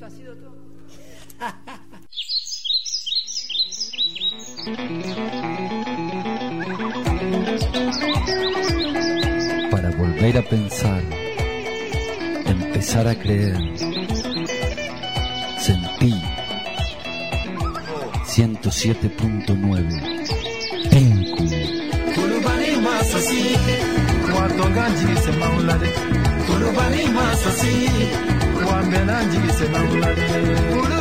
Esto ha sido todo. Para volver a pensar, empezar a creer, sentí 107.9 Tinku. Cuando el ángel se enamoró.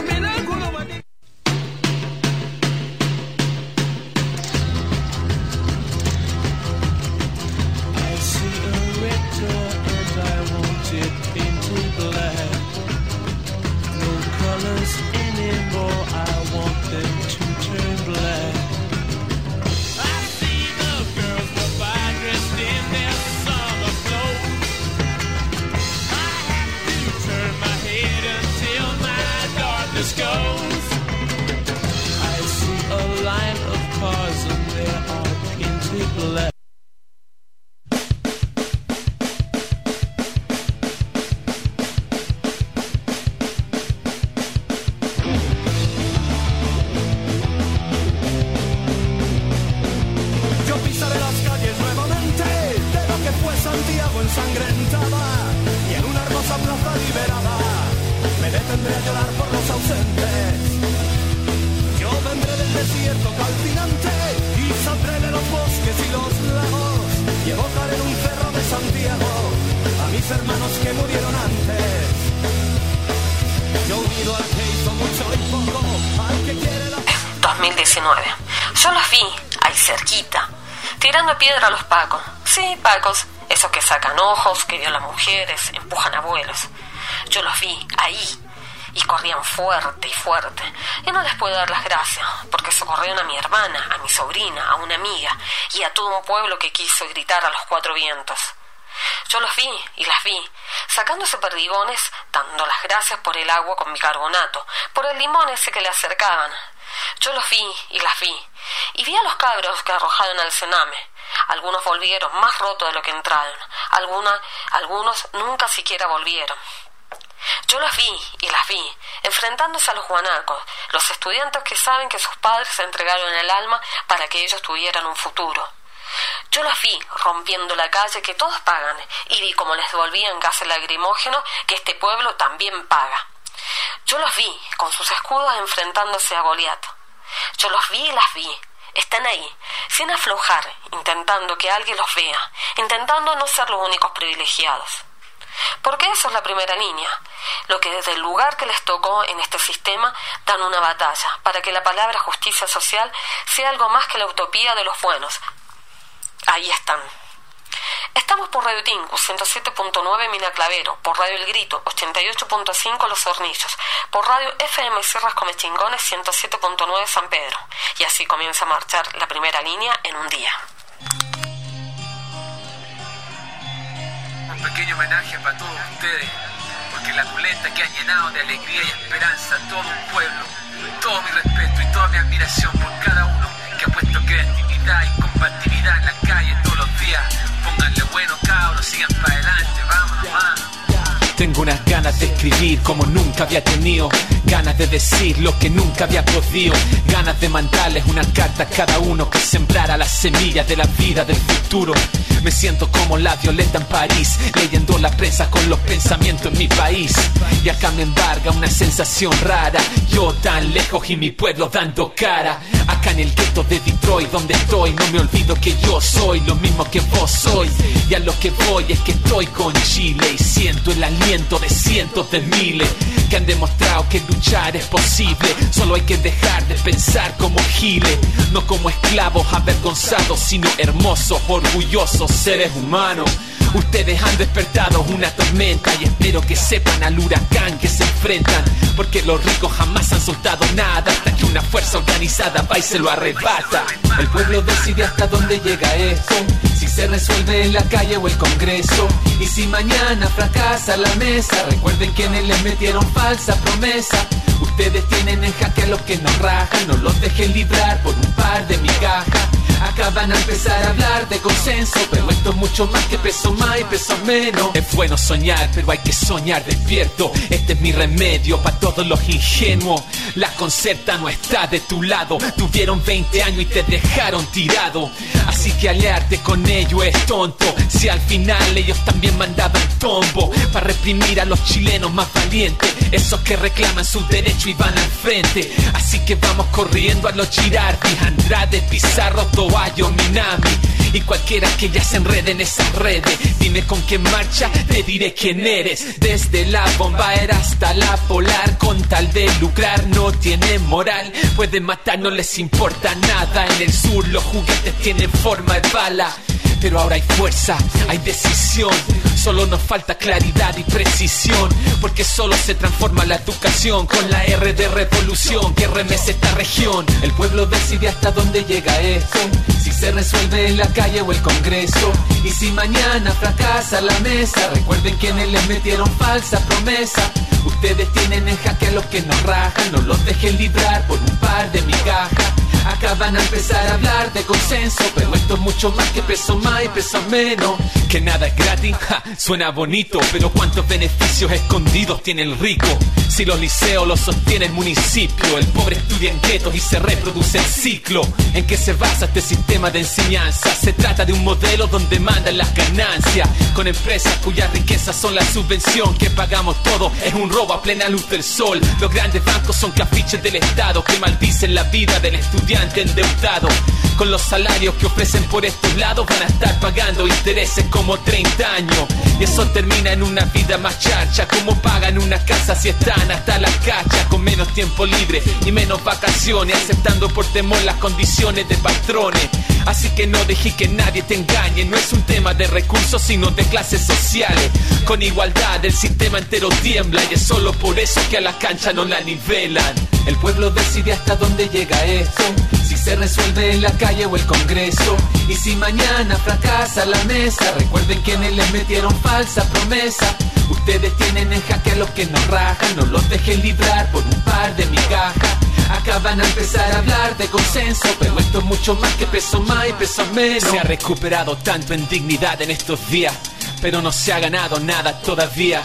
A los pacos. Sí, pacos, esos que sacan ojos, que violan mujeres, empujan abuelos. Yo los vi ahí y corrían fuerte y fuerte. Y no les puedo dar las gracias, porque socorrieron a mi hermana, a mi sobrina, a una amiga y a todo un pueblo que quiso gritar a los cuatro vientos. Yo los vi y las vi, sacándose perdigones, dando las gracias por el agua con bicarbonato, por el limón ese que le acercaban. Yo los vi y las vi, y vi a los cabros que arrojaron al cename. Algunos volvieron más rotos de lo que entraron, Alguna, algunos nunca siquiera volvieron. Yo las vi y las vi, enfrentándose a los guanacos, los estudiantes que saben que sus padres se entregaron el alma para que ellos tuvieran un futuro. Yo las vi rompiendo la calle que todos pagan y vi cómo les devolvían gases lacrimógenos que este pueblo también paga. Yo los vi con sus escudos enfrentándose a Goliat. Yo los vi y las vi. Están ahí, sin aflojar, intentando que alguien los vea, intentando no ser los únicos privilegiados. Porque eso es la primera línea, lo que desde el lugar que les tocó en este sistema dan una batalla para que la palabra justicia social sea algo más que la utopía de los buenos. Ahí están. Estamos por Radio Tinku 107.9 Mina Clavero, por Radio El Grito 88.5 Los Hornillos, por Radio FM Sierras Comechingones 107.9 San Pedro. Y así comienza a marchar la primera línea en un día. Un pequeño homenaje para todos ustedes, porque la culeta que han llenado de alegría y esperanza a todo un pueblo. Todo mi respeto y toda mi admiración por cada uno que ha puesto creatividad y compatibilidad en la calle todos los días. Pónganle bueno, cabros, sigan para adelante. Tengo unas ganas de escribir como nunca había tenido, ganas de decir lo que nunca había podido, ganas de mandarles una carta a cada uno que sembrara las semillas de la vida del futuro. Me siento como la violeta en París, leyendo la prensa con los pensamientos en mi país. Y acá me embarga una sensación rara, yo tan lejos y mi pueblo dando cara. Acá en el gueto de Detroit donde estoy, no me olvido que yo soy lo mismo que vos sois. Y a lo que voy es que estoy con Chile y siento el aliento de cientos de miles que han demostrado que luchar es posible. Solo hay que dejar de pensar como giles, no como esclavos avergonzados, sino hermosos, orgullosos seres humanos. Ustedes han despertado una tormenta y espero que sepan al huracán que se enfrentan, porque los ricos jamás han soltado nada hasta que una fuerza organizada va y se lo arrebata. El pueblo decide hasta dónde llega esto, si se resuelve en la calle o el Congreso, y si mañana fracasa la mesa, recuerden quienes les metieron falsa promesa. Ustedes tienen en jaque a los que nos rajan, no los dejen librar por un par de migajas. Acá van a empezar a hablar de consenso, pero esto es mucho más que peso más y peso menos. Es bueno soñar, pero hay que soñar despierto. Este es mi remedio para todos los ingenuos. La concerta no está de tu lado. Tuvieron 20 años y te dejaron tirado. Así que aliarte con ellos es tonto. Si al final ellos también mandaban tombo para reprimir a los chilenos más valientes, esos que reclaman su derecho y van al frente. Así que vamos corriendo a los Girardi, Andrade, Pizarro, Minami y cualquiera que ya se enrede en esas redes. Dime con qué marcha, te diré quién eres. Desde la bomba era hasta la polar, con tal de lucrar no tiene moral. Pueden matar, no les importa nada. En el sur los juguetes tienen forma de bala. Pero ahora hay fuerza, hay decisión. Solo nos falta claridad y precisión. Porque solo se transforma la educación con la R de revolución que remece esta región. El pueblo decide hasta dónde llega esto. Si se resuelve en la calle o el congreso. Y si mañana fracasa la mesa, recuerden quienes les metieron falsa promesa. Ustedes tienen en jaque a los que nos rajan, no los dejen librar por un par de migajas. Acá van a empezar a hablar de consenso, pero esto es mucho más que peso más y peso menos. Que nada es gratis, ja, suena bonito, pero cuántos beneficios escondidos tiene el rico. Si los liceos los sostiene el municipio, el pobre estudia en guetos y se reproduce el ciclo. ¿En que se basa este sistema de enseñanza? Se trata de un modelo donde mandan las ganancias, con empresas cuyas riquezas son la subvención que pagamos todos. Es un robo a plena luz del sol. Los grandes bancos son caprichos del Estado que maldicen la vida del estudiante endeudado. Con los salarios que ofrecen por estos lados van a estar pagando intereses como 30 años. Y eso termina en una vida más charcha. Como pagan una casa si están hasta las cachas. Con menos tiempo libre y menos vacaciones. Aceptando por temor las condiciones de patrones. Así que no dejes que nadie te engañe. No es un tema de recursos, sino de clases sociales. Con igualdad, el sistema entero tiembla. Y es solo por eso que a la cancha no la nivelan. El pueblo decide hasta dónde llega esto. Si se resuelve en la calle o el congreso. Y si mañana fracasa la mesa, recuerden quienes les metieron falsa promesa. Ustedes tienen en jaque a los que nos rajan, no los dejen librar por un par de migajas. Acá van a empezar a hablar de consenso, pero esto es mucho más que peso más y peso menos. Se ha recuperado tanto en dignidad en estos días, pero no se ha ganado nada todavía.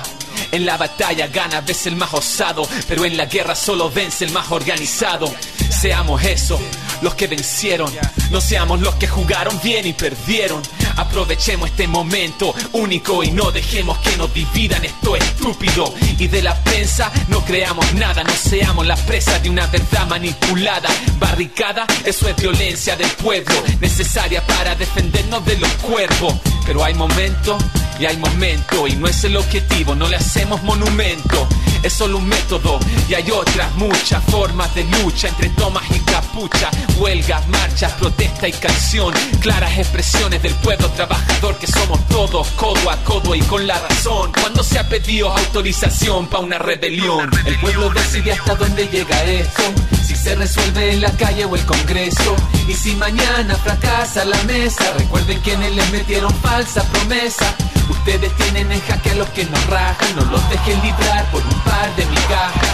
En la batalla gana a veces el más osado, pero en la guerra solo vence el más organizado. Seamos eso, los que vencieron, no seamos los que jugaron bien y perdieron. Aprovechemos este momento único y no dejemos que nos dividan esto estúpido. Y de la prensa no creamos nada, no seamos la presa de una verdad manipulada. Barricada, eso es violencia del pueblo, necesaria para defendernos de los cuervos. Pero hay momentos y hay momentos, y no es el objetivo, no le hacemos monumento. Es solo un método y hay otras muchas formas de lucha entre tomas y capucha, huelgas, marchas, protesta y canción, claras expresiones del pueblo trabajador que somos todos codo a codo y con la razón. Cuando se ha pedido autorización para una rebelión, el pueblo decide hasta dónde llega esto, si se resuelve en la calle o el Congreso, y si mañana fracasa la mesa, recuerden quienes les metieron falsa promesa. Ustedes tienen en jaque a los que nos rajan, no los dejen librar por un par de migajas.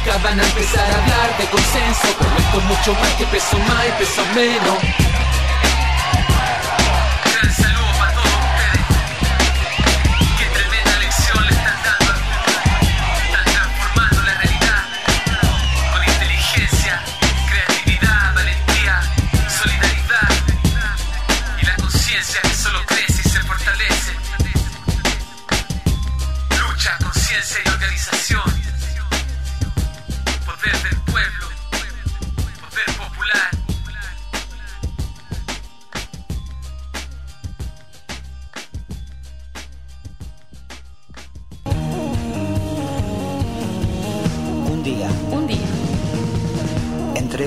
Acá van a empezar a hablar de consenso, pero esto es mucho más que peso más y peso menos.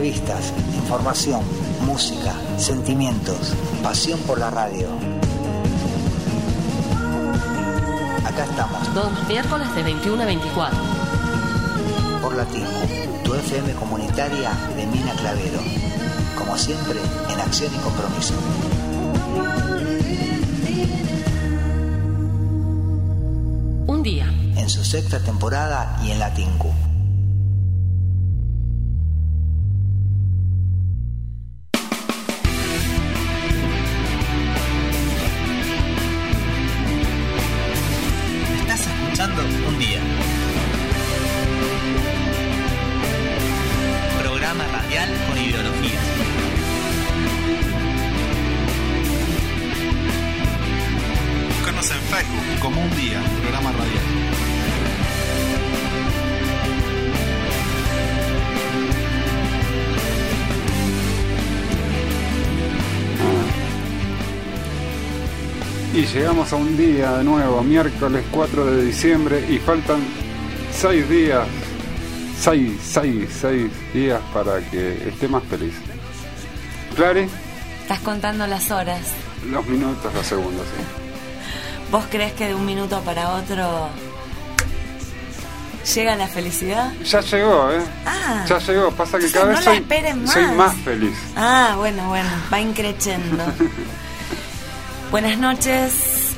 Entrevistas, información, música, sentimientos, pasión por la radio. Acá estamos, Todos los miércoles de 21 a 24. por la TINCU, tu FM comunitaria de Mina Clavero. Como siempre, en acción y compromiso. Un día. En su sexta temporada y en la como un día, programa radial. Y llegamos a un día de nuevo, miércoles 4 de diciembre, y faltan 6 días, 6, 6, 6 días para que esté más feliz. Clary, Estás contando las horas. los minutos, los segundos, sí. ¿Vos crees que de un minuto para otro llega la felicidad? Ya llegó, ¿eh? Ah. Ya llegó, pasa que cada no vez la soy, esperen soy más. más feliz. Ah, bueno, bueno, va increciendo. Buenas noches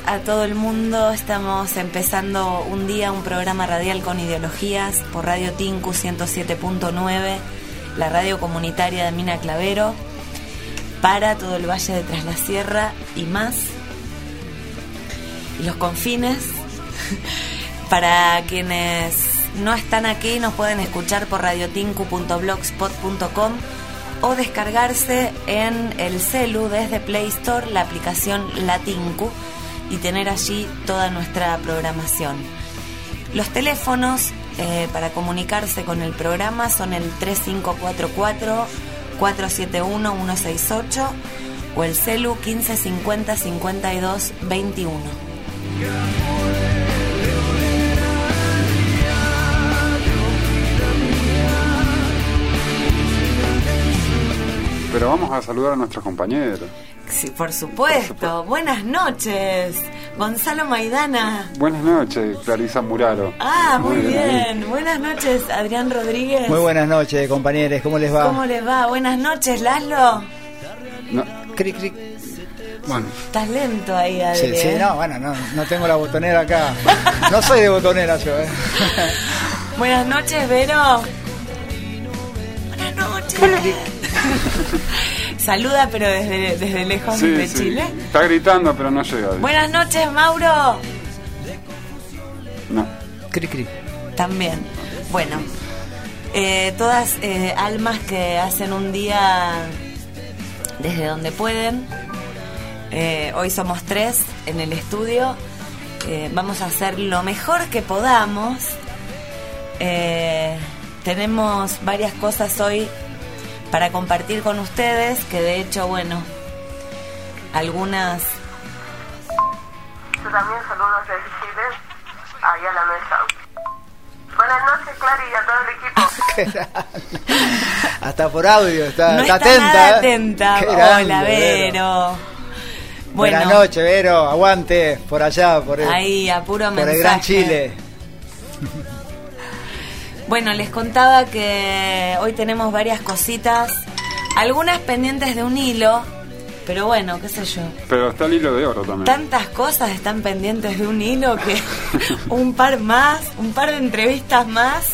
a todo el mundo. Estamos empezando un día, un programa radial con ideologías por Radio Tinku 107.9, la radio comunitaria de Mina Clavero, para todo el Valle de Tras la Sierra y más. Los confines. Para quienes no están aquí, nos pueden escuchar por radiotinku.blogspot.com o descargarse en el celu desde Play Store la aplicación Latinku y tener allí toda nuestra programación. Los teléfonos eh, para comunicarse con el programa son el 3544 471 168 o el celu 1550 52 21. Pero vamos a saludar a nuestros compañeros. Sí, por supuesto. Buenas noches, Gonzalo Maidana. Buenas noches, Clarisa Muraro. Ah, muy Muy bien. bien. Buenas noches, Adrián Rodríguez. Muy buenas noches, compañeros. ¿Cómo les va? ¿Cómo les va? Buenas noches, Laslo. No, Cric, cric. Bueno, Estás lento ahí, Adri. Sí, sí, no, bueno, no, no tengo la botonera acá. No soy de botonera yo, ¿eh? Buenas noches, Vero. Buenas noches. Saluda, pero desde, desde lejos, sí, desde sí. Chile. Está gritando, pero no llega. Buenas noches, Mauro. No. Cric, cric. También. Bueno, eh, todas eh, almas que hacen un día desde donde pueden. Eh, hoy somos tres en el estudio. Eh, vamos a hacer lo mejor que podamos. Eh, tenemos varias cosas hoy para compartir con ustedes, que de hecho, bueno, algunas Yo también saludos desde Chile, ahí a la mesa. Buenas noches, Clary, y a todo el equipo. Hasta por audio, está, no está está atenta. nada ¿eh? atenta. Hola, Vero. Bueno, Buenas noches, Vero. Aguante por allá, por el, ahí, a puro por mensaje. el Gran Chile. Bueno, les contaba que hoy tenemos varias cositas, algunas pendientes de un hilo, pero bueno, qué sé yo. Pero está el hilo de oro también. Tantas cosas están pendientes de un hilo que un par más, un par de entrevistas más.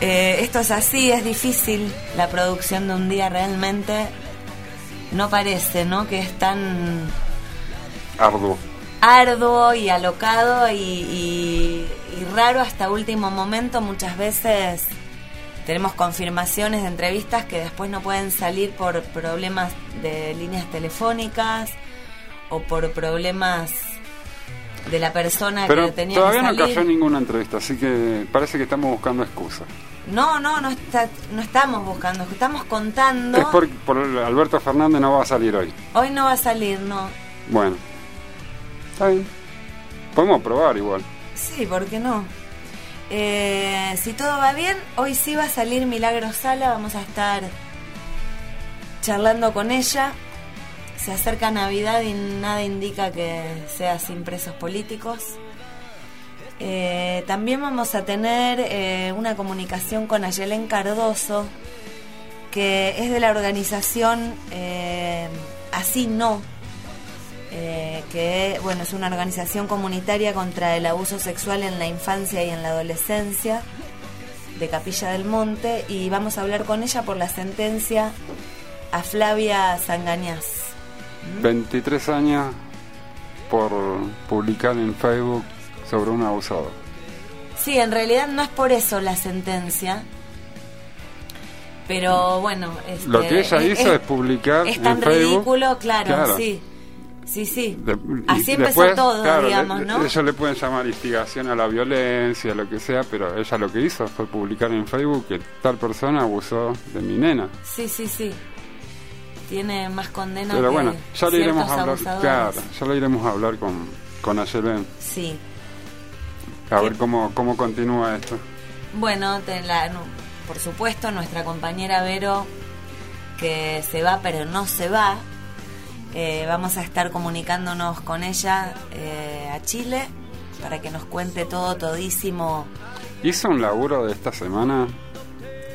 Eh, esto es así, es difícil la producción de un día realmente. No parece, ¿no? Que es tan Arduo. arduo y alocado y, y- y raro hasta último momento. Muchas veces tenemos confirmaciones de entrevistas que después no pueden salir por problemas de líneas telefónicas o por problemas de la persona Pero que tenía todavía que no salir. cayó ninguna entrevista, así que parece que estamos buscando excusas. No, no, no, está, no estamos buscando, estamos contando. Es por, por Alberto Fernández no va a salir hoy. Hoy no va a salir, no. Bueno, está bien. Podemos probar igual. Sí, ¿por qué no? Eh, si todo va bien, hoy sí va a salir Milagro Sala, vamos a estar charlando con ella. Se acerca Navidad y nada indica que sea sin presos políticos. Eh, también vamos a tener eh, una comunicación con Ayelén Cardoso, que es de la organización eh, Así No, que bueno es una organización comunitaria contra el abuso sexual en la infancia y en la adolescencia de Capilla del Monte y vamos a hablar con ella por la sentencia a Flavia Sangañás. 23 años por publicar en Facebook sobre un abusador. Sí, en realidad no es por eso la sentencia. Pero bueno, este, Lo que ella hizo es publicar es tan en Facebook. ridículo, claro, Claro. sí. Sí, sí. De- Así empezó después, todo, claro, digamos, ¿no? Ellos le pueden llamar instigación a la violencia, lo que sea, pero ella lo que hizo fue publicar en Facebook que tal persona abusó de mi nena. Sí, sí, sí. Tiene más condena pero que bueno, ya le iremos a hablar, claro, ya le iremos a hablar con, con Ayelen, Sí. A ver cómo, cómo continúa esto. Bueno, te la- no, por supuesto, nuestra compañera Vero, que se va, pero no se va. eh, vamos a estar comunicándonos con ella eh, a Chile para que nos cuente todo, todísimo, Hizo un laburo de esta semana,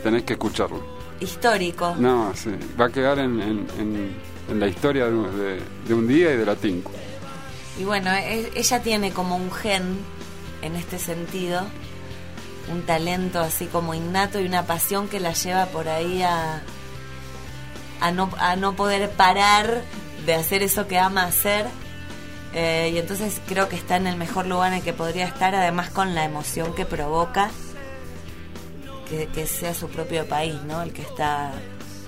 tenés que escucharlo. histórico. No, sí, va a quedar en, en, en- en la historia de, un- de- un día y de la Tinku. Y bueno, e- ella tiene como un gen en este sentido, un talento así como innato y una pasión que la lleva por ahí a, a, no, a no poder parar de hacer eso que ama hacer. Eh, y entonces creo que está en el mejor lugar en el que podría estar, además con la emoción que provoca que, que sea su propio país, ¿no? El que está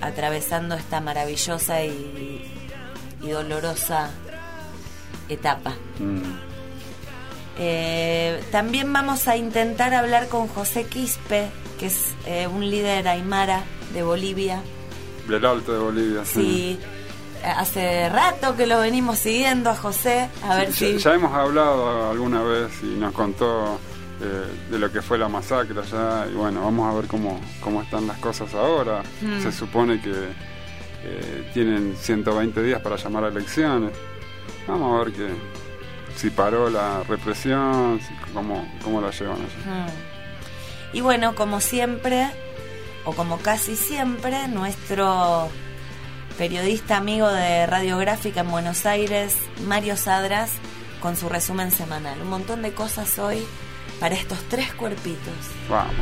atravesando esta maravillosa y, y dolorosa etapa. Mm. Eh, también vamos a intentar hablar con José Quispe, que es eh, un líder aymara de Bolivia. Del Alto de Bolivia, sí. Sí, hace rato que lo venimos siguiendo a José, a ver Ya- si... Ya hemos hablado alguna vez y nos contó eh, de lo que fue la masacre allá y bueno, vamos a ver cómo, cómo están las cosas ahora. Hmm. Se supone que eh, tienen 120 días para llamar a elecciones. Vamos a ver que si paró la represión, si- cómo, cómo la llevan allá. Mm. Y bueno, como siempre, o como casi siempre, nuestro periodista amigo de Radiográfica en Buenos Aires, Mario Sadras, con su resumen semanal. Un montón de cosas hoy para estos tres cuerpitos. Vamos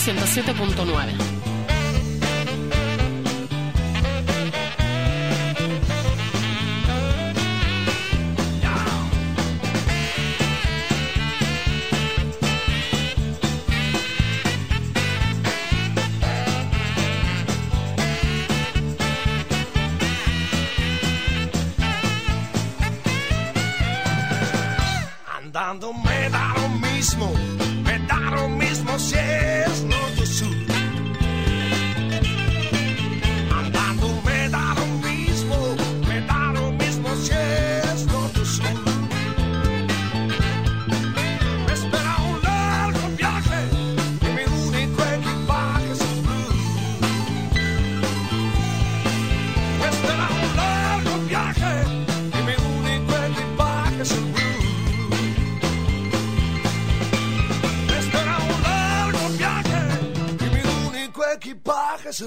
107.9.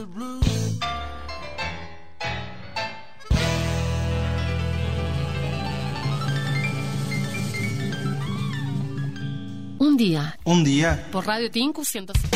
blues. Un día. Un día. Por Radio Tinku 107.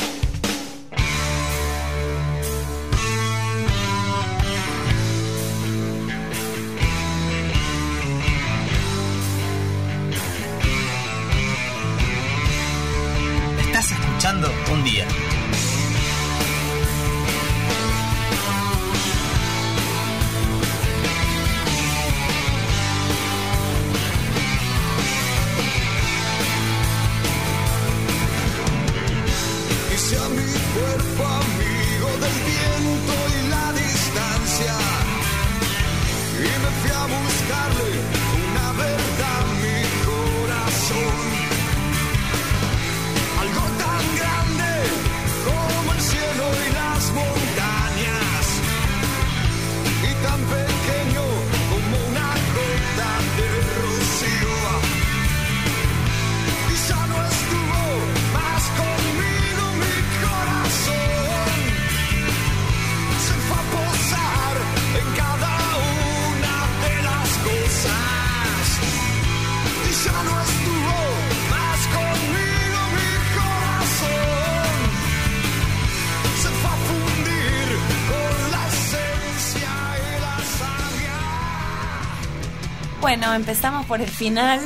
Empezamos por el final.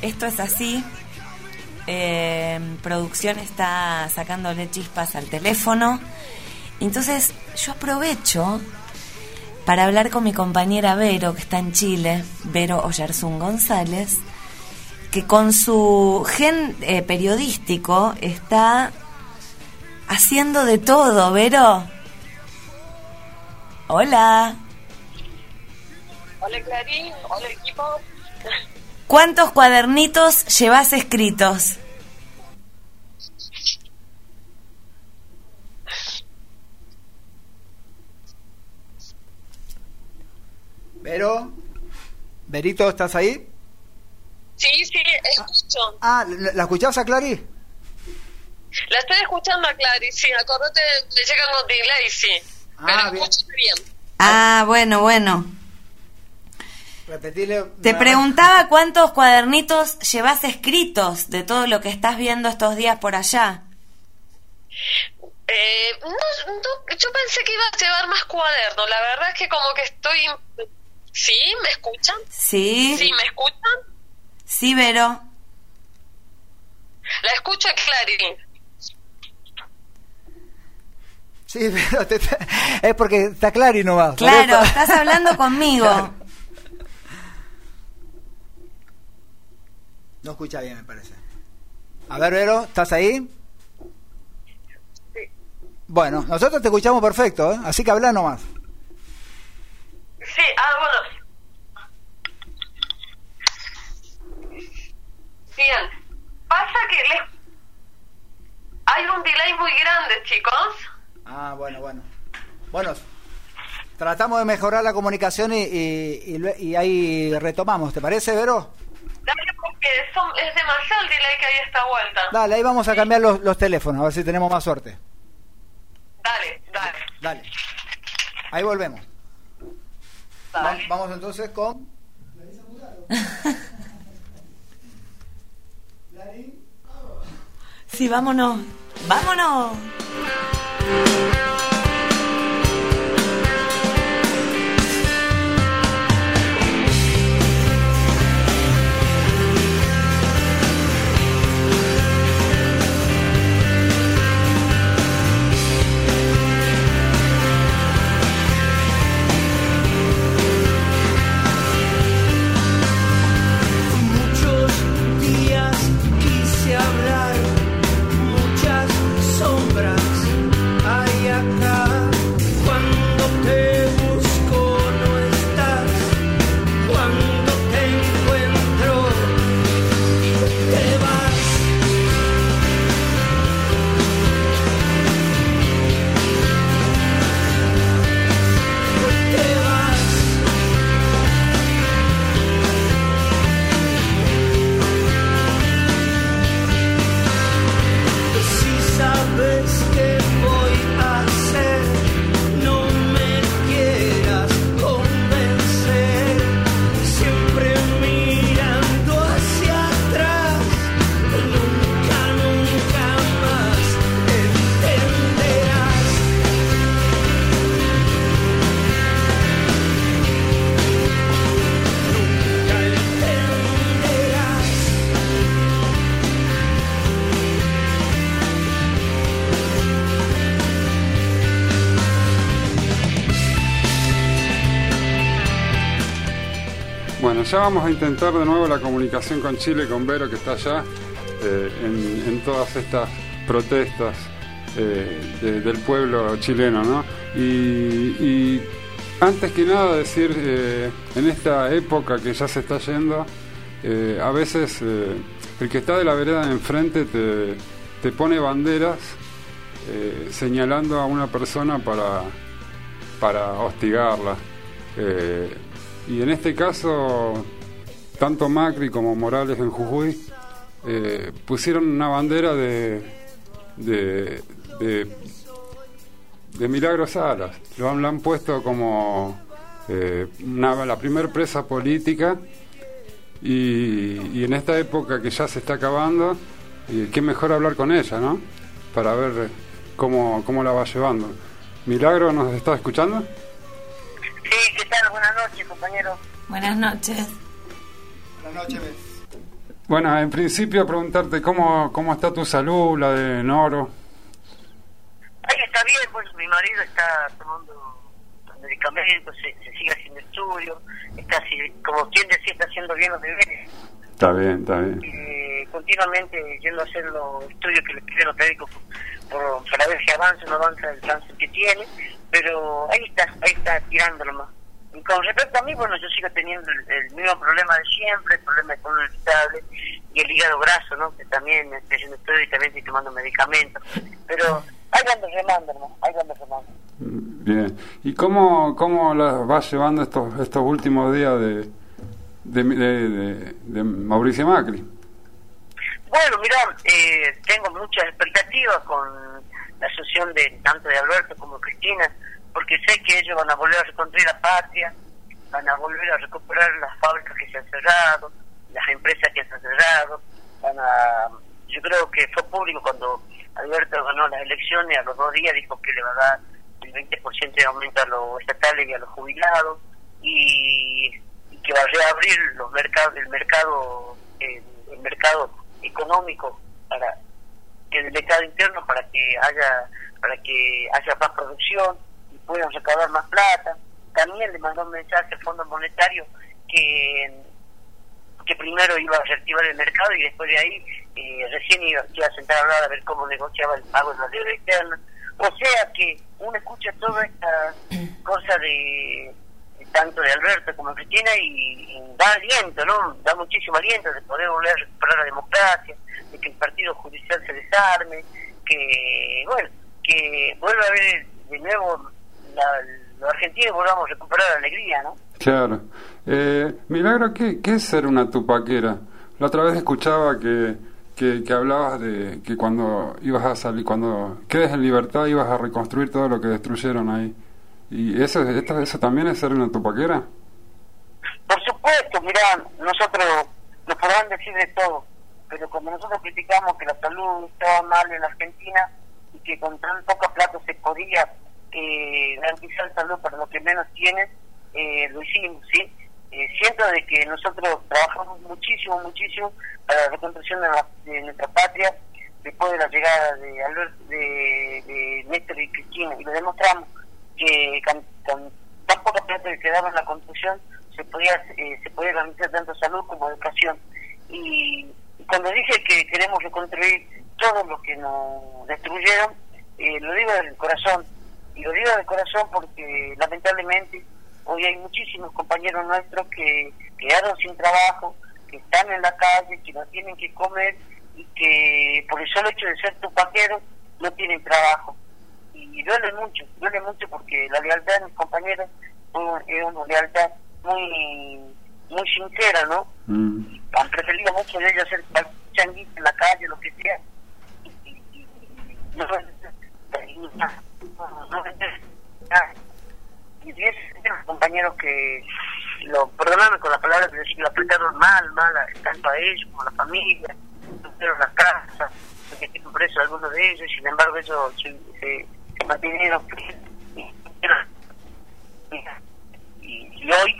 Esto es así. Eh, producción está sacándole chispas al teléfono. Entonces yo aprovecho para hablar con mi compañera Vero, que está en Chile, Vero Oyarzún González, que con su gen eh, periodístico está haciendo de todo, Vero. Hola. Hola Clarín, hola equipo. ¿Cuántos cuadernitos llevas escritos? Vero, Verito, ¿estás ahí? Sí, sí, escucho. Ah, ¿la la escuchás a Clary? La estoy escuchando a Clary, sí, acordate, le llegan con delay, sí. Pero Ah, bien. escucho bien. Ah, bueno, bueno. Repetile. Te preguntaba cuántos cuadernitos llevas escritos de todo lo que estás viendo estos días por allá. Eh, no, no, yo pensé que iba a llevar más cuadernos, la verdad es que como que estoy... ¿Sí? ¿Me escuchan? Sí. ¿Sí? ¿Me escuchan? Sí, Vero. La escucho a Clary. Sí, pero te- te- es porque está Clary nomás. por Claro, eso. estás hablando conmigo. No escucha bien, me parece. A ver, Vero, ¿estás ahí? Bueno, nosotros te escuchamos perfecto, ¿eh? así que habla nomás. Sí, ah, bueno. Bien. Pasa que les... Hay un delay muy grande, chicos. Ah, bueno, bueno. Bueno, tratamos de mejorar la comunicación y, y, y y ahí retomamos, ¿te parece, Vero? Dale, porque son- es demasiado el delay que hay a esta vuelta. Dale, ahí vamos a cambiar los, los teléfonos, a ver si tenemos más suerte. Dale, dale. Dale. Ahí volvemos. Va- Dale. vamos entonces con... Sí, vámonos. Vámonos. Ya vamos a intentar de nuevo la comunicación con Chile, con Vero que está allá eh, en, todas estas protestas eh, de- del pueblo chileno, ¿no? Y, antes que nada decir, eh, en esta época que ya se está yendo, eh, a veces eh, el que está de la vereda de enfrente te, te pone banderas señalando a una persona para, para hostigarla. Y en este caso, tanto Macri como Morales en Jujuy eh, pusieron una bandera de, de, de, de Milagro Salas. Lo han, lo han puesto como eh, la primer presa política y, y en esta época que ya se está acabando, eh, qué mejor hablar con ella, ¿no? Para ver cómo, cómo la va llevando. Milagro, ¿nos está escuchando? Sí, ¿qué tal? Buenas noches, compañero. Buenas noches. Buenas noches, Bueno, en principio preguntarte cómo, cómo está tu salud, la de Noro. Ahí está bien, pues mi marido está tomando medicamentos, se, se sigue haciendo estudios, está así, como quien decía, está haciendo bien los deberes. Está bien, está bien. Eh, continuamente yendo a hacer los estudios que le piden los médicos por, para ver si avanza o no avanza el cáncer que tiene, pero ahí está, ahí está tirándolo más. Y con respecto a mí, bueno, yo sigo teniendo el, el mismo problema de siempre, el problema de colon irritable y el hígado graso, ¿no? Que también estoy haciendo estudios y también estoy tomando medicamentos. Pero ahí ando remando, hermano, ahí ando remando. Bien. ¿Y cómo, cómo la vas llevando estos, estos últimos días de, de, de, de- de Mauricio Macri? Bueno, mira, eh, tengo muchas expectativas con la asociación de tanto de Alberto como Cristina, porque sé que ellos van a volver a reconstruir la patria, van a volver a recuperar las fábricas que se han cerrado, las empresas que se han cerrado, van a, yo creo que fue público cuando Alberto ganó las elecciones, a los dos días dijo que le va a dar el 20% de aumento a los estatales y a los jubilados, y, y que va a reabrir los mercados, el mercado, el, el mercado económico para el mercado interno para que haya para que haya más producción y puedan recaudar más plata también le mandó un mensaje al Fondo Monetario que que primero iba a reactivar el mercado y después de ahí eh, recién iba, a sentar a hablar a ver cómo negociaba el pago de la deuda externa o sea que uno escucha toda esta cosa de tanto de Alberto como de Cristina y, y da aliento, ¿no? Da muchísimo aliento de poder volver a recuperar la democracia, de que el partido judicial se desarme, que, bueno, que vuelva a haber de nuevo la, los argentinos volvamos a recuperar la alegría, ¿no? Claro. Eh, Milagro, ¿qué, ¿qué es ser una tupaquera? La otra vez escuchaba que, que, que hablabas de que cuando ibas a salir, cuando quedes en libertad ibas a reconstruir todo lo que destruyeron ahí. ¿Y eso, esto, eso también es ser una tupaquera? Por supuesto, mira, nosotros nos podrán decir de todo, pero como nosotros criticamos que la salud estaba mal en Argentina y que con tan poca plata se podía eh, garantizar salud para los que menos tienen, eh, lo hicimos, ¿sí? Eh, siento de que nosotros trabajamos muchísimo, muchísimo para la reconstrucción de, la- de nuestra patria después de la llegada de, Albert, de, de Néstor y Cristina y lo demostramos que con, con tan poca plata que quedaba en la construcción se podía eh, se podía garantizar tanto salud como educación y, y cuando dije que queremos reconstruir todo lo que nos destruyeron eh, lo digo del corazón y lo digo del corazón porque lamentablemente hoy hay muchísimos compañeros nuestros que quedaron sin trabajo que están en la calle que no tienen que comer y que por el solo hecho de ser tupaqueros no tienen trabajo y duele mucho, duele mucho porque la lealtad de mis compañeros uh, es una lealtad muy muy sincera, ¿no? Han preferido muchos de ellos hacer changuito en la calle, lo que sea. Y, y- y- no, y. Y los compañeros que, lo perdóname con las palabras, pero lo apretaron mal, mal, tanto a ellos como a la familia, perdieron las casas, porque estoy preso algunos de ellos, y sin embargo ellos se, se, se mantuvieron y, y hoy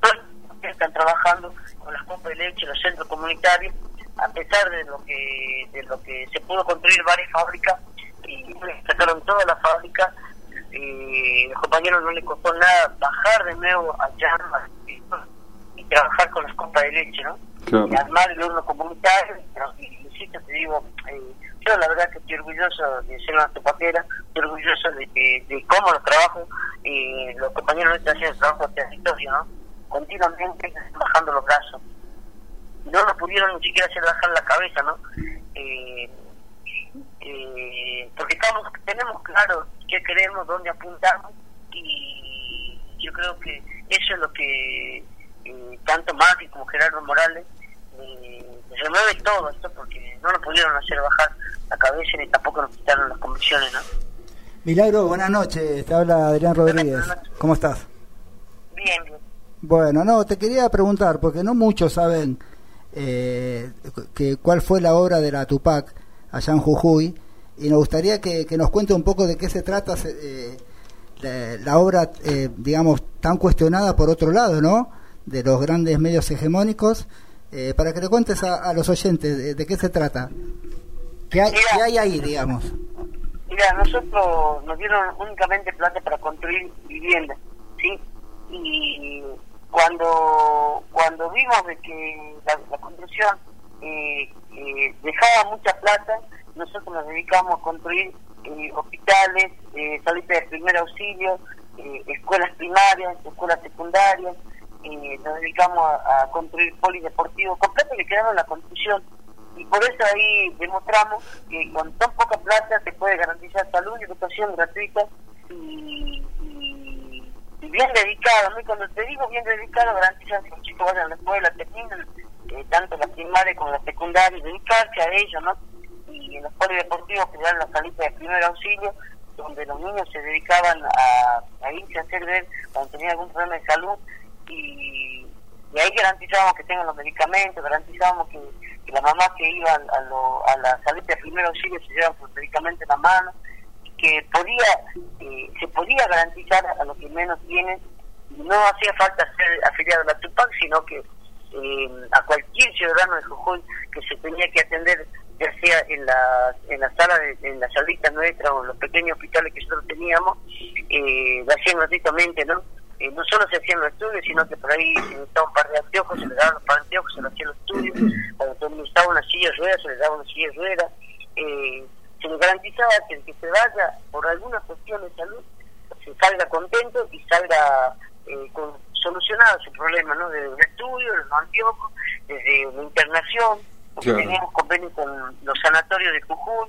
todos están trabajando con las compras de leche, los centros comunitarios, a pesar de lo que de lo que se pudo construir varias fábricas y sacaron todas las fábricas, eh, los compañeros no les costó nada bajar de nuevo allá y trabajar con las copas de leche, ¿no? Claro. Y armar el horno comunitario, pero, y, insisto, te digo, eh, yo la verdad que estoy orgulloso de ser una tupatera, estoy orgulloso de, de, de cómo los trabajos, eh, los compañeros hacen el trabajo de territorio, ¿no? Continuamente bajando los brazos. No nos pudieron ni siquiera hacer bajar la cabeza, ¿no? Eh, eh, porque estamos, tenemos claro qué queremos, dónde apuntamos y yo creo que eso es lo que eh, tanto Mati como Gerardo Morales eh, remueve todo esto porque no nos pudieron hacer bajar la cabeza ni tampoco nos quitaron las convicciones, ¿no? Milagro, buenas noches. Te habla Adrián Rodríguez. ¿Cómo estás? Bien, bien. Bueno, no, te quería preguntar, porque no muchos saben eh, que cuál fue la obra de la Tupac allá en Jujuy, y nos gustaría que, nos cuente un poco de qué se trata eh, la, obra, eh, digamos, tan cuestionada por otro lado, ¿no? De los grandes medios hegemónicos, eh, para que le cuentes a, los oyentes de, qué se trata. ¿Qué hay, hay ahí, digamos? Mira, nosotros nos dieron únicamente plata para construir viviendas, ¿sí? Y cuando cuando vimos de que la, la construcción eh, eh, dejaba mucha plata, nosotros nos dedicamos a construir eh, hospitales, eh, salitas de primer auxilio, eh, escuelas primarias, escuelas secundarias, nos dedicamos a, construir polideportivos, con plata que quedaron la construcción y por eso ahí demostramos que con tan poca plata se puede garantizar salud y educación gratuita y bien dedicado, ¿no? Y cuando te digo bien dedicado, garantizan que los chicos vayan a la escuela, terminen tanto la primaria como la secundaria, y dedicarse a ello, ¿no? Y en los polideportivos crearon las salitas de primer auxilio, donde los niños se dedicaban a, irse a hacer ver cuando tenían algún problema de salud y, ahí garantizábamos que tengan los medicamentos, garantizábamos que, que las mamás que iban a, lo, a la salita de primer auxilio se llevan sus medicamentos en la mano, que podía eh, se podía garantizar a los que menos tienen, no hacía falta ser afiliado a la TUPAC, sino que eh, a cualquier ciudadano de Jujuy que se tenía que atender ya sea en la, en la sala, de, en la salita nuestra o en los pequeños hospitales que nosotros teníamos, eh, lo hacían gratuitamente, ¿no? Eh, no solo se hacían los estudios, sino que por ahí se necesitaba un par de anteojos, se le daban los par de anteojos, se le hacían los estudios, cuando se necesitaba una silla de ruedas, se le daba una silla de ruedas, eh, se le garantizaba que el que se vaya por alguna cuestión de salud, se salga contento y salga eh, con, solucionado su problema, ¿no? Desde un estudio, los anteojos, desde una internación, porque Claro. teníamos convenio con los sanatorios de Jujuy,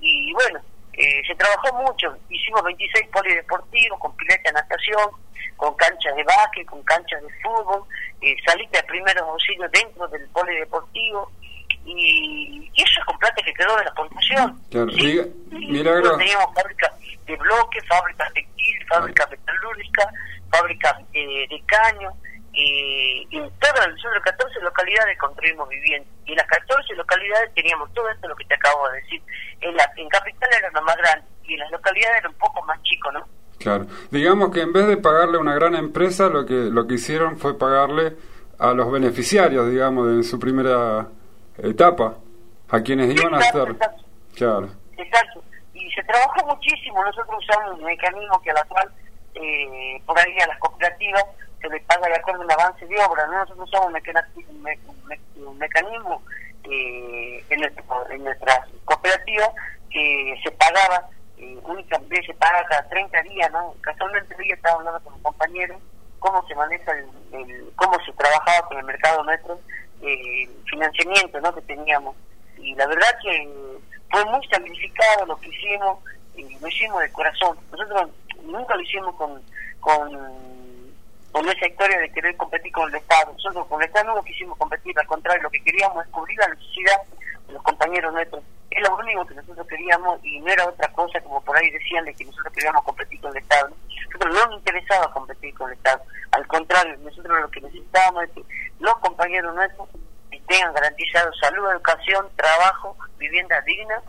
y bueno, eh, se trabajó mucho, hicimos 26 polideportivos, con pileta de natación, con canchas de básquet, con canchas de fútbol, eh, salita de primeros auxilios dentro del polideportivo, y, y eso es con plata que quedó de la construcción. Claro. Milagro. teníamos fábricas de bloques, fábricas textil, fábricas metalúrgicas, fábricas eh, de caño, eh, y en todas las solo 14 localidades construimos viviendas. Y en las 14 localidades teníamos todo esto lo que te acabo de decir. En, la, en Capital era lo más grande y en las localidades era un poco más chico, ¿no? Claro. Digamos que en vez de pagarle a una gran empresa, lo que lo que hicieron fue pagarle a los beneficiarios, digamos, de su primera etapa, a quienes iban a hacer. Claro. Exacto. Y se trabajó muchísimo. Nosotros usamos un mecanismo que a la cual, eh, por ahí a las cooperativas, se les paga de acuerdo a un avance de obra. ¿no? Nosotros usamos un, me- me- mecanismo eh, en, nuestro- en nuestras cooperativas que se pagaba, eh, únicamente se paga cada 30 días. ¿no? Casualmente hoy estaba hablando con un compañero cómo se maneja el, el- cómo se trabajaba con el mercado nuestro eh, el financiamiento ¿no? que teníamos y la verdad que fue muy sacrificado lo que hicimos y lo hicimos de corazón nosotros nunca lo hicimos con con con esa historia de querer competir con el Estado nosotros con el Estado no quisimos competir al contrario lo que queríamos es cubrir la necesidad de los compañeros nuestros es lo único que nosotros queríamos y no era otra cosa como por ahí decían de que nosotros queríamos competir con el Estado nosotros no nos interesaba competir con el Estado al contrario nosotros lo que necesitábamos es que los compañeros nuestros tengan garantizado salud, educación, trabajo, vivienda digna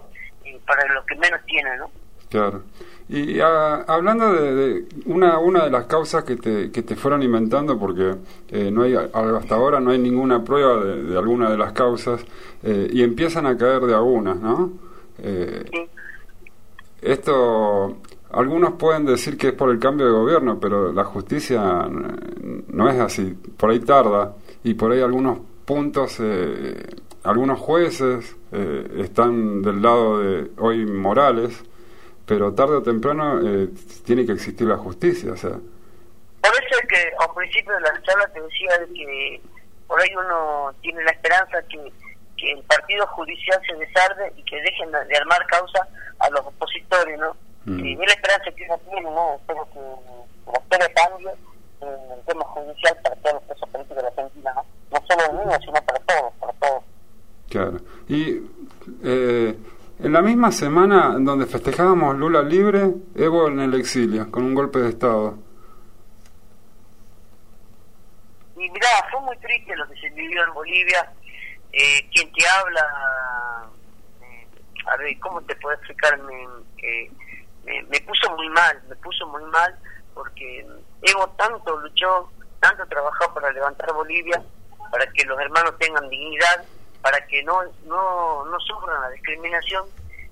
eh, para los que menos tienen, ¿no? Claro. Y ah, hablando de, de una, una de las causas que te, que te fueron inventando, porque eh, no hay hasta ahora no hay ninguna prueba de, alguna de las causas, eh, y empiezan a caer de algunas, ¿no? Eh, Esto, algunos pueden decir que es por el cambio de gobierno, pero la justicia n- no es así, por ahí tarda. y por ahí algunos puntos, eh, algunos jueces eh, están del lado de hoy Morales, pero tarde o temprano eh, tiene que existir la justicia, o sea, Por eso es que al principio de la charla te decía de que por ahí uno tiene la esperanza que, que el partido judicial se desarde y que dejen de armar causa a los opositores, ¿no? Mm. Y la esperanza que uno tiene, ¿no? Espero que, la historia cambie en el tema judicial para todos los presos políticos de la Argentina, ¿no? No solo niños, sino para todos, para todos. Claro. Y eh, en la misma semana donde festejábamos Lula libre, Evo en el exilio, con un golpe de Estado. Y mirá, fue muy triste lo que se vivió en Bolivia. Eh, quien te habla, eh, a ver, ¿cómo te puedo explicar? Me, eh, me, me puso muy mal, me puso muy mal porque Evo tanto luchó, tanto trabajó para levantar Bolivia, para que los hermanos tengan dignidad, para que no, no, no sufran la discriminación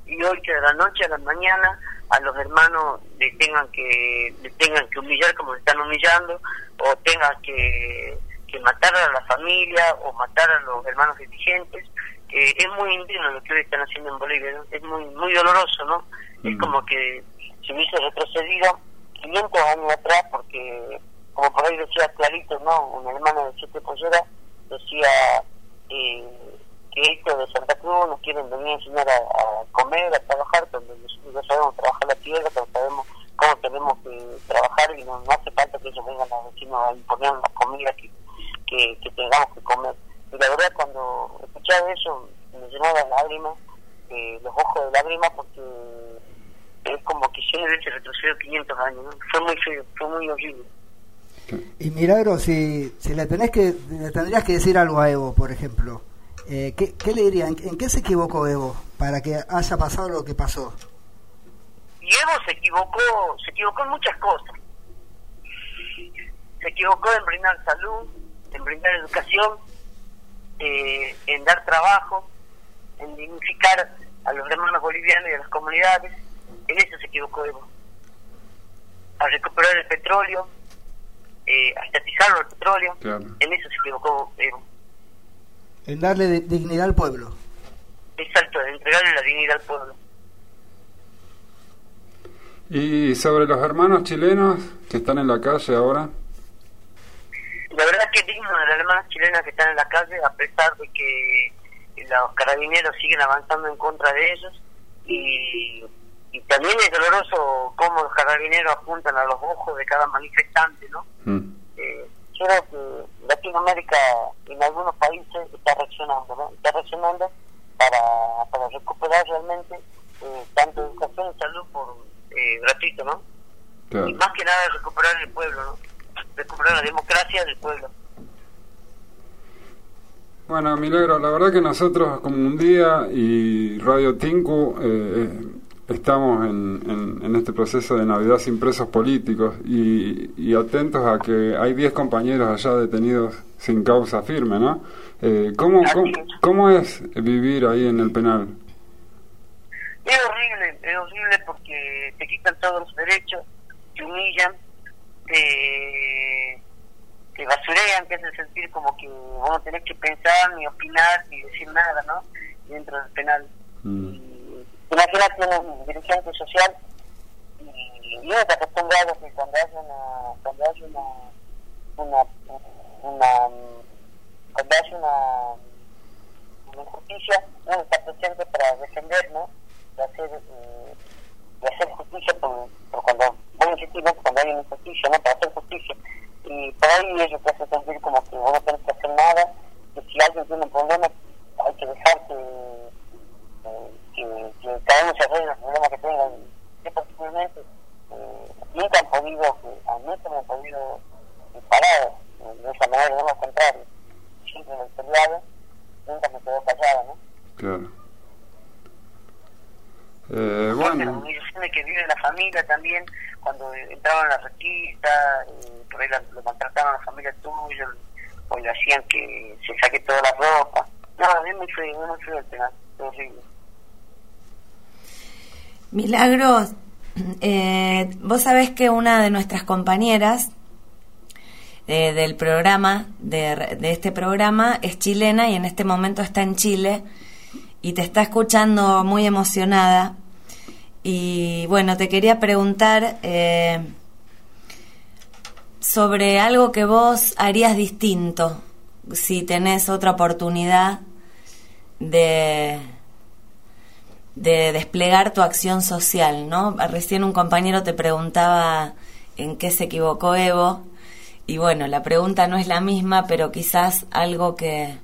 y hoy que de la noche a la mañana a los hermanos le tengan que le tengan que humillar como le están humillando o tengan que, que matar a la familia o matar a los hermanos dirigentes eh, es muy indigno lo que hoy están haciendo en Bolivia ¿no? es muy muy doloroso no es como que se hubiese retrocedido 500 años atrás porque como por ahí decía clarito no un hermano de siete polleras decía eh, que esto de Santa Cruz nos quieren venir a enseñar a, comer, a trabajar, donde nosotros ya sabemos trabajar la tierra, pero sabemos cómo tenemos que trabajar y no, no hace falta que ellos vengan a decirnos a imponer la comida que, que, que tengamos que comer. Y la verdad cuando escuchaba eso me llenaba de lágrimas, eh, los ojos de lágrimas porque es como que si hubiese retrocedido 500 años, fue muy feo, fue muy horrible. Y Milagro, si, si le, tenés que, le tendrías que decir algo a Evo, por ejemplo, eh, ¿qué, ¿qué le dirían? ¿En qué se equivocó Evo para que haya pasado lo que pasó? Y Evo se equivocó, se equivocó en muchas cosas. Se equivocó en brindar salud, en brindar educación, eh, en dar trabajo, en dignificar a los hermanos bolivianos y a las comunidades. En eso se equivocó Evo. A recuperar el petróleo, eh, a estatizarlo el petróleo, Claro. en eso se equivocó Evo. En darle di- dignidad al pueblo. Exacto, en entregarle la dignidad al pueblo. Y sobre los hermanos chilenos que están en la calle ahora, La verdad que es digno de las hermanas chilenas que están en la calle, a pesar de que los carabineros siguen avanzando en contra de ellos. Y, y también es doloroso cómo los carabineros apuntan a los ojos de cada manifestante, ¿no? mm, Eh, creo que Latinoamérica en algunos países está reaccionando, ¿no? Está reaccionando para, para recuperar realmente eh, tanto educación y salud por eh, gratuito, ¿no? claro. Y más que nada recuperar el pueblo, ¿no? Recuperar la democracia del pueblo. Bueno, Milagro, la verdad que nosotros como un día y Radio Tinku eh, eh, estamos en, en- en este proceso de Navidad sin presos políticos y, y atentos a que hay 10 compañeros allá detenidos sin causa firme, ¿no? Eh, ¿cómo, cómo, cómo es vivir ahí en el penal? Es horrible, es horrible porque te quitan todos los derechos, te humillan, te, te basurean, te hacen sentir como que vos no tenés que pensar, ni opinar, ni decir nada, ¿no? Dentro del penal. Mm, Imagínate un dirigente social y, uno está acostumbrado que cuando hay una, cuando hay una, una, cuando hay una, injusticia, uno está presente para defender, ¿no? De hacer, eh, hacer justicia por, cuando, voy a insistir, cuando hay una injusticia, ¿no? Para hacer justicia. Y por ahí ellos te hacen sentir como que vos no tenés que hacer nada, que si alguien tiene un problema hay que dejar que eh, que, que cada uno se arregle los problemas que tengan. Yo particularmente eh, nunca han podido, que a mí me han podido parar de esa manera, no al contrario. Siempre me he peleado, nunca me quedo callada, ¿no? claro. Eh, bueno, humillaciones que vive la familia también, cuando entraban a la requista, eh, por ahí la- lo maltrataban a la familia tuya, o le hacían que se saque toda la ropa. No, es muy feo, es muy feo el penal, es horrible. Milagros, eh, vos sabés que una de nuestras compañeras eh, del programa, de, de este programa, es chilena y en este momento está en Chile y te está escuchando muy emocionada. Y bueno, te quería preguntar eh, sobre algo que vos harías distinto si tenés otra oportunidad de, de desplegar tu acción social, ¿no? Recién un compañero te preguntaba en qué se equivocó Evo y bueno, la pregunta no es la misma, pero quizás algo que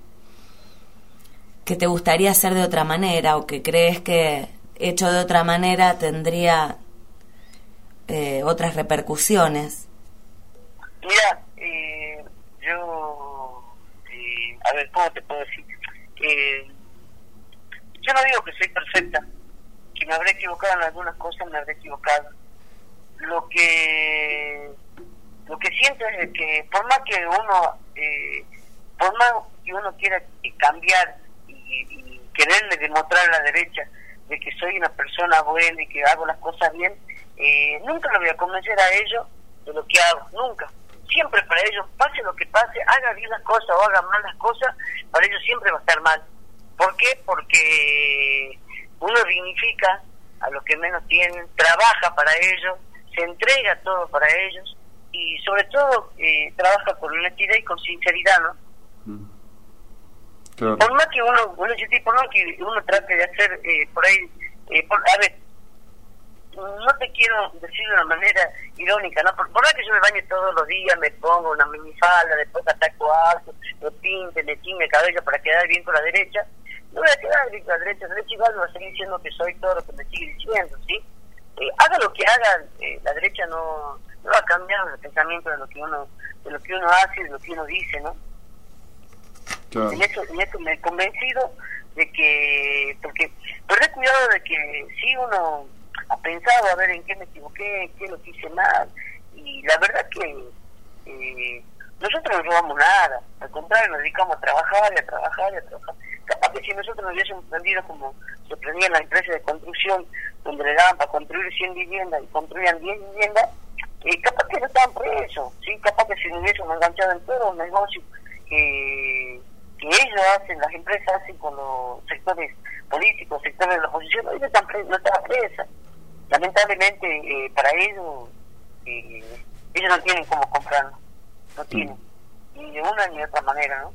que te gustaría hacer de otra manera o que crees que hecho de otra manera tendría eh, otras repercusiones. Mira, eh, yo, eh, a ver, ¿cómo te puedo decir? Eh, yo no digo que soy perfecta, que me habré equivocado en algunas cosas, me habré equivocado. Lo que lo que siento es que por más que uno, eh, por más que uno quiera cambiar y, y quererle demostrar a la derecha de que soy una persona buena y que hago las cosas bien, eh, nunca lo voy a convencer a ellos de lo que hago, nunca. Siempre para ellos, pase lo que pase, haga bien las cosas o haga mal las cosas, para ellos siempre va a estar mal. ¿Por qué? Porque uno dignifica a los que menos tienen, trabaja para ellos, se entrega todo para ellos y sobre todo eh, trabaja con honestidad y con sinceridad, ¿no? Claro. Por más que uno, uno, por más que uno trate de hacer eh, por ahí, eh, por, a ver, no te quiero decir de una manera irónica, ¿no? Por, por más que yo me bañe todos los días, me pongo una minifalda, después ataco alto, me pinte, me tiñe el cabello para quedar bien con la derecha, no voy a quedar con la derecha, derecha igual va a seguir diciendo que soy todo lo que me sigue diciendo, ¿sí? Eh, haga lo que haga, eh, la derecha no, no va a cambiar el pensamiento de lo que uno de lo que uno hace y de lo que uno dice, ¿no? Claro. En eso, en eso me he convencido de que, porque, pero he cuidado de que si uno ha pensado a ver en qué me equivoqué, en qué lo que hice mal, y la verdad que eh, nosotros no robamos nada, al contrario, nos dedicamos a trabajar y a trabajar y a trabajar. Capaz que si nosotros nos hubiésemos prendido como se prendían las empresas de construcción, donde le daban para construir 100 viviendas y construían 10 viviendas, eh, capaz que no estaban presos, ¿sí? capaz que si nos hubiésemos enganchado en todo un negocio que, ellos hacen, las empresas hacen con los sectores políticos, sectores de la oposición, ellos están pre no estaban presas. Lamentablemente, eh, para ellos, eh, ellos no tienen cómo comprarlo, no tienen, ni de una ni de otra manera, ¿no?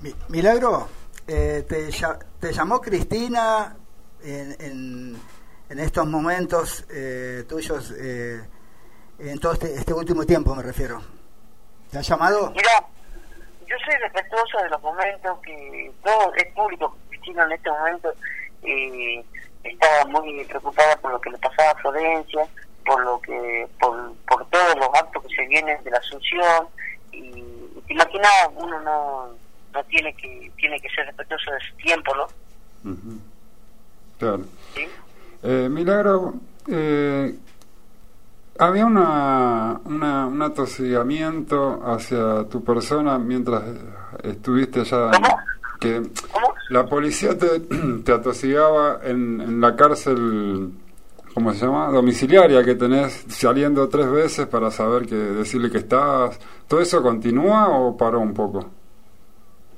Mi- Milagro, eh, te, lla- te llamó Cristina en, en, en estos momentos eh, tuyos, eh, en todo este, este último tiempo me refiero. ¿Te ha llamado? Mira, yo soy respetuoso de los momentos que todo es público. Cristina en este momento eh, estaba muy preocupada por lo que le pasaba a Florencia, por lo que, por, por todos los actos se vienen de la Asunción y, te imaginas, uno no, no tiene que tiene que ser respetuoso de su tiempo, ¿no? Ujú. Claro. Eh, Milagro, eh, había una, una, un atosigamiento hacia tu persona mientras estuviste allá. Que la policía te, te atosigaba en, en la cárcel, ¿cómo se llama? Domiciliaria que tenés saliendo tres veces para saber que decirle que estás. ¿Todo eso continúa o paró un poco?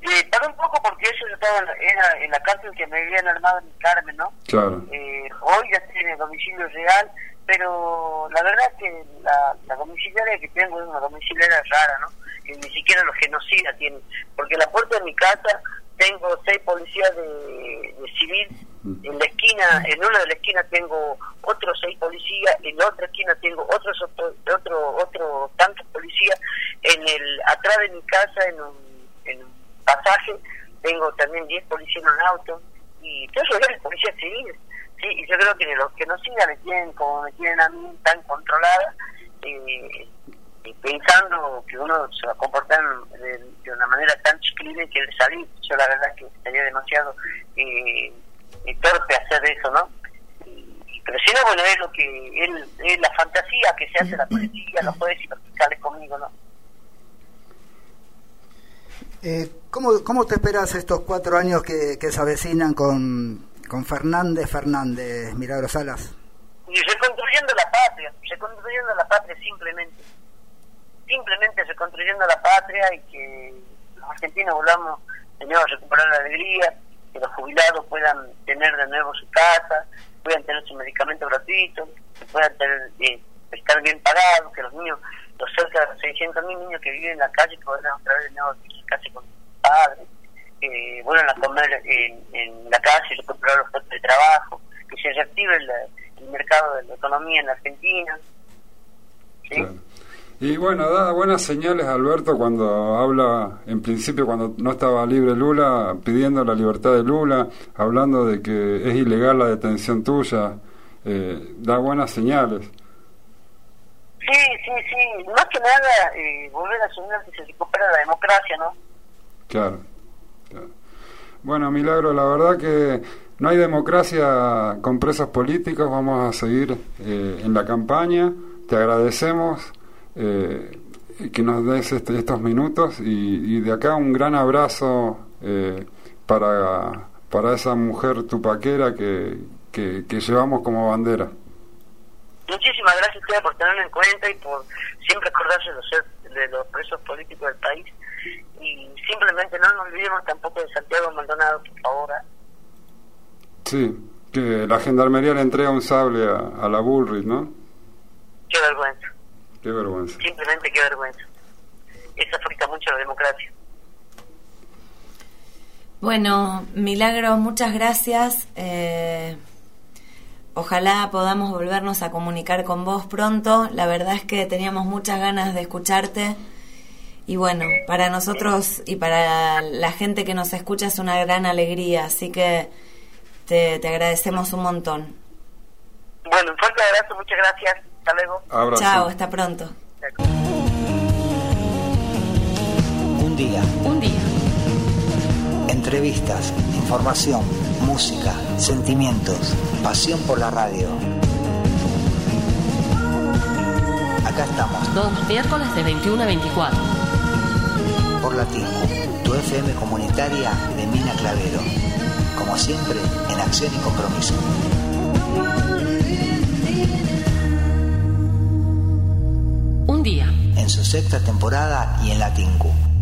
Eh, paré un poco porque eso yo estaba en la, era en la cárcel que me habían armado en Carmen, ¿no? Claro. Eh, hoy ya estoy en el domicilio real, pero la verdad es que la, la domiciliaria que tengo es una domiciliaria rara, ¿no? Que ni siquiera los genocidas tienen. Porque en la puerta de mi casa tengo seis policías de, de civil, en la esquina, en una de las esquinas tengo otros seis policías, en la otra esquina tengo otros otro, otro, tantos policías, en el atrás de mi casa, en un, en un pasaje, tengo también 10 policías en un auto, y todos eran policías civiles. Sí, y yo creo que los que no sigan me tienen como me tienen a mí tan controlada, eh, pensando que uno se va a comportar de, de una manera tan chiquilina que salir, yo la verdad que estaría demasiado eh, eh, torpe hacer eso, ¿no? Pero si no, bueno, es lo que es, es la fantasía que se hace la policía, los jueces y los fiscales conmigo, ¿no? Eh, ¿cómo, ¿Cómo te esperas estos cuatro años que, que se avecinan con, con Fernández Fernández, Milagro Salas? Y reconstruyendo la patria, reconstruyendo la patria simplemente. simplemente reconstruyendo la patria y que los argentinos volvamos de nuevo a recuperar la alegría, que los jubilados puedan tener de nuevo su casa, puedan tener su medicamento gratuito, que puedan tener, eh, estar bien pagados, que los niños, los cerca de 600 mil niños que viven en la calle puedan otra vez de nuevo casas con sus padres, que vuelvan a comer en, en la calle recuperar los puestos de trabajo, que se reactive el, mercado de la economía en Argentina. ¿sí? Y bueno, da buenas señales Alberto cuando habla, en principio cuando no estaba libre Lula, pidiendo la libertad de Lula, hablando de que es ilegal la detención tuya, eh, da buenas señales. Sí, sí, sí. Más que nada, eh, volver a soñar que se recupera la democracia, ¿no? Claro, claro. Bueno, Milagro, la verdad que no hay democracia con presos políticos, vamos a seguir eh, en la campaña, te agradecemos eh, que nos des este- estos minutos y, y de acá un gran abrazo eh, para, para esa mujer tupaquera que, que, que llevamos como bandera. Muchísimas gracias a ustedes por tenerlo en cuenta y por siempre acordarse de los, de los presos políticos del país. Y simplemente no nos olvidemos tampoco de Santiago Maldonado, por favor. ¿eh? Sí, que la gendarmería le entrega un sable a, a la Bullrich, ¿no? Qué vergüenza, Qué vergüenza. simplemente qué vergüenza. Eso afecta mucho a la democracia. Bueno, Milagros, muchas gracias. Eh, ojalá podamos volvernos a comunicar con vos pronto. La verdad es que teníamos muchas ganas de escucharte. Y bueno, para nosotros y para la gente que nos escucha es una gran alegría. Así que te, te agradecemos un montón. Bueno, un fuerte abrazo, muchas gracias. Hasta luego. Abrazo. Chao, hasta pronto. Un día. Un día. Entrevistas, información, música, sentimientos, pasión por la radio. Acá estamos, Todos los miércoles de 21 a 24. por la TICU, tu FM comunitaria de Mina Clavero. Como siempre, en acción y compromiso. Un día. En su sexta temporada y en la TINCU.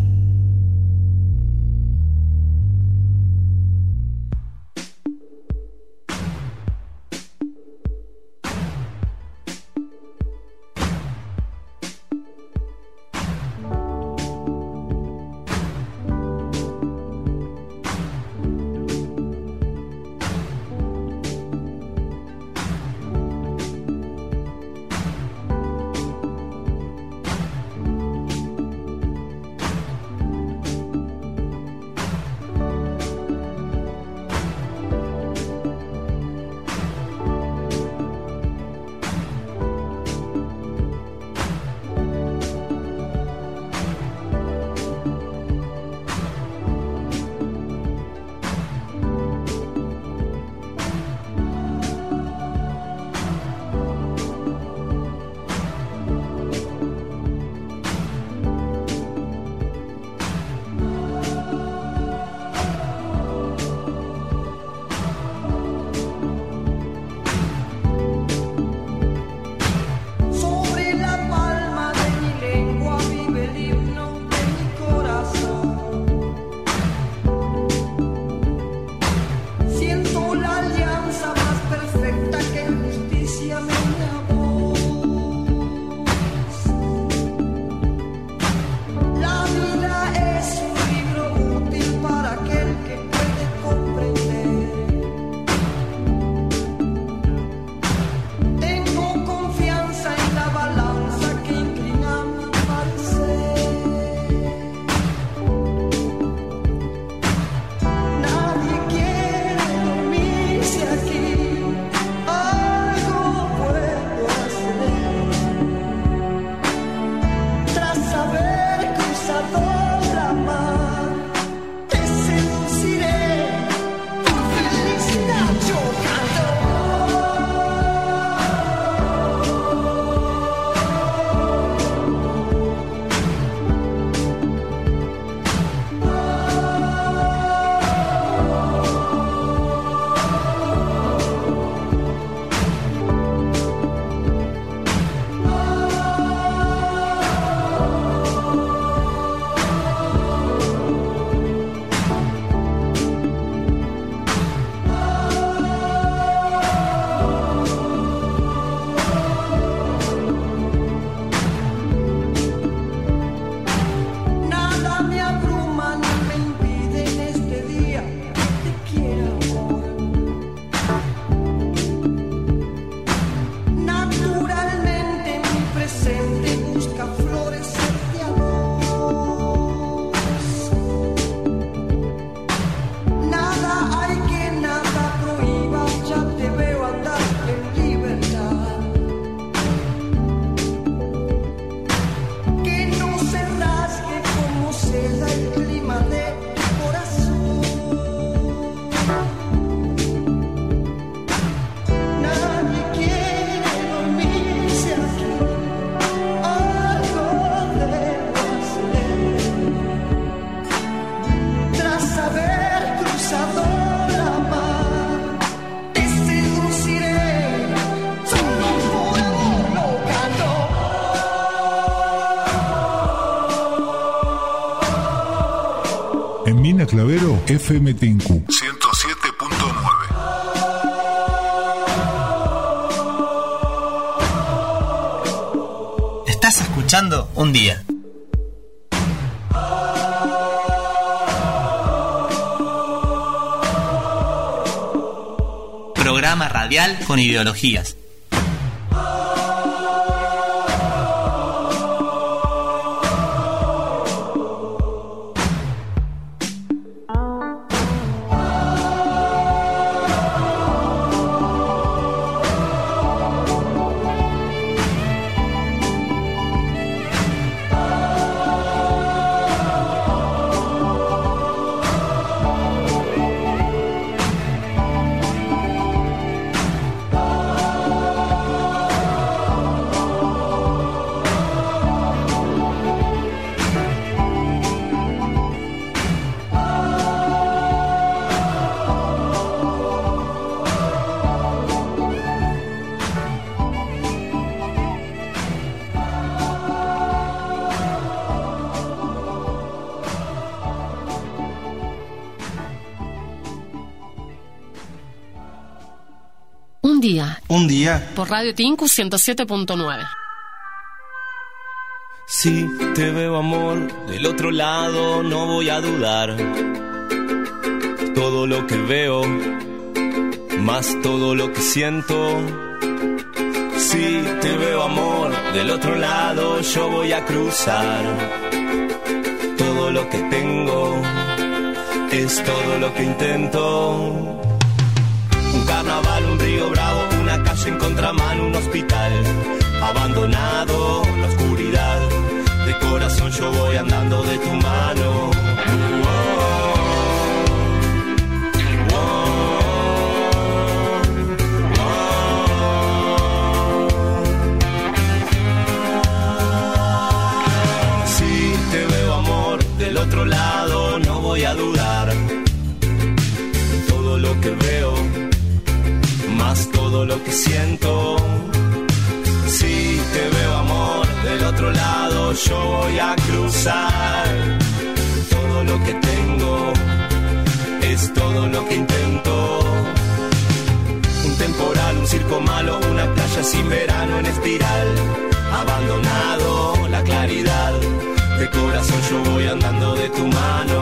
FM Tinku. 107.9. Estás escuchando un día. Programa radial con ideologías. Radio Tinku 107.9. Si te veo amor del otro lado, no voy a dudar. Todo lo que veo, más todo lo que siento. Si te veo amor del otro lado, yo voy a cruzar. Todo lo que tengo es todo lo que intento. Calle en contramano, un hospital abandonado, la oscuridad. De corazón yo voy andando de tu mano. Todo lo que siento. Si te veo amor del otro lado, yo voy a cruzar. Todo lo que tengo es todo lo que intento. Un temporal, un circo malo, una playa sin verano en espiral. Abandonado la claridad, de corazón yo voy andando de tu mano.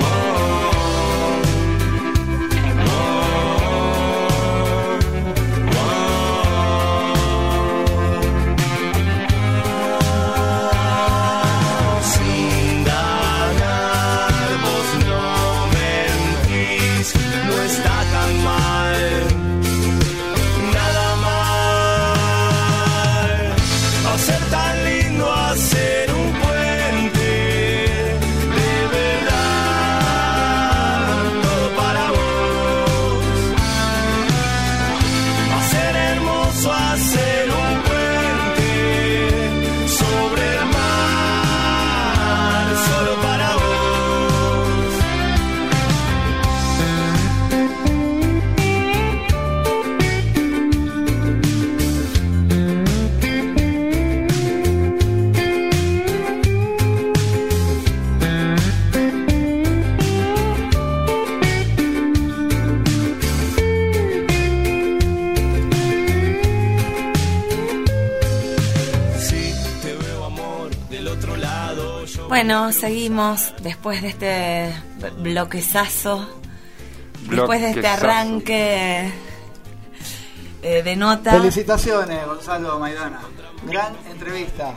Oh. Bueno, seguimos después de este bloquezazo, después de este arranque eh, de nota. Felicitaciones, Gonzalo Maidana. Gran entrevista.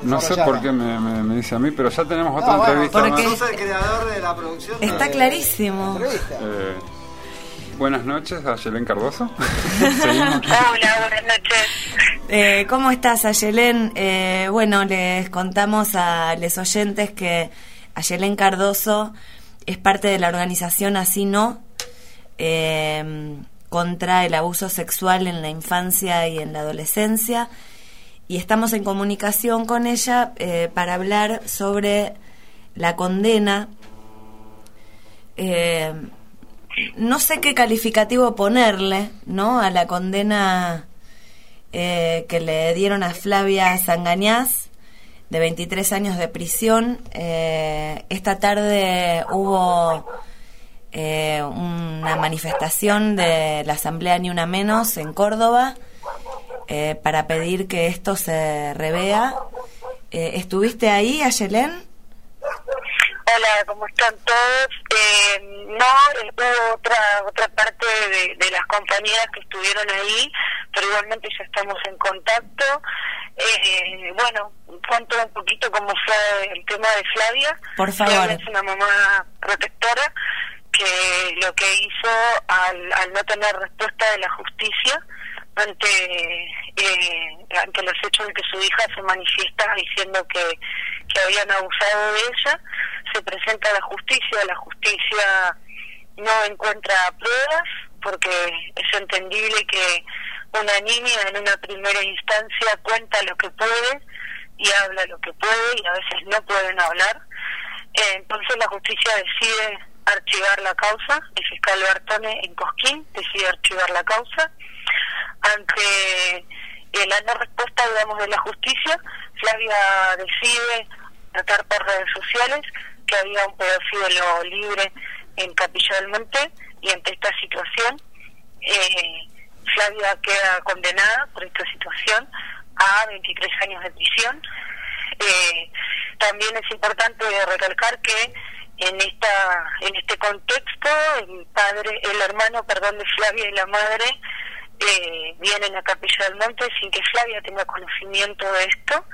No sé por qué me, me- me dice a mí, pero ya tenemos otra bueno, entrevista porque más. sos el creador de la producción. Está de- clarísimo. Eh, buenas noches a Yelén Cardoso. Seguimos. Hola, buenas noches. Eh, ¿Cómo estás, Ayelén? Eh, bueno, les contamos a los oyentes que Ayelén Cardoso es parte de la organización Así No, eh, contra el abuso sexual en la infancia y en la adolescencia. Y estamos en comunicación con ella eh, para hablar sobre la condena. eh, no sé qué calificativo ponerle, ¿no? A la condena eh, que le dieron a Flavia Sangañás de 23 años de prisión. Eh, esta tarde hubo eh, una manifestación de la Asamblea Ni Una Menos en Córdoba eh, para pedir que esto se revea. Eh, ¿Estuviste ahí, Ayelén? Hola, ¿cómo están todos? Eh, no, eh, hubo otra otra parte de, de las compañías que estuvieron ahí, pero igualmente ya estamos en contacto. Eh, bueno, cuento un poquito cómo fue el tema de Flavia. Por favor. Flavia es una mamá protectora que lo que hizo al, al no tener respuesta de la justicia ante eh, ante los hechos de que su hija se manifiesta diciendo que, que habían abusado de ella, se presenta a la justicia, la justicia no encuentra pruebas porque es entendible que una niña en una primera instancia cuenta lo que puede y habla lo que puede y a veces no pueden hablar. Eh, entonces la justicia decide archivar la causa, el fiscal Bertone en Cosquín decide archivar la causa. Ante eh, la no respuesta, digamos, de la justicia, Flavia decide tratar por redes sociales que había un pedófilo libre en Capilla del Monte y ante esta situación eh, Flavia queda condenada por esta situación a 23 años de prisión. Eh, también es importante recalcar que en esta en este contexto el padre el hermano perdón de Flavia y la madre eh, vienen a Capilla del Monte sin que Flavia tenga conocimiento de esto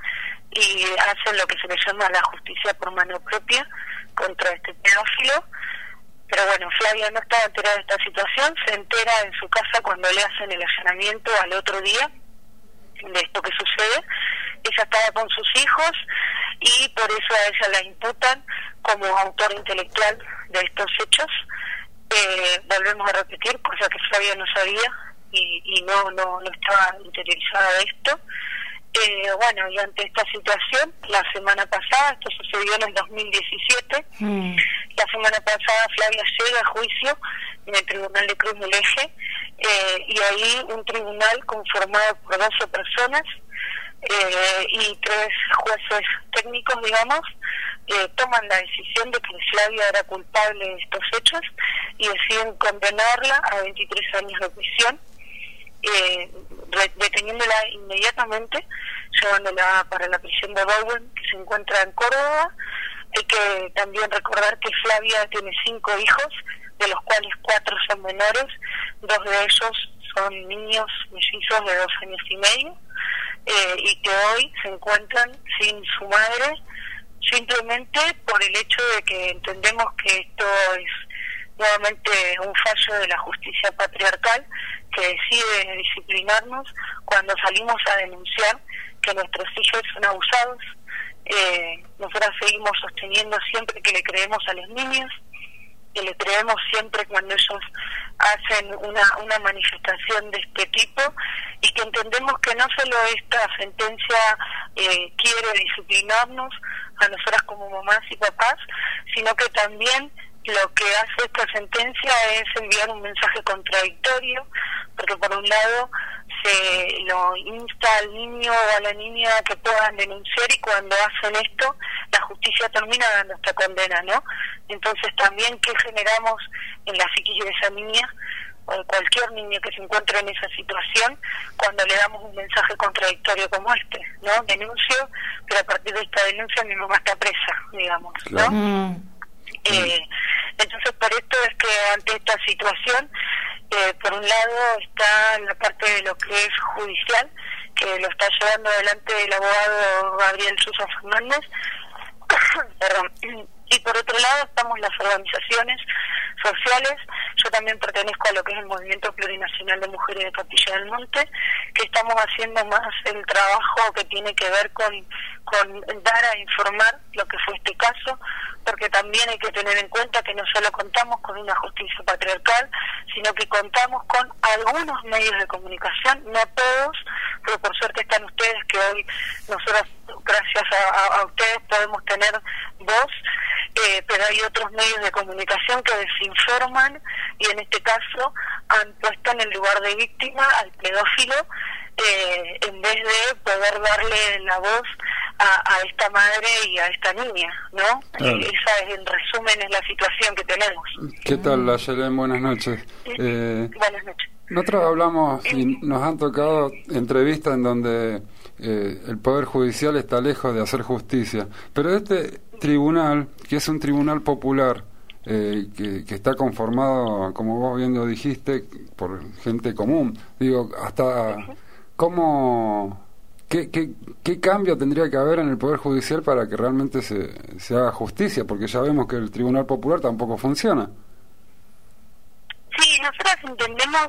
y hacen lo que se le llama la justicia por mano propia contra este pedófilo. Pero bueno, Flavia no estaba enterada de esta situación, se entera en su casa cuando le hacen el allanamiento al otro día de esto que sucede. Ella estaba con sus hijos y por eso a ella la imputan como autor intelectual de estos hechos. Eh, volvemos a repetir, cosa que Flavia no sabía y, y no, no, no estaba interiorizada de esto. Eh, bueno, y ante esta situación, la semana pasada, esto sucedió en el 2017, la semana pasada Flavia llega a juicio en el Tribunal de Cruz del Eje eh, y ahí un tribunal conformado por 12 personas eh, y tres jueces técnicos, digamos, eh, toman la decisión de que Flavia era culpable de estos hechos y deciden condenarla a 23 años de prisión eh, deteniéndola inmediatamente, llevándola para la prisión de Bowen, que se encuentra en Córdoba. Hay que también recordar que Flavia tiene cinco hijos, de los cuales cuatro son menores, dos de ellos son niños mellizos de dos años y medio, eh, y que hoy se encuentran sin su madre, simplemente por el hecho de que entendemos que esto es nuevamente un fallo de la justicia patriarcal que decide disciplinarnos cuando salimos a denunciar que nuestros hijos son abusados. Eh, nosotras seguimos sosteniendo siempre que le creemos a los niños, que le creemos siempre cuando ellos hacen una, una manifestación de este tipo y que entendemos que no solo esta sentencia eh, quiere disciplinarnos a nosotras como mamás y papás, sino que también lo que hace esta sentencia es enviar un mensaje contradictorio, porque por un lado se lo insta al niño o a la niña que puedan denunciar y cuando hacen esto la justicia termina dando esta condena, ¿no? Entonces también qué generamos en la psiquis de esa niña o de cualquier niño que se encuentre en esa situación cuando le damos un mensaje contradictorio como este, ¿no? Denuncio, pero a partir de esta denuncia mi mamá está presa, digamos, ¿no? Eh, entonces, por esto es que ante esta situación, eh, por un lado está la parte de lo que es judicial, que lo está llevando adelante el abogado Gabriel Susa Fernández, y por otro lado estamos las organizaciones sociales, yo también pertenezco a lo que es el Movimiento Plurinacional de Mujeres de Capilla del Monte, que estamos haciendo más el trabajo que tiene que ver con, con dar a informar lo que fue este caso, porque también hay que tener en cuenta que no solo contamos con una justicia patriarcal, sino que contamos con algunos medios de comunicación, no todos, pero por suerte están ustedes que hoy nosotros, gracias a, a- a ustedes, podemos tener voz, eh, pero hay otros medios de comunicación que desinforman y en este caso han puesto en el lugar de víctima al pedófilo eh, en vez de poder darle la voz a, a esta madre y a esta niña, ¿no? Claro. Esa es, en resumen es la situación que tenemos. ¿Qué tal, Ayelen? Buenas noches. Eh, Buenas noches. nosotros hablamos y nos han tocado entrevistas en donde eh, el Poder Judicial está lejos de hacer justicia. Pero este tribunal, que es un tribunal popular, eh, que, que está conformado, como vos bien lo dijiste, por gente común, digo, hasta cómo... ¿Qué, qué, qué cambio tendría que haber en el Poder Judicial para que realmente se, se haga justicia? Porque ya vemos que el Tribunal Popular tampoco funciona. Sí, nosotras entendemos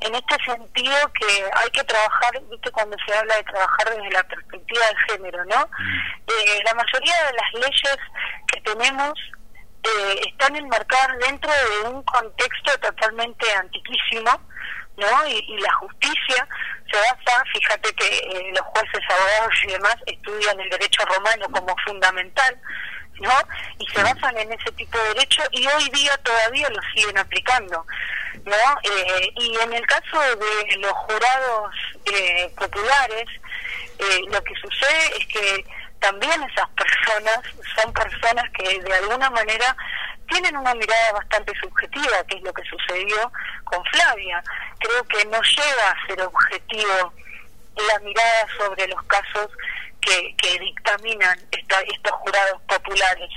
en este sentido que hay que trabajar, viste, cuando se habla de trabajar desde la perspectiva del género, ¿no? Eh, la mayoría de las leyes que tenemos eh, están enmarcadas dentro de un contexto totalmente antiquísimo, ¿no? Y, y la justicia se basa, fíjate que eh, los jueces, abogados y demás estudian el derecho romano como fundamental, ¿no? Y se basan en ese tipo de derecho y hoy día todavía lo siguen aplicando, ¿no? Eh, y en el caso de los jurados eh, populares, eh, lo que sucede es que también esas personas son personas que de alguna manera tienen una mirada bastante subjetiva, que es lo que sucedió con Flavia. Creo que no llega a ser objetivo la mirada sobre los casos que, que dictaminan esta, estos jurados populares.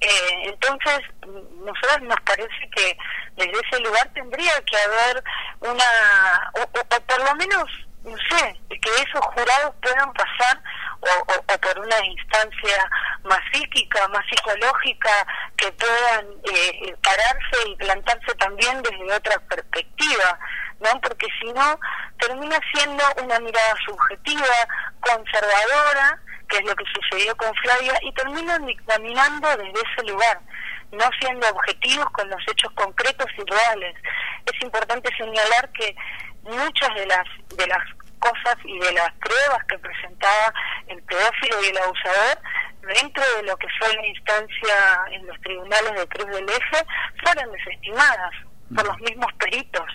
Eh, entonces, nosotros nos parece que desde ese lugar tendría que haber una, o, o- o por lo menos, no sé, que esos jurados puedan pasar o, por una instancia más psíquica, más psicológica, que puedan eh, pararse y plantarse también desde otra perspectiva, ¿no? Porque si no, termina siendo una mirada subjetiva, conservadora, que es lo que sucedió con Flavia, y terminan dictaminando desde ese lugar, no siendo objetivos con los hechos concretos y reales. Es importante señalar que muchas de las de las cosas y de las pruebas que presentaba el pedófilo y el abusador dentro de lo que fue la instancia en los tribunales de Cruz del Eje fueron desestimadas por los mismos peritos,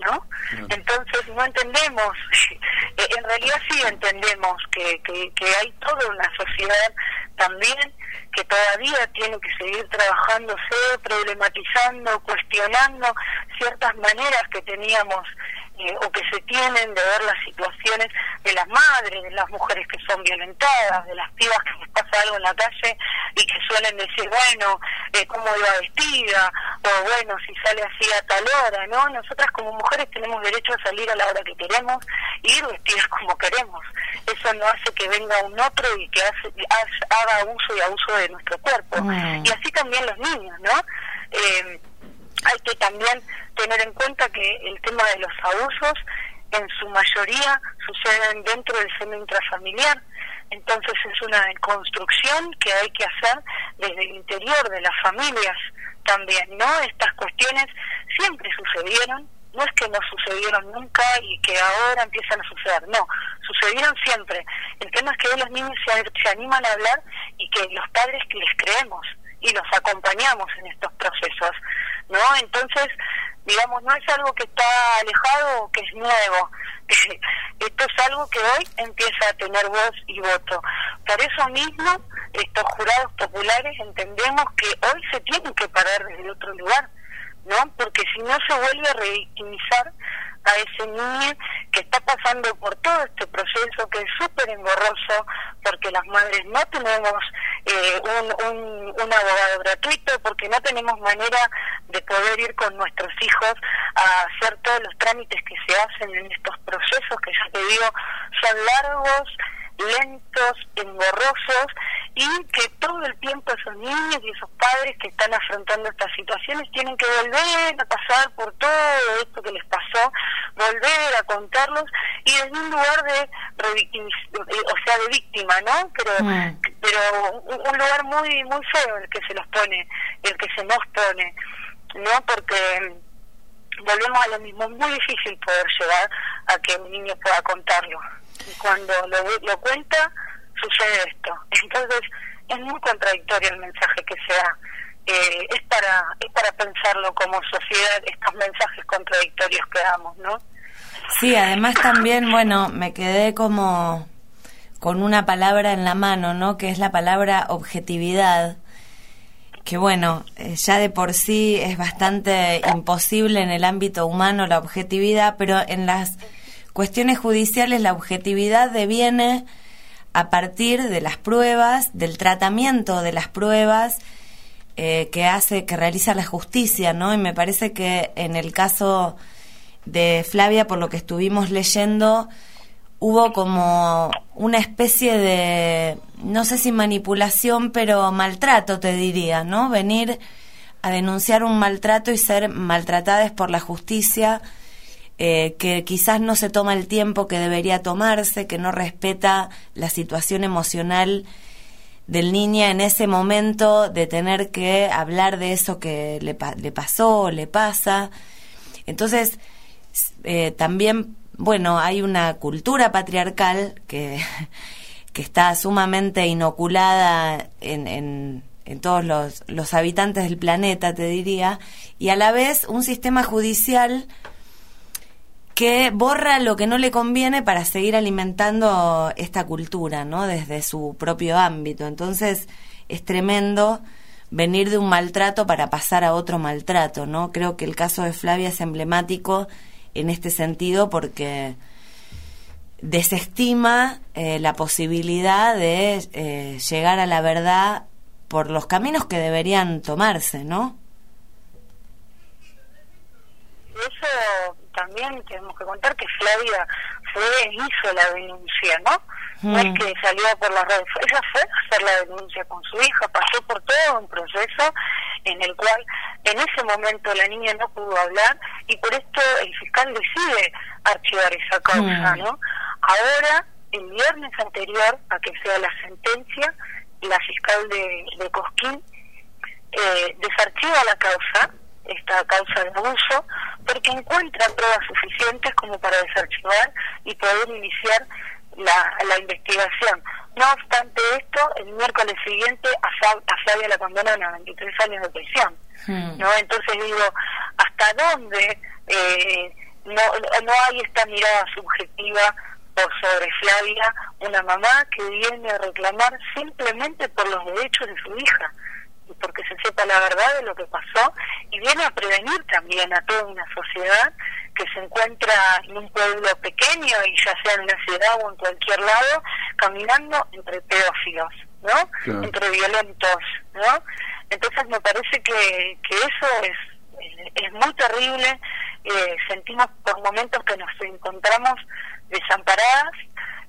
¿no? Entonces no entendemos, en realidad sí entendemos que, que, que hay toda una sociedad también que todavía tiene que seguir trabajándose, problematizando, cuestionando ciertas maneras que teníamos eh, o que se tienen de ver las situaciones de las madres, de las mujeres que son violentadas, de las pibas que les pasa algo en la calle y que suelen decir, bueno, eh, cómo iba vestida, o bueno, si sale así a tal hora, ¿no? Nosotras como mujeres tenemos derecho a salir a la hora que queremos y ir vestidas como queremos. Eso no hace que venga un otro y que hace, ha- haga uso y abuso de nuestro cuerpo. Mm. Y así también los niños, ¿no? Eh, hay que también tener en cuenta que el tema de los abusos en su mayoría suceden dentro del seno intrafamiliar. Entonces es una construcción que hay que hacer desde el interior de las familias también, ¿no? Estas cuestiones siempre sucedieron, no es que no sucedieron nunca y que ahora empiezan a suceder, no, sucedieron siempre. El tema es que hoy los niños se, se animan a hablar y que los padres que les creemos y los acompañamos en estos procesos, ¿no? Entonces, digamos, no es algo que está alejado o que es nuevo. Esto es algo que hoy empieza a tener voz y voto. Por eso mismo, estos jurados populares entendemos que hoy se tienen que parar desde otro lugar, ¿no? Porque si no se vuelve a revictimizar a ese niño que está pasando por todo este proceso que es súper engorroso porque las madres no tenemos eh, un, un, un abogado gratuito porque no tenemos manera de poder ir con nuestros hijos a hacer todos los trámites que se hacen en estos procesos que ya te digo son largos lentos, engorrosos y que todo el tiempo esos niños y esos padres que están afrontando estas situaciones tienen que volver a pasar por todo esto que les pasó, volver a contarlos y desde un lugar de eh, o sea, de víctima, ¿no? Pero Mm. pero un, un lugar muy muy feo el que se los pone, el que se nos pone, ¿no? Porque volvemos a lo mismo, es muy difícil poder llegar a que un niño pueda contarlo. Y cuando lo, lo cuenta, sucede esto. Entonces, es muy contradictorio el mensaje que se da. Eh, es para es para pensarlo como sociedad, estos mensajes contradictorios que damos, ¿no? Sí, además también, bueno, me quedé como con una palabra en la mano, ¿no? Que es la palabra objetividad. Que bueno, eh, ya de por sí es bastante imposible en el ámbito humano la objetividad, pero en las cuestiones judiciales la objetividad deviene a partir de las pruebas, del tratamiento de las pruebas eh, que hace, que realiza la justicia, ¿no? Y me parece que en el caso de Flavia, por lo que estuvimos leyendo, hubo como una especie de, no sé si manipulación, pero maltrato, te diría, ¿no? Venir a denunciar un maltrato y ser maltratadas por la justicia, eh, que quizás no se toma el tiempo que debería tomarse, que no respeta la situación emocional del niño en ese momento de tener que hablar de eso que le, le pasó, le pasa. Entonces, eh, también, bueno, hay una cultura patriarcal que, que está sumamente inoculada en, en, en todos los, los habitantes del planeta, te diría, y a la vez un sistema judicial que borra lo que no le conviene para seguir alimentando esta cultura, ¿no? Desde su propio ámbito. Entonces, es tremendo venir de un maltrato para pasar a otro maltrato, ¿no? Creo que el caso de Flavia es emblemático en este sentido porque desestima eh, la posibilidad de eh, llegar a la verdad por los caminos que deberían tomarse, ¿no? eso también tenemos que contar que Flavia fue hizo la denuncia, ¿no? No es Mm. que salió por las redes, ella fue a hacer la denuncia con su hija, pasó por todo un proceso en el cual en ese momento la niña no pudo hablar y por esto el fiscal decide archivar esa causa, Mm. ¿no? Ahora, el viernes anterior a que sea la sentencia, la fiscal de, de Cosquín eh, desarchiva la causa, esta causa de abuso, porque encuentra pruebas suficientes como para desarchivar y poder iniciar la, la investigación. No obstante esto, el miércoles siguiente a, Flavia la condenan a 23 años de prisión. ¿no? Entonces digo, ¿hasta dónde eh, no, no hay esta mirada subjetiva por sobre Flavia, una mamá que viene a reclamar simplemente por los derechos de su hija? y porque se sepa la verdad de lo que pasó y viene a prevenir también a toda una sociedad que se encuentra en un pueblo pequeño y ya sea en una ciudad o en cualquier lado caminando entre pedófilos, ¿no? Claro. Entre violentos, ¿no? Entonces me parece que, que eso es, es muy terrible, eh, sentimos por momentos que nos encontramos desamparadas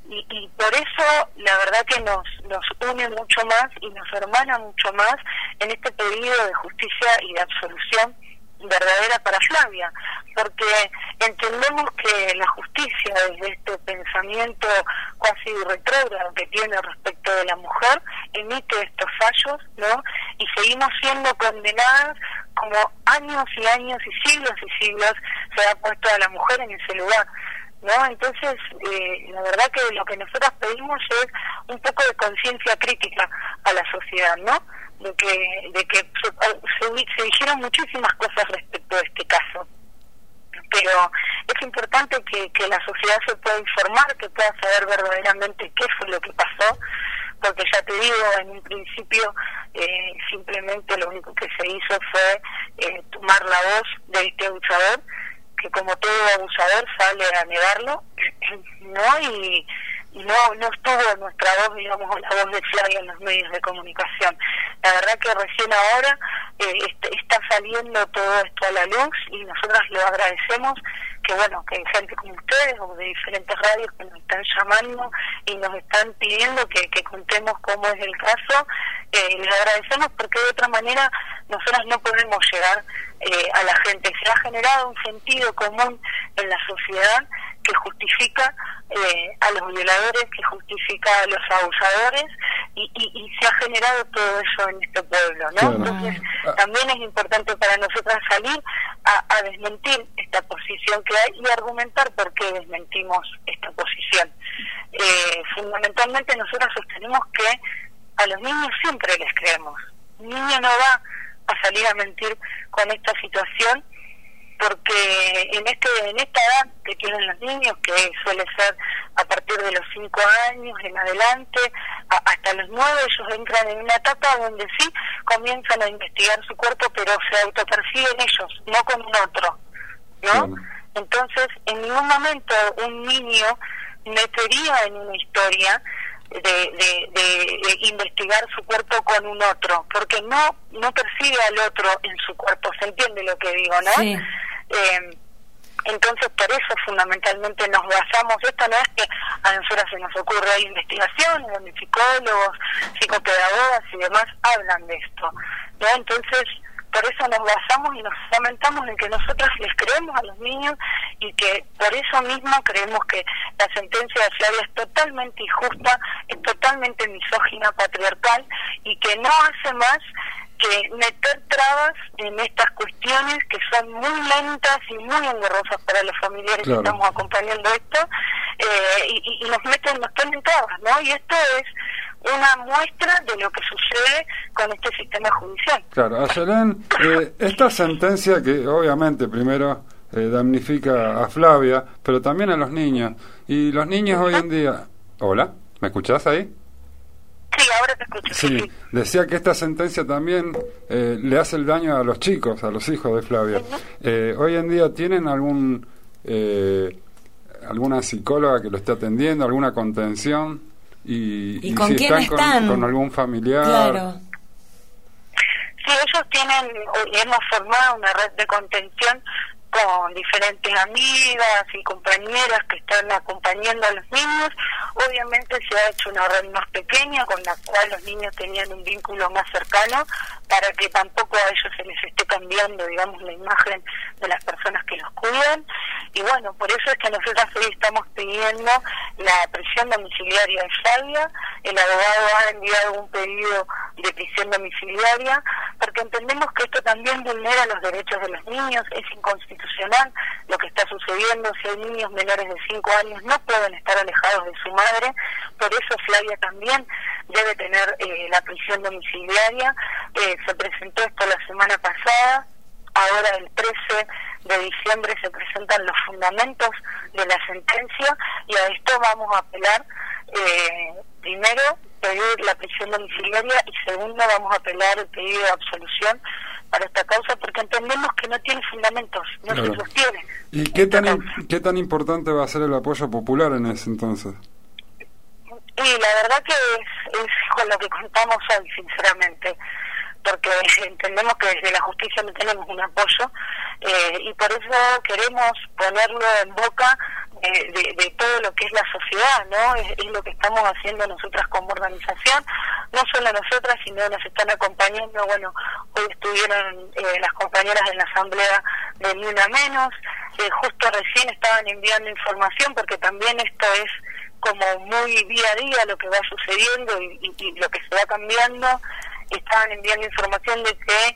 y, y por eso la verdad que nos, nos une mucho más y nos hermana mucho más en este pedido de justicia y de absolución verdadera para Flavia, porque entendemos que la justicia desde este pensamiento casi retrógrado que tiene respecto de la mujer emite estos fallos, ¿no? Y seguimos siendo condenadas como años y años y siglos y siglos se ha puesto a la mujer en ese lugar. ¿no? Entonces, eh, la verdad que lo que nosotros pedimos es un poco de conciencia crítica a la sociedad, ¿no? De que, de que se, se, dijeron muchísimas cosas respecto a este caso, pero es importante que, que la sociedad se pueda informar, que pueda saber verdaderamente qué fue lo que pasó, porque ya te digo, en un principio eh, simplemente lo único que se hizo fue eh, tomar la voz de este abusador, que como todo abusador sale a negarlo, ¿no? Y, no, no estuvo nuestra voz, digamos, la voz de Flavia en los medios de comunicación. La verdad que recién ahora eh, est- está saliendo todo esto a la luz y nosotras lo agradecemos que bueno, que gente como ustedes o de diferentes radios que nos están llamando y nos están pidiendo que, que contemos cómo es el caso. Eh, les agradecemos porque de otra manera nosotras no podemos llegar eh, a la gente. Se ha generado un sentido común en la sociedad que justifica eh, a los violadores, que justifica a los abusadores y, y, y se ha generado todo eso en este pueblo, ¿no? Claro. Entonces también es importante para nosotras salir a, a desmentir esta posición que hay y argumentar por qué desmentimos esta posición. Eh, fundamentalmente nosotros sostenemos que a los niños siempre les creemos. Un niño no va a salir a mentir con esta situación porque en este en esta edad que tienen los niños, que suele ser a partir de los 5 años en adelante, a- hasta los 9 ellos entran en una etapa donde sí comienzan a investigar su cuerpo, pero se autoperciben ellos, no con un otro, ¿no? Entonces, en ningún momento un niño metería en una historia de, de, de- de investigar su cuerpo con un otro, porque no no percibe al otro en su cuerpo, ¿se entiende lo que digo, no? Sí. Eh, entonces, por eso fundamentalmente nos basamos, esto no es que a nosotras se nos ocurre, hay investigaciones donde psicólogos, psicopedagogas y demás hablan de esto, ¿no? Entonces, por eso nos basamos y nos fundamentamos en que nosotros les creemos a los niños y que por eso mismo creemos que la sentencia de Flavia es totalmente injusta, es totalmente misógina, patriarcal y que no hace más que meter trabas en estas cuestiones que son muy lentas y muy engorrosas para los familiares Claro. que estamos acompañando esto eh, y, y- y nos meten nos ponen trabas no y esto es una muestra de lo que sucede con este sistema judicial Claro, Ayelén, eh, esta sentencia que obviamente primero eh, damnifica a Flavia, pero también a los niños. Y los niños hoy en día... Hola, ¿me escuchás ahí? Sí ahora te escucho Sí, decía que esta sentencia también eh, le hace el daño a los chicos, a los hijos de Flavia. Eh, hoy en día tienen algún eh, alguna psicóloga que lo esté atendiendo, alguna contención y, ¿Y con si quién con- están? con, algún familiar. Claro. Sí, ellos tienen, hemos formado una red de contención con diferentes amigas y compañeras que están acompañando a los niños. Obviamente se ha hecho una red más pequeña con la cual los niños tenían un vínculo más cercano para que tampoco a ellos se les esté cambiando, digamos, la imagen de las personas que los cuidan. Y bueno, por eso es que nosotros hoy estamos pidiendo la prisión domiciliaria de Flavia. El abogado ha enviado un pedido de prisión domiciliaria porque entendemos que esto también vulnera los derechos de los niños, es inconstitucional lo que está sucediendo, si hay niños menores de 5 años no pueden estar alejados de su madre, por eso Flavia también debe tener eh, la prisión domiciliaria, Eh, se presentó esto la semana pasada, ahora el 13 de diciembre se presentan los fundamentos de la sentencia y a esto vamos a apelar eh, primero pedir la prisión domiciliaria y segundo vamos a apelar el pedido de absolución para esta causa porque entendemos que no tiene fundamentos, no Claro. se sostiene. ¿Y qué tan, qué tan importante va a ser el apoyo popular en ese entonces? Y la verdad que es, es con lo que contamos hoy, sinceramente, porque entendemos que desde la justicia no tenemos un apoyo eh, y por eso queremos ponerlo en boca de, de- de todo lo que es la sociedad, ¿no? Es, es lo que estamos haciendo nosotras como organización, no solo nosotras, sino nos están acompañando, bueno, hoy estuvieron eh, las compañeras en la asamblea de Ni Menos, eh, justo recién estaban enviando información porque también esto es como muy día a día lo que va sucediendo y, y- y lo que se va cambiando. Estaban enviando información de que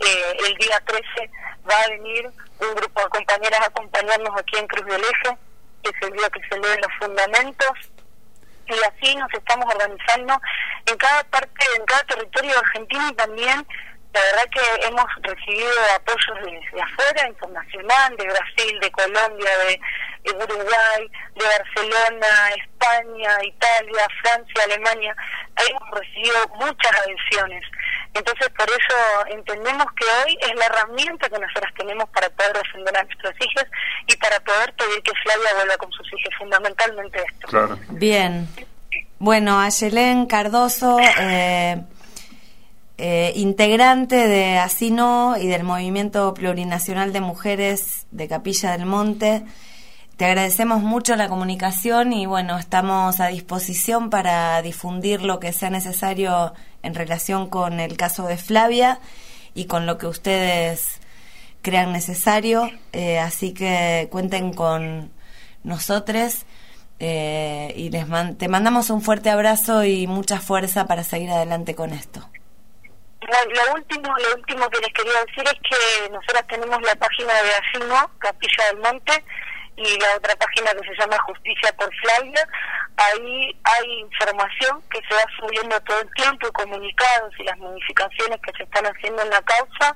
eh, el día 13 va a venir un grupo de compañeras a acompañarnos aquí en Cruz del Eje, que es el día que se leen los fundamentos. Y así nos estamos organizando en cada parte, en cada territorio de Argentina y también la verdad que hemos recibido apoyos de, de afuera, internacional, de Brasil, de Colombia, de, de Uruguay, de Barcelona, España, Italia, Francia, Alemania. Hemos recibido muchas adhesiones. Entonces, por eso entendemos que hoy es la herramienta que nosotros tenemos para poder defender a nuestros hijos y para poder pedir que Flavia vuelva con sus hijos, fundamentalmente esto. Claro. Bien. Bueno, Ayelén Cardoso, eh, eh, integrante de Asino y del Movimiento Plurinacional de Mujeres de Capilla del Monte. Te agradecemos mucho la comunicación y bueno, estamos a disposición para difundir lo que sea necesario en relación con el caso de Flavia y con lo que ustedes crean necesario. Eh, así que cuenten con nosotros eh, y les te mandamos un fuerte abrazo y mucha fuerza para seguir adelante con esto. Lo, último lo último que les quería decir es que nosotras tenemos la página de Asino, Capilla del Monte, y la otra página que se llama Justicia por Flavia. Ahí hay información que se va subiendo todo el tiempo, comunicados y las modificaciones que se están haciendo en la causa.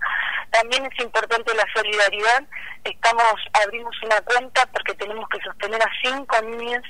también es importante la solidaridad. Estamos, abrimos una cuenta porque tenemos que sostener a cinco niños,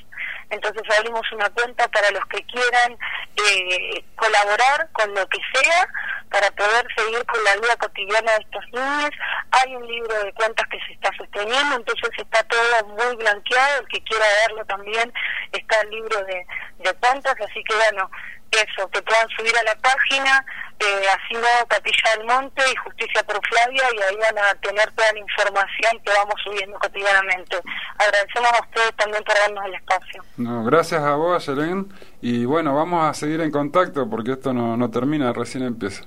entonces abrimos una cuenta para los que quieran eh, colaborar con lo que sea para poder seguir con la vida cotidiana de estos niños. Hay un libro de cuentas que se está sosteniendo, entonces está todo muy blanqueado. El que quiera verlo también está el libro de, de cuentas, así que bueno, eso, que puedan subir a la página, eh, así no Capilla del Monte y Justicia por Flavia, y ahí van a tener toda la información que vamos subiendo cotidianamente. Agradecemos a ustedes también por darnos el espacio. No, gracias a vos, Yelén. Y bueno, vamos a seguir en contacto porque esto no, no termina, recién empieza.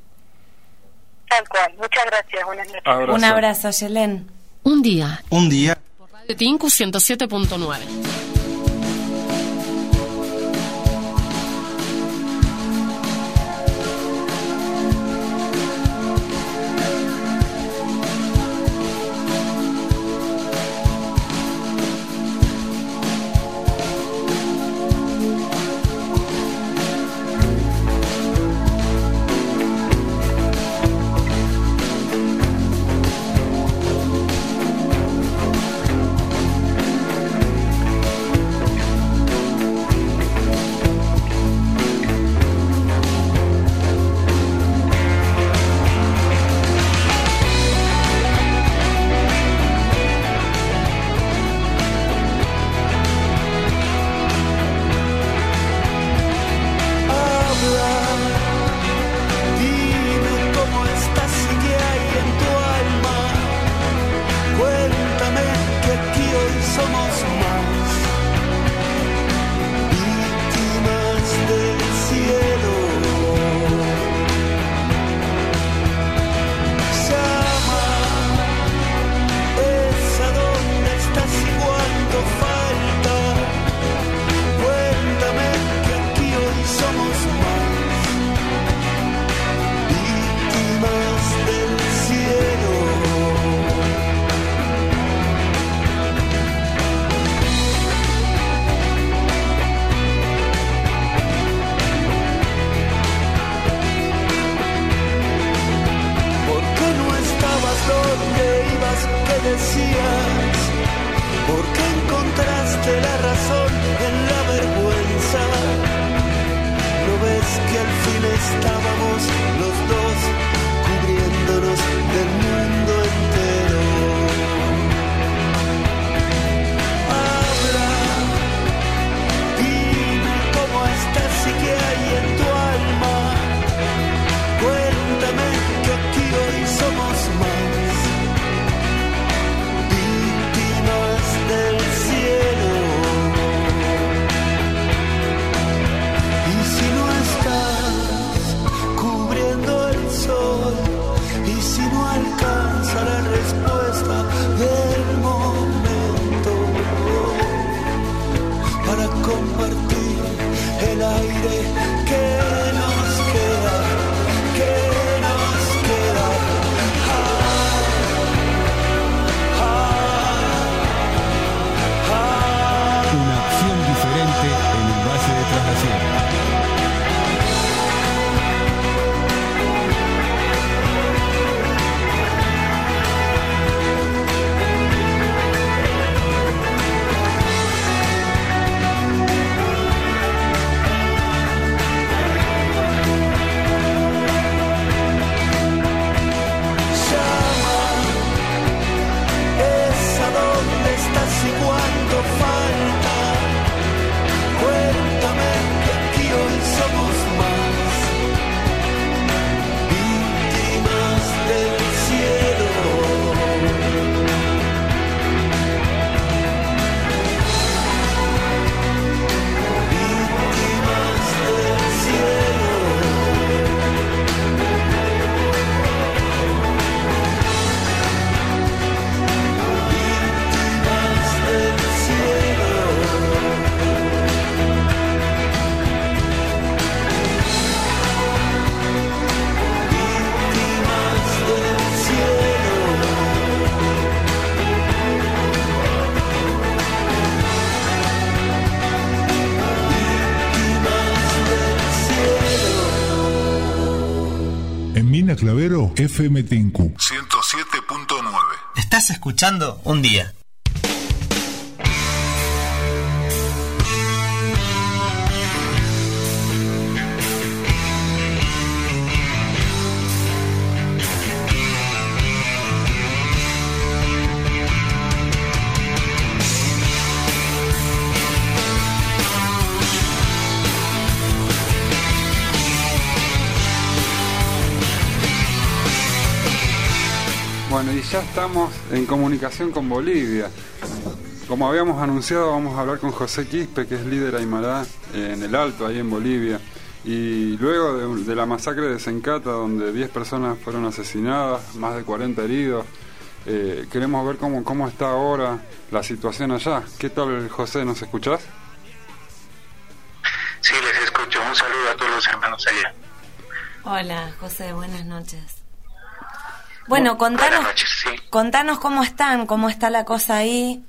Tal cual. Muchas gracias. Buenas noches. Abrazo. Un abrazo, Yelén. Un día. Un día. Radio Tinku 107.9. Clavero, FM Tinku. 107.9. Estás escuchando un día. Ya estamos en comunicación con Bolivia. Como habíamos anunciado, vamos a hablar con José Quispe, que es líder Aymara en el Alto, ahí en Bolivia. Y luego de, de la masacre de Sencata, donde 10 personas fueron asesinadas, más de 40 heridos, eh, queremos ver cómo, cómo está ahora la situación allá. ¿Qué tal, José? ¿Nos escuchás? Sí, les escucho. Un saludo a todos los hermanos allá. Hola, José, buenas noches. Bueno, contanos, Buenas noches, sí. contanos cómo están, cómo está la cosa ahí.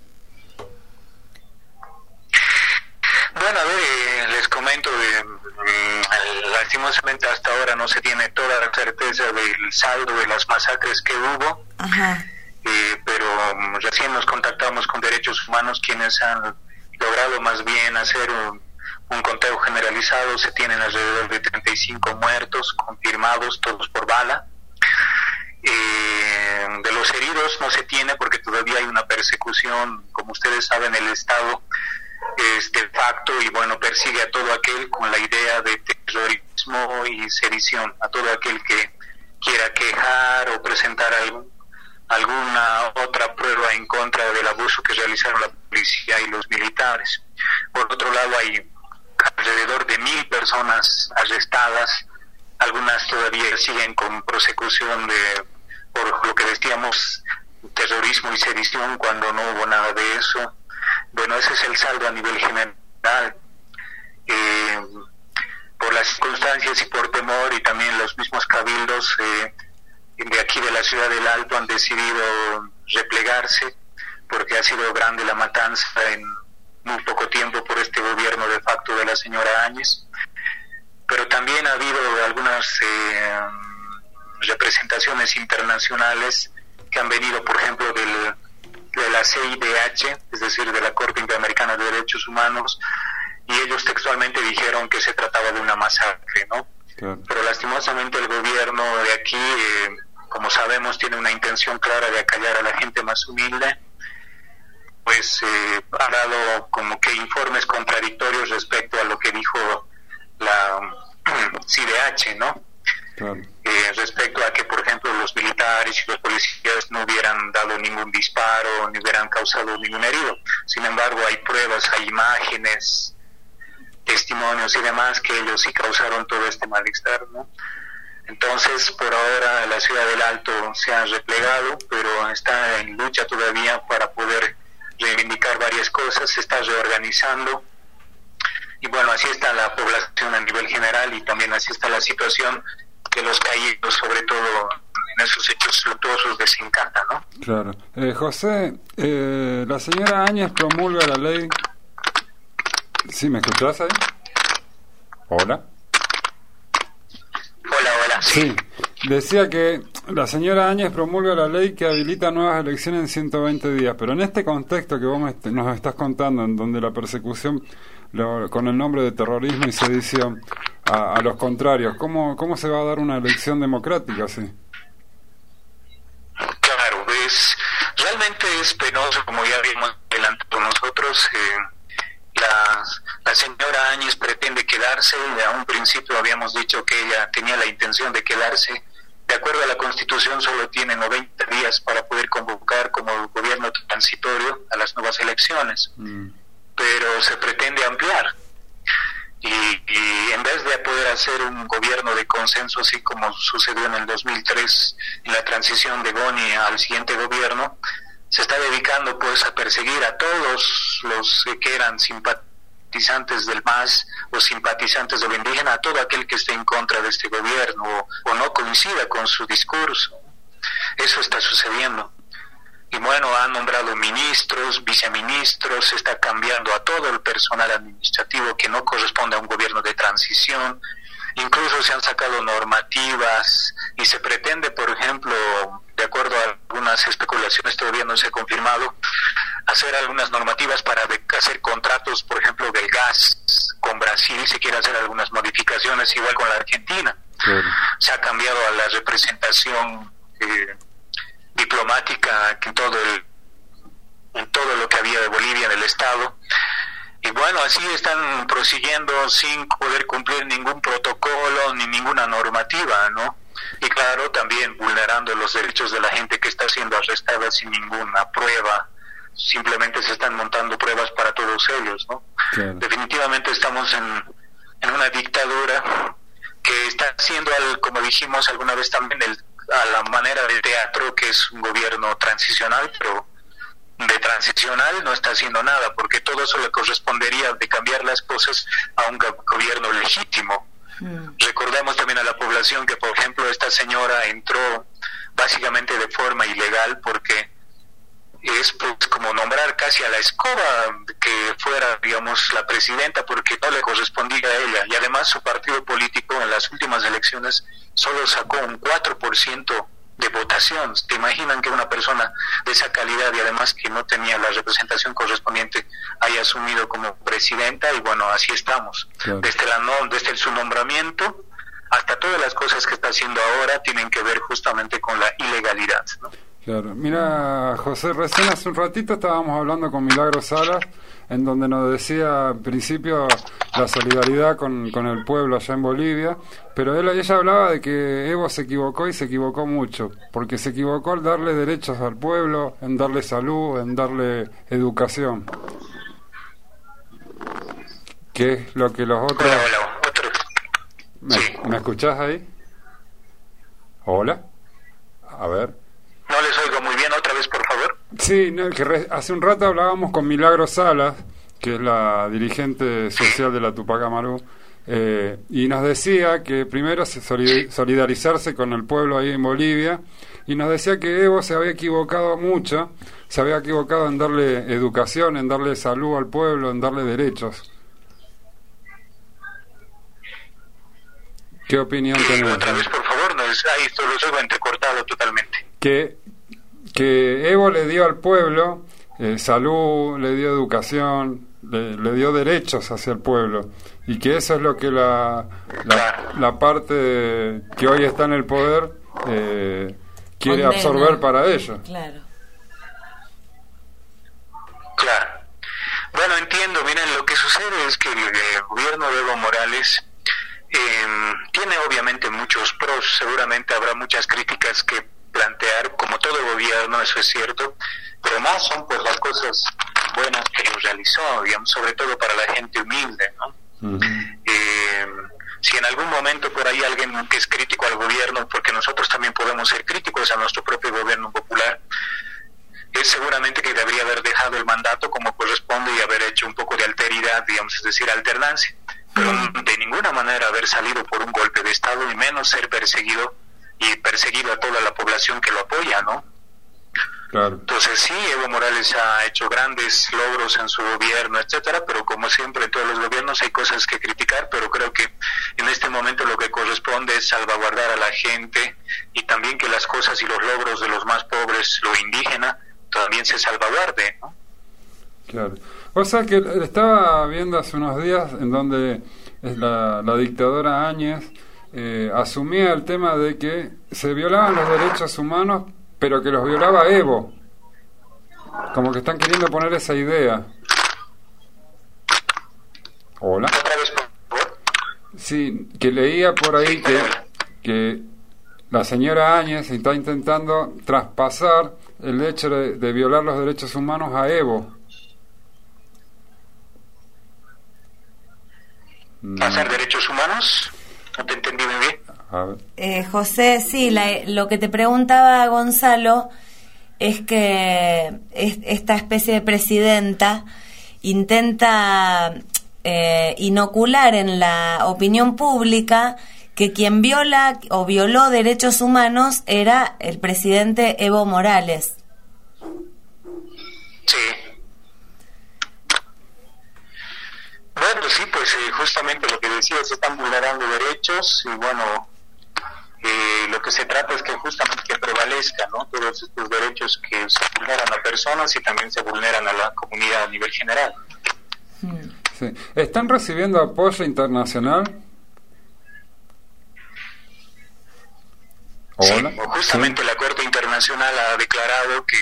Bueno, a ver, eh, les comento, eh, mm, lastimosamente hasta ahora no se tiene toda la certeza del saldo de las masacres que hubo, Ajá. eh, pero mm, recién nos contactamos con Derechos Humanos quienes han logrado más bien hacer un, un conteo generalizado, se tienen alrededor de 35 muertos confirmados, todos por bala. Eh, de los heridos no se tiene porque todavía hay una persecución, como ustedes saben, el Estado es de facto y bueno, persigue a todo aquel con la idea de terrorismo y sedición, a todo aquel que quiera quejar o presentar algún, alguna otra prueba en contra del abuso que realizaron la policía y los militares. Por otro lado, hay alrededor de mil personas arrestadas, algunas todavía siguen con prosecución de, por lo que decíamos, terrorismo y sedición cuando no hubo nada de eso. Bueno, ese es el saldo a nivel general. Eh, por las circunstancias y por temor y también los mismos cabildos eh, de aquí de la ciudad del Alto han decidido replegarse porque ha sido grande la matanza en muy poco tiempo por este gobierno de facto de la señora Áñez. Pero también ha habido algunas eh, representaciones internacionales que han venido, por ejemplo, del, de la CIDH, es decir, de la Corte Interamericana de Derechos Humanos, y ellos textualmente dijeron que se trataba de una masacre, ¿no? Pero lastimosamente el gobierno de aquí, eh, como sabemos, tiene una intención clara de acallar a la gente más humilde, pues eh, ha dado como que informes contradictorios respecto a lo que dijo la CIDH, ¿no? Eh, respecto a que, por ejemplo, los militares y los policías no hubieran dado ningún disparo, ni hubieran causado ningún herido. Sin embargo, hay pruebas, hay imágenes, testimonios y demás que ellos sí causaron todo este malestar, ¿no? Entonces, por ahora la ciudad del Alto se ha replegado, pero está en lucha todavía para poder reivindicar varias cosas, se está reorganizando. Y bueno, así está la población a nivel general y también así está la situación de los caídos, sobre todo en esos hechos luctuosos de Sincata, ¿no? Claro. Eh, José, eh, la señora Áñez promulga la ley. ¿Sí me escuchás ahí? Hola. Hola, hola. Sí. Decía que la señora Áñez promulga la ley que habilita nuevas elecciones en 120 días, pero en este contexto que vos me nos estás contando, en donde la persecución lo- con el nombre de terrorismo y sedición a, a los contrarios, ¿cómo, ¿cómo se va a dar una elección democrática así? Claro, es, realmente es penoso, como ya habíamos adelantado nosotros. eh, la, la señora Áñez pretende quedarse, a un principio habíamos dicho que ella tenía la intención de quedarse. De acuerdo a la Constitución, solo tiene 90 días para poder convocar como gobierno transitorio a las nuevas elecciones, pero se pretende ampliar. Y, en vez de poder hacer un gobierno de consenso, así como sucedió en el 2003 en la transición de Boni al siguiente gobierno, se está dedicando pues a perseguir a todos los que eran simpatizantes del MAS o simpatizantes del indígena, a todo aquel que esté en contra de este gobierno o no coincida con su discurso. Eso está sucediendo. Y bueno, han nombrado ministros, viceministros, se está cambiando a todo el personal administrativo que no corresponde a un gobierno de transición. incluso se han sacado normativas y se pretende, por ejemplo, de acuerdo a algunas especulaciones todavía no se ha confirmado, hacer algunas normativas para hacer contratos, por ejemplo, del gas con Brasil, se quiere hacer algunas modificaciones igual con la Argentina. Se ha cambiado a la representación eh, diplomática en todo el en todo lo que había de Bolivia en el estado. Y bueno así están prosiguiendo sin poder cumplir ningún protocolo ni ninguna normativa no y claro también vulnerando los derechos de la gente que está siendo arrestada sin ninguna prueba. Simplemente se están montando pruebas para todos ellos no definitivamente estamos en, en una dictadura que está haciendo, al, como dijimos alguna vez también, el, a la manera del teatro, que es un gobierno transicional, pero de transicional no está haciendo nada, porque todo eso le correspondería de cambiar las cosas a un go- gobierno legítimo. Recordemos también a la población que, por ejemplo, esta señora entró básicamente de forma ilegal porque es pues como nombrar casi a la escoba que fuera, digamos, la presidenta porque no le correspondía a ella. Y además su partido político en las últimas elecciones solo sacó un 4% de votación. ¿Te imaginan que una persona de esa calidad y además que no tenía la representación correspondiente haya asumido como presidenta? Y bueno, así estamos. Claro. Desde, la no- desde su nombramiento hasta todas las cosas que está haciendo ahora tienen que ver justamente con la ilegalidad. ¿no? Claro, mira José, recién hace un ratito estábamos hablando con Milagro Salas, en donde nos decía en principio la solidaridad con, con el pueblo allá en Bolivia, pero él, ella hablaba de que Evo se equivocó y se equivocó mucho, porque se equivocó al darle derechos al pueblo, en darle salud, en darle educación. ¿Qué es lo que los otros... ¿Me, ¿Me escuchás ahí? Hola. A ver. No les oigo muy bien, otra vez, por favor. Sí, no, que re- hace un rato hablábamos con Milagro Salas, que es la dirigente social de la Tupac Amaru, eh, y nos decía que primero se solid- solidarizarse con el pueblo ahí en Bolivia, y nos decía que Evo se había equivocado mucho, se había equivocado en darle educación, en darle salud al pueblo, en darle derechos. ¿Qué opinión tenés? Otra vez, por favor, no es, ahí oigo entrecortado totalmente. Que, que Evo le dio al pueblo eh, salud, le dio educación, le, le dio derechos hacia el pueblo y que eso es lo que la, la, la parte que hoy está en el poder eh, quiere Condena. absorber para ellos. Claro. Claro. Bueno, entiendo. Miren, lo que sucede es que el, eh, gobierno de Evo Morales eh, tiene obviamente muchos pros. Seguramente habrá muchas críticas que plantear, como todo gobierno, eso es cierto. Pero más son pues las cosas buenas que realizó, digamos, sobre todo para la gente humilde, ¿no? Eh, si en algún momento por ahí alguien que es crítico al gobierno, porque nosotros también podemos ser críticos a nuestro propio gobierno popular, es seguramente que debería haber dejado el mandato como corresponde y haber hecho un poco de alteridad, digamos, es decir, alternancia, pero de ninguna manera haber salido por un golpe de Estado y menos ser perseguido y perseguido a toda la población que lo apoya, ¿no? Claro. Entonces sí, Evo Morales ha hecho grandes logros en su gobierno, etcétera, pero como siempre en todos los gobiernos hay cosas que criticar, pero creo que en este momento lo que corresponde es salvaguardar a la gente y también que las cosas y los logros de los más pobres, lo indígena, también se salvaguarde, ¿no? Claro. O sea que estaba viendo hace unos días en donde es la, la dictadora Áñez eh, asumía el tema de que se violaban los derechos humanos, pero que los violaba Evo. Como que están queriendo poner esa idea. Hola. Sí, que leía por ahí que, que la señora Áñez está intentando traspasar el hecho de, de violar los derechos humanos a Evo. ¿Pasar derechos humanos? No te entendí muy bien. A ver. Eh, José, sí, la- lo que te preguntaba Gonzalo es que es- esta especie de presidenta intenta eh, inocular en la opinión pública que quien viola o violó derechos humanos era el presidente Evo Morales. Bueno, sí, pues eh, justamente lo que decía, se están vulnerando derechos y bueno, eh, lo que se trata es que justamente que prevalezca, ¿no? Todos estos derechos que se vulneran a personas y también se vulneran a la comunidad a nivel general. Sí. ¿Están recibiendo apoyo internacional? Hola. Sí, justamente la Corte Internacional ha declarado que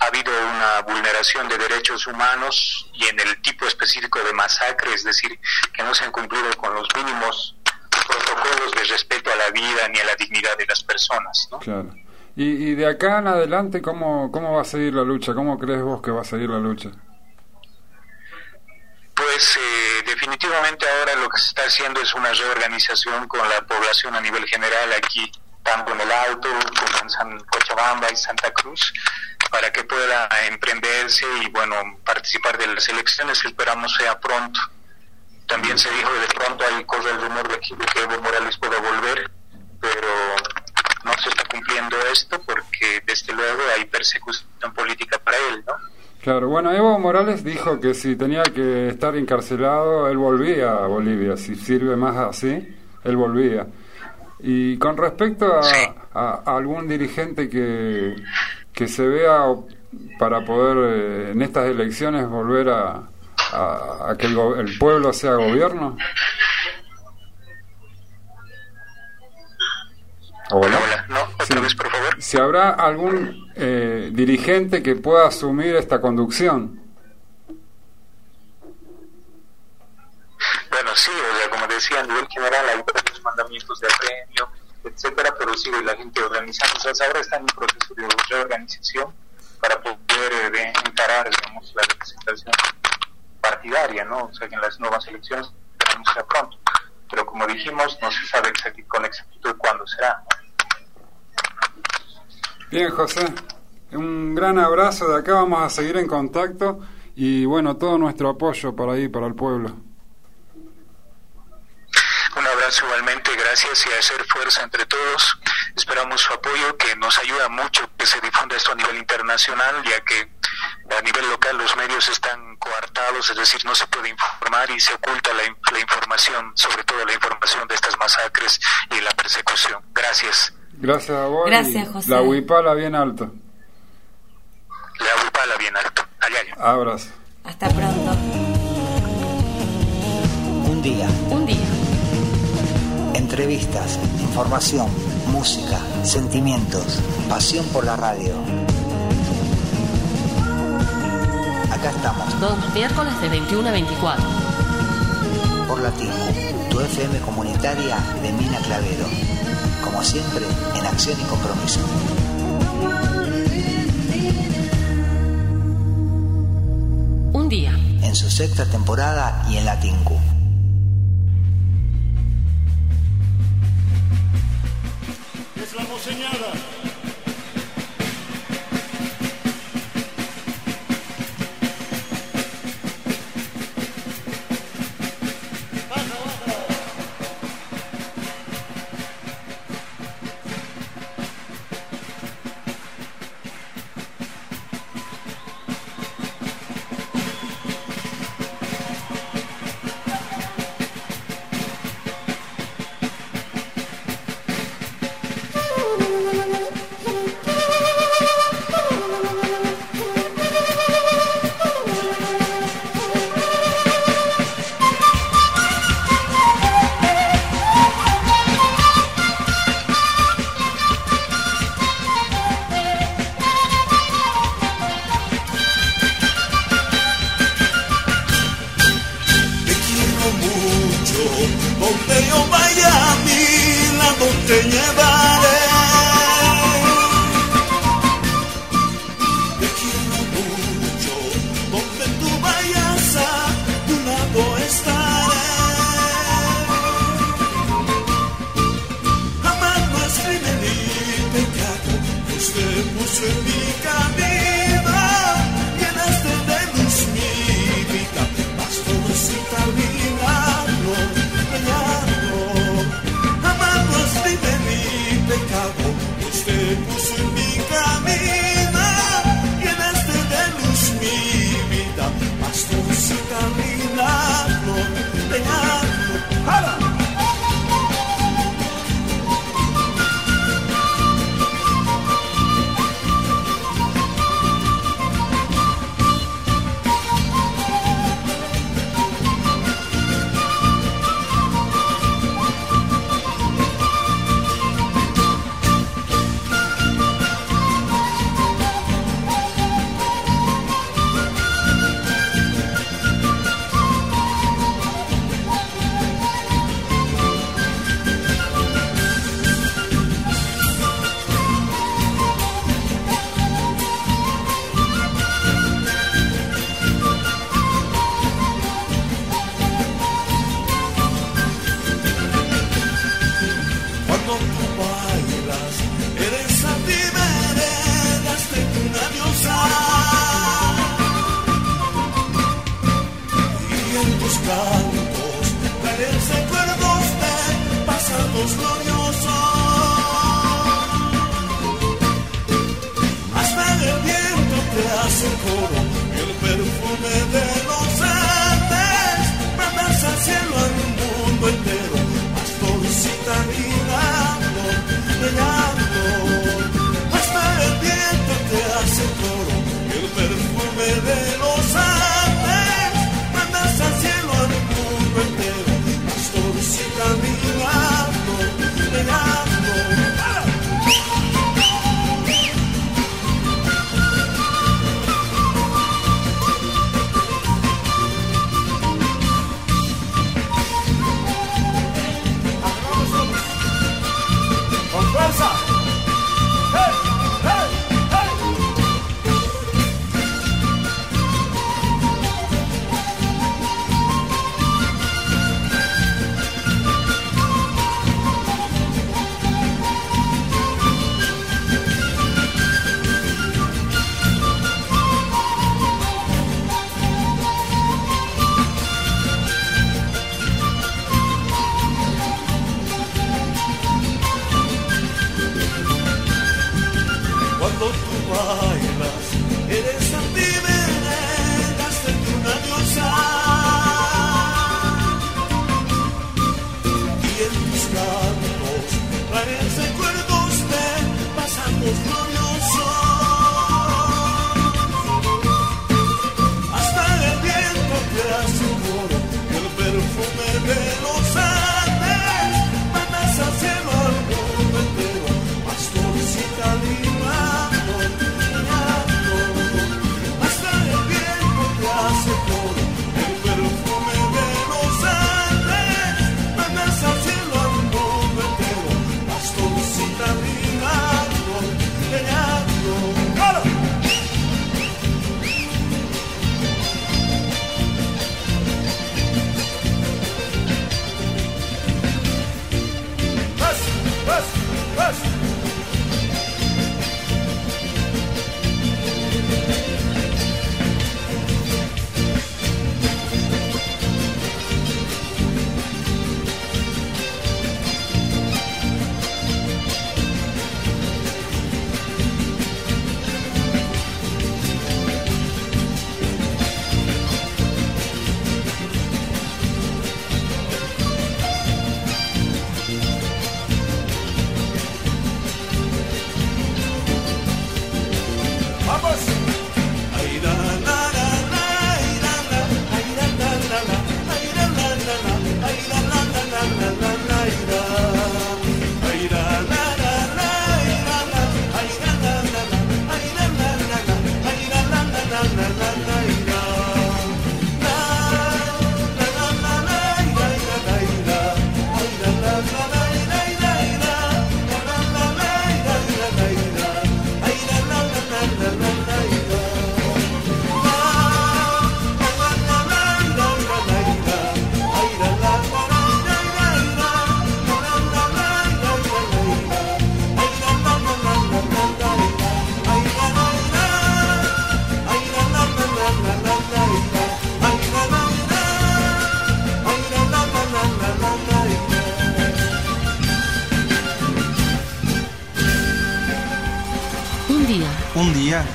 ha habido una vulneración de derechos humanos y en el tipo específico de masacre, es decir, que no se han cumplido con los mínimos protocolos de respeto a la vida ni a la dignidad de las personas. ¿no? Claro. Y, y de acá en adelante, ¿cómo, ¿cómo va a seguir la lucha? ¿Cómo crees vos que va a seguir la lucha? Pues eh, definitivamente ahora lo que se está haciendo es una reorganización con la población a nivel general aquí, tanto en el Alto como en San Cochabamba y Santa Cruz, para que pueda emprenderse y bueno participar de las elecciones que esperamos sea pronto. También se dijo de pronto hay corre el rumor de que, que Evo Morales pueda volver, pero no se está cumpliendo esto porque desde luego hay persecución política para él, ¿no? Claro, bueno, Evo Morales dijo que si tenía que estar encarcelado, él volvía a Bolivia. Si sirve más así, él volvía. Y con respecto a, a- a algún dirigente que, que se vea para poder eh, en estas elecciones volver a, a, a que el, el pueblo sea gobierno. Hola. otra vez, por favor. Si habrá algún eh, dirigente que pueda asumir esta conducción. Bueno, sí, o sea, como decía, a nivel general hay varios mandamientos de apremio, etcétera, pero sigue la gente organizándose. O sea, ahora está en un proceso de reorganización para poder eh, encarar, digamos, la representación partidaria, ¿no? O sea, que en las nuevas elecciones pronto. Pero como dijimos, no se sabe con exactitud cuándo será. Bien, José. Un gran abrazo de acá. Vamos a seguir en contacto y bueno, todo nuestro apoyo para ahí, para el pueblo. Abrazo igualmente, gracias y a hacer fuerza entre todos. Esperamos su apoyo, que nos ayuda mucho que se difunda esto a nivel internacional, ya que a nivel local los medios están coartados, es decir, no se puede informar y se oculta la, in- la información, sobre todo la información de estas masacres y la persecución. Gracias. Gracias a vos. Gracias, José. La huipala bien alto. La upala bien alto. Allá, allá. Abrazo. Hasta pronto. Un día. Un día. Entrevistas, información, música, sentimientos, pasión por la radio. Acá estamos, Todos los miércoles de 21 a 24. por la TINCU, tu FM comunitaria de Mina Clavero. Como siempre, en acción y compromiso. Un día. En su sexta temporada y en la TINCU. Es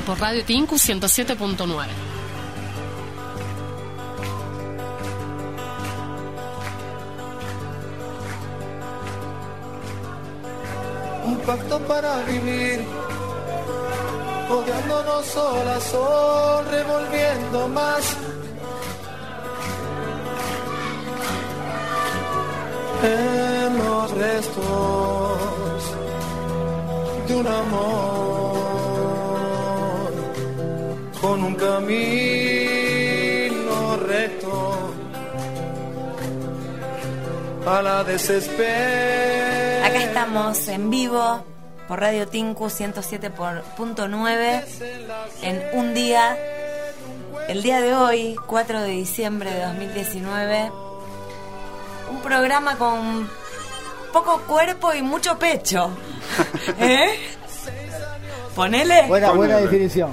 Por Radio Tinku 107.9. Un pacto para vivir, odiándonos sola, sol, revolviendo más con un camino recto a la desesperación. Acá estamos en vivo por Radio Tinku 107.9 en un día, el día de hoy, 4 de diciembre de 2019. Un programa con poco cuerpo y mucho pecho. ¿Eh? Ponele. Buena, buena definición.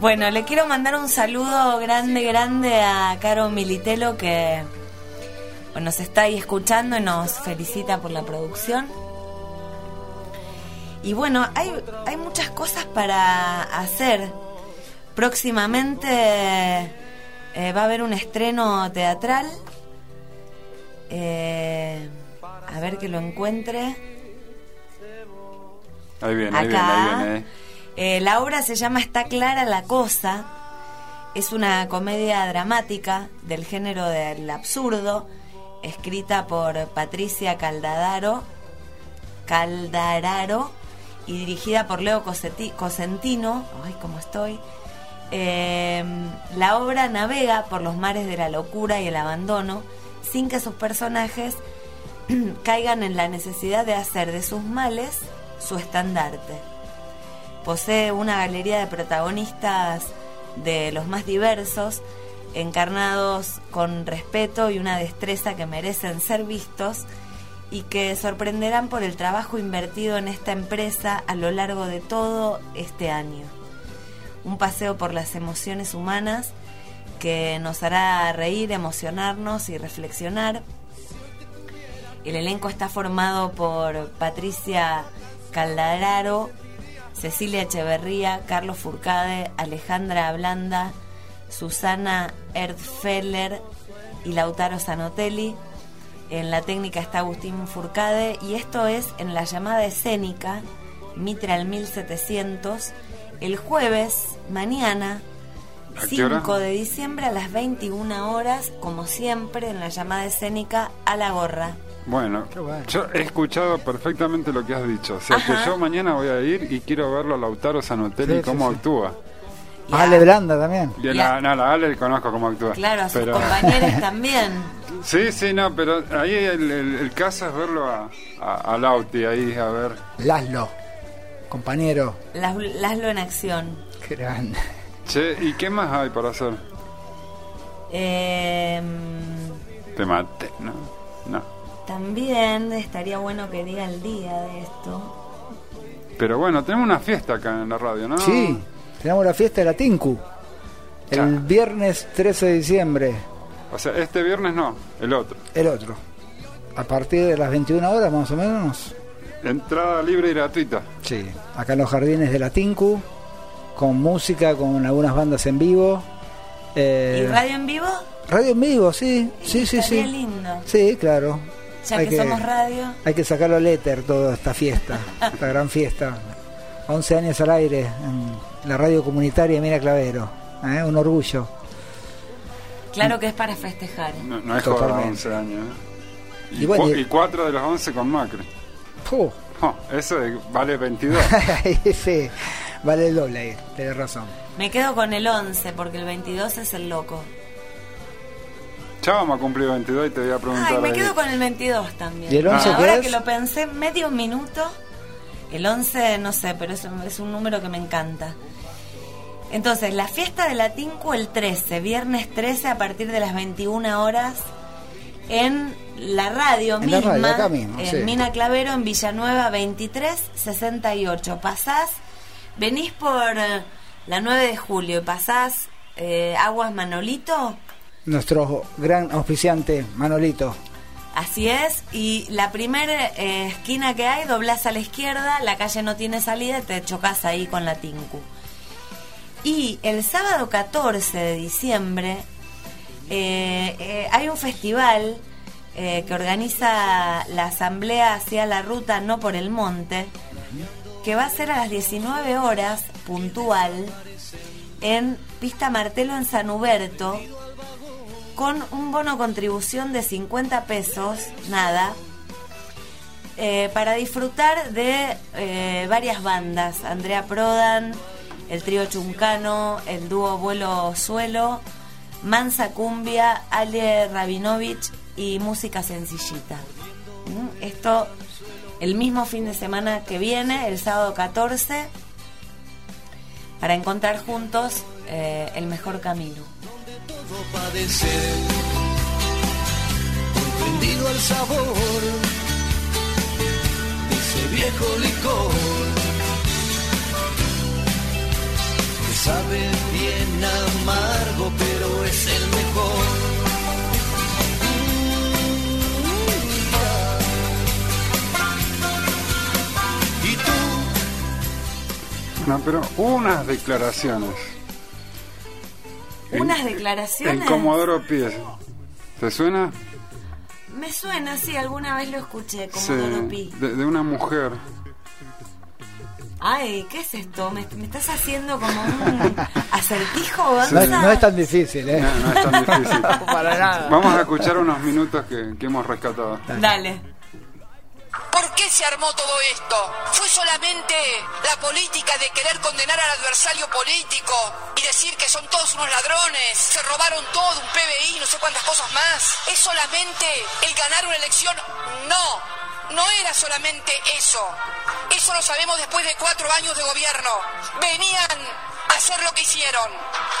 Bueno, le quiero mandar un saludo grande, grande a Caro Militelo que nos está ahí escuchando y nos felicita por la producción. Y bueno, hay, hay muchas cosas para hacer. Próximamente eh, va a haber un estreno teatral. Eh, a ver que lo encuentre. Ahí viene, ahí viene, Acá. ahí viene. Eh, la obra se llama Está clara la cosa. Es una comedia dramática del género del absurdo, escrita por Patricia Caldadaro, Caldararo y dirigida por Leo Cosentino. Ay, cómo estoy. Eh, la obra navega por los mares de la locura y el abandono sin que sus personajes caigan en la necesidad de hacer de sus males su estandarte. Posee una galería de protagonistas de los más diversos, encarnados con respeto y una destreza que merecen ser vistos y que sorprenderán por el trabajo invertido en esta empresa a lo largo de todo este año. Un paseo por las emociones humanas que nos hará reír, emocionarnos y reflexionar. El elenco está formado por Patricia Caldararo, Cecilia Echeverría, Carlos Furcade, Alejandra Ablanda, Susana Erdfeller y Lautaro Zanotelli. En la técnica está Agustín Furcade y esto es en la llamada escénica Mitre al 1700 el jueves, mañana, ¿A qué hora? 5 de diciembre a las 21 horas, como siempre, en la llamada escénica a la gorra. Bueno, yo he escuchado perfectamente lo que has dicho. O sea Ajá. que yo mañana voy a ir y quiero verlo a Lautaro Zanotelli Sí, sí, cómo sí. actúa. Ale Blanda también. Y a la, no, a la Ale conozco cómo actúa. Claro, a sus pero, compañeros también. Sí, sí, no, pero ahí el, el- el caso es verlo a, a, a Lauti ahí, a ver. Laszlo, compañero. Las, Laszlo en acción. Grande. Che, ¿y qué más hay para hacer? Eh, Te maté, ¿no? No. También estaría bueno que diga el día de esto. Pero bueno, tenemos una fiesta acá en la radio, ¿no? Sí, tenemos la fiesta de la Tinku. El Ya. viernes 13 de diciembre, O sea, este viernes no, el otro. el otro. A partir de las 21 horas más o menos. Entrada libre y gratuita. Sí, acá en los jardines de la Tinku, con música, con algunas bandas en vivo. Eh, ¿Y radio en vivo? radio en vivo, sí, sí, sí, sí. lindo. Sí, claro. Ya Hay que, somos radio. Hay que sacarlo al éter toda esta fiesta, esta gran fiesta. 11 años al aire en la radio comunitaria de Mina Clavero. ¿eh? Un orgullo. Claro que es para festejar. No, no es Totalmente. 11 años. ¿eh? Y, Y bueno, y- cuatro de los 11 con Macri. Puh. Oh, eso es- vale 22. sí, vale el doble tenés razón. Me quedo con el 11 porque el 22 es el loco. Ya vamos a cumplir 22 y te voy a preguntar. Ay, me ahí. quedo con el 22 también. ¿Y el 11 qué Ahora es? que lo pensé medio minuto, el 11 no sé, pero es, un- es un número que me encanta. Entonces, la fiesta de la Tinku el 13, viernes 13 a partir de las 21 horas en la radio En la misma, radio, acá mismo, en sí. Mina Clavero, en Villanueva 2368. Pasás, venís por eh, la 9 de julio y pasás eh, Aguas Manolito, Nuestro gran auspiciante Manolito. Así es, y la primera eh, esquina que hay, doblás a la izquierda, la calle no tiene salida, te chocas ahí con la Tinku. Y el sábado 14 de diciembre eh, eh, hay un festival que organiza la Asamblea hacia la Ruta No por el Monte, que va a ser a las 19 horas puntual en Pista Martelo en San Huberto, con un bono contribución de 50 pesos, nada, eh, para disfrutar de eh, varias bandas. Andrea Prodan, el trío Chuncano, el dúo Vuelo Suelo, Mansa Cumbia, Ale Rabinovich y Música Sencillita. ¿Mm? Esto el mismo fin de semana que viene, el sábado 14, para encontrar juntos eh, el mejor camino. Todo padecer, comprendido el sabor de ese viejo licor, que sabe bien amargo, pero es el mejor. Y tú, No, pero unas declaraciones. Unas declaraciones. En Comodoro Pi. ¿Te suena? Me suena, sí, alguna vez lo escuché, como Sí, de, de una mujer. Ay, ¿qué es esto? ¿Me, me estás haciendo como un acertijo? No, es- no es tan difícil, ¿eh? No, no es tan difícil. Para nada. Vamos a escuchar unos minutos que, que hemos rescatado. Dale. ¿Por qué se armó todo esto? ¿Fue solamente la política de querer condenar al adversario político y decir que son todos unos ladrones, se robaron todo, un PBI, no sé cuántas cosas más? ¿Es solamente el ganar una elección? No, no era solamente eso. Eso lo sabemos después de cuatro años de gobierno. Venían hacer lo que hicieron,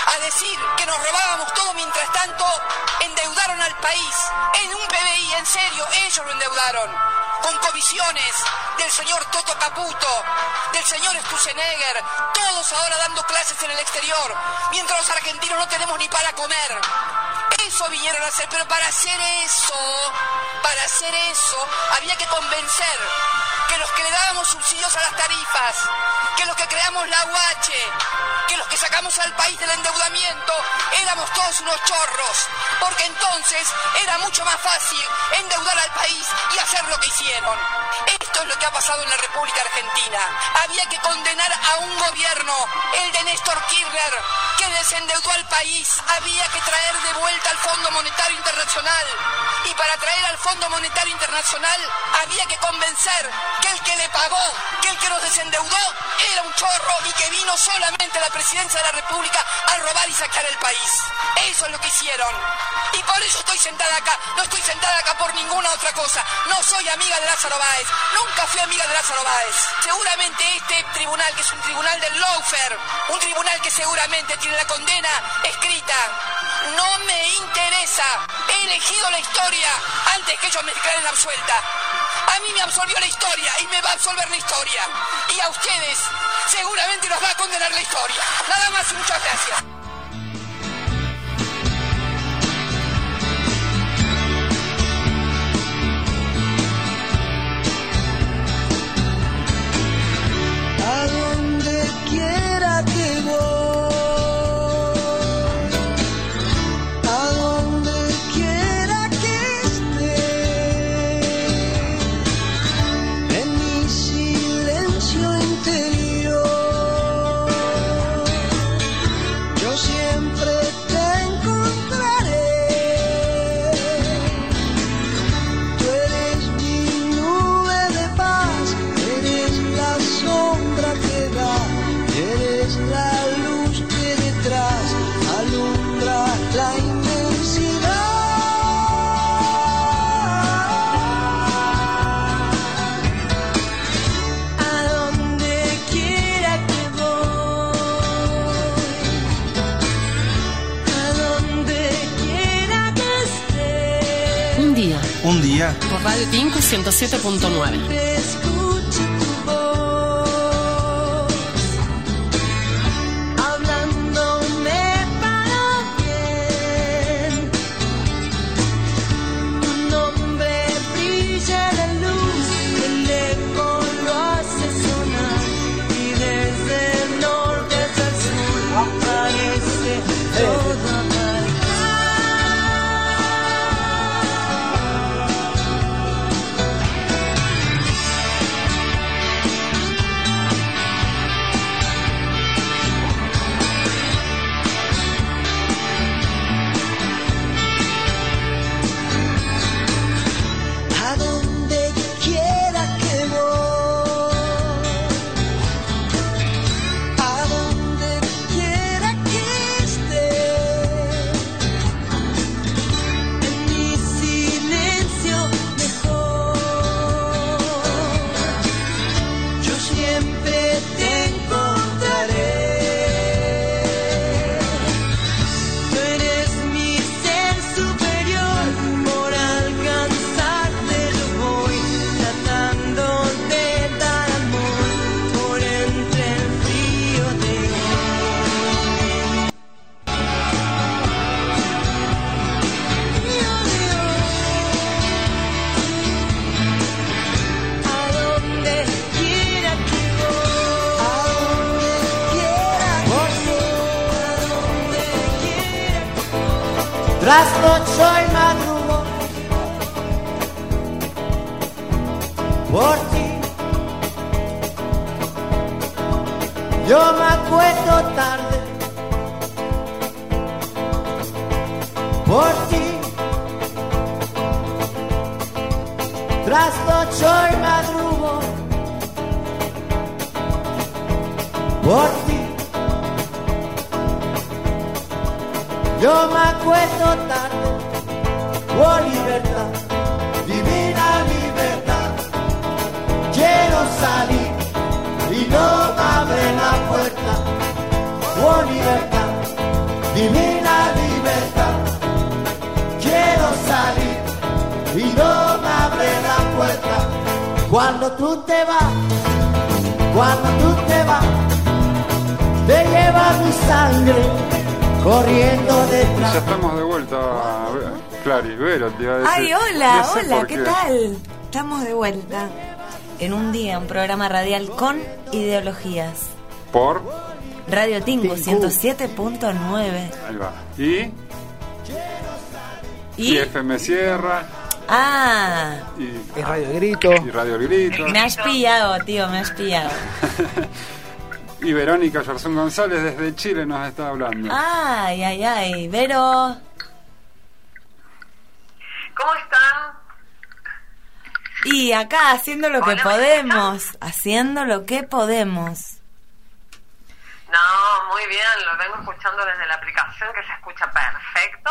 a decir que nos robábamos todo mientras tanto endeudaron al país en un PBI, en serio, ellos lo endeudaron con comisiones del señor Toto Caputo, del señor Stusenegger, todos ahora dando clases en el exterior, mientras los argentinos no tenemos ni para comer. Eso vinieron a hacer, pero para hacer eso, para hacer eso, había que convencer que los que le dábamos subsidios a las tarifas, que los que creamos la UH, que los que sacamos al país del endeudamiento, éramos todos unos chorros, porque entonces era mucho más fácil endeudar al país y hacer lo que hicieron. Esto es lo que ha pasado en la República Argentina. Había que condenar a un gobierno, el de Néstor Kirchner, que desendeudó al país. Había que traer de vuelta al Fondo Monetario Internacional. Y para traer al Fondo Monetario Internacional había que convencer que el que le pagó, que el que nos desendeudó, era un chorro y que vino solamente a la presidencia de la República a robar y saquear el país. Eso es lo que hicieron. Y por eso estoy sentada acá. No estoy sentada acá por ninguna otra cosa. No soy amiga de Lázaro Báez. Nunca fui amiga de Lázaro Báez. Seguramente este tribunal, que es un tribunal del lawfare, un tribunal que seguramente tiene la condena escrita, no me interesa. He elegido la historia antes que ellos me declaren absuelta. A mí me absolvió la historia y me va a absolver la historia. Y a ustedes seguramente los va a condenar la historia. Nada más y muchas gracias. 105 107.9. programa radial con ideologías. Por, Radio Tingo 107.9. ahí va. Y, Y- y FM Sierra, Ah, y, Radio Grito. y Radio Grito, me has pillado, tío, me has pillado. y Verónica Yarzón González desde Chile nos está hablando. Ay, ay, ay, Vero. ¿Cómo están? Y acá haciendo lo que podemos, haciendo lo que podemos. No, muy bien, lo vengo escuchando desde la aplicación que se escucha perfecto,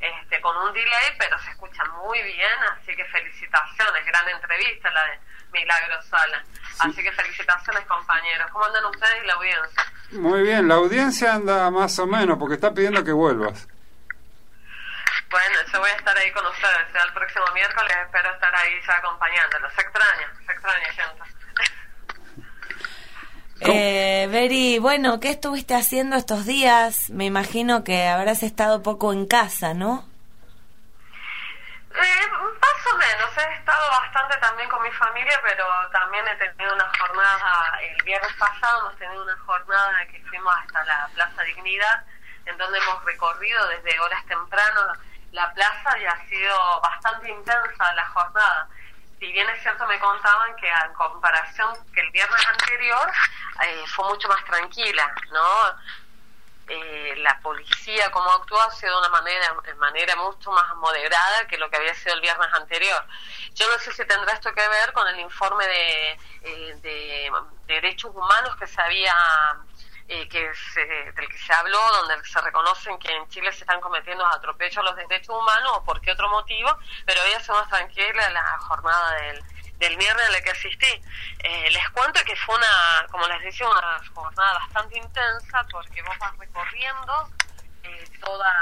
este, con un delay, pero se escucha muy bien, así que felicitaciones, gran entrevista la de Milagro Sala. Así que felicitaciones compañeros. ¿Cómo andan ustedes y la audiencia? Muy bien, la audiencia anda más o menos porque está pidiendo que vuelvas. Bueno, yo voy a estar ahí con ustedes, ya el próximo miércoles espero estar ahí ya acompañándolos. Se extraña, se extraña gente. Eh, Veri, bueno, ¿qué estuviste haciendo estos días? Me imagino que habrás estado poco en casa, ¿no? Eh, más o menos, he estado bastante también con mi familia, pero también he tenido una jornada, el viernes pasado hemos tenido una jornada que fuimos hasta la Plaza Dignidad, en donde hemos recorrido desde horas tempranas la plaza y ha sido bastante intensa la jornada. Si bien es cierto, me contaban que en comparación que el viernes anterior eh, fue mucho más tranquila, ¿no? eh, la policía como actuó ha sido de una manera, de manera mucho más moderada que lo que había sido el viernes anterior. Yo no sé si tendrá esto que ver con el informe de, eh, de derechos humanos que se había eh, que se, del que se habló, donde se reconocen que en Chile se están cometiendo atropellos a los derechos humanos o por qué otro motivo, pero hoy sido más tranquila la jornada del, del viernes en la que asistí. Eh, les cuento que fue una, como les decía, una jornada bastante intensa porque vos vas recorriendo eh, toda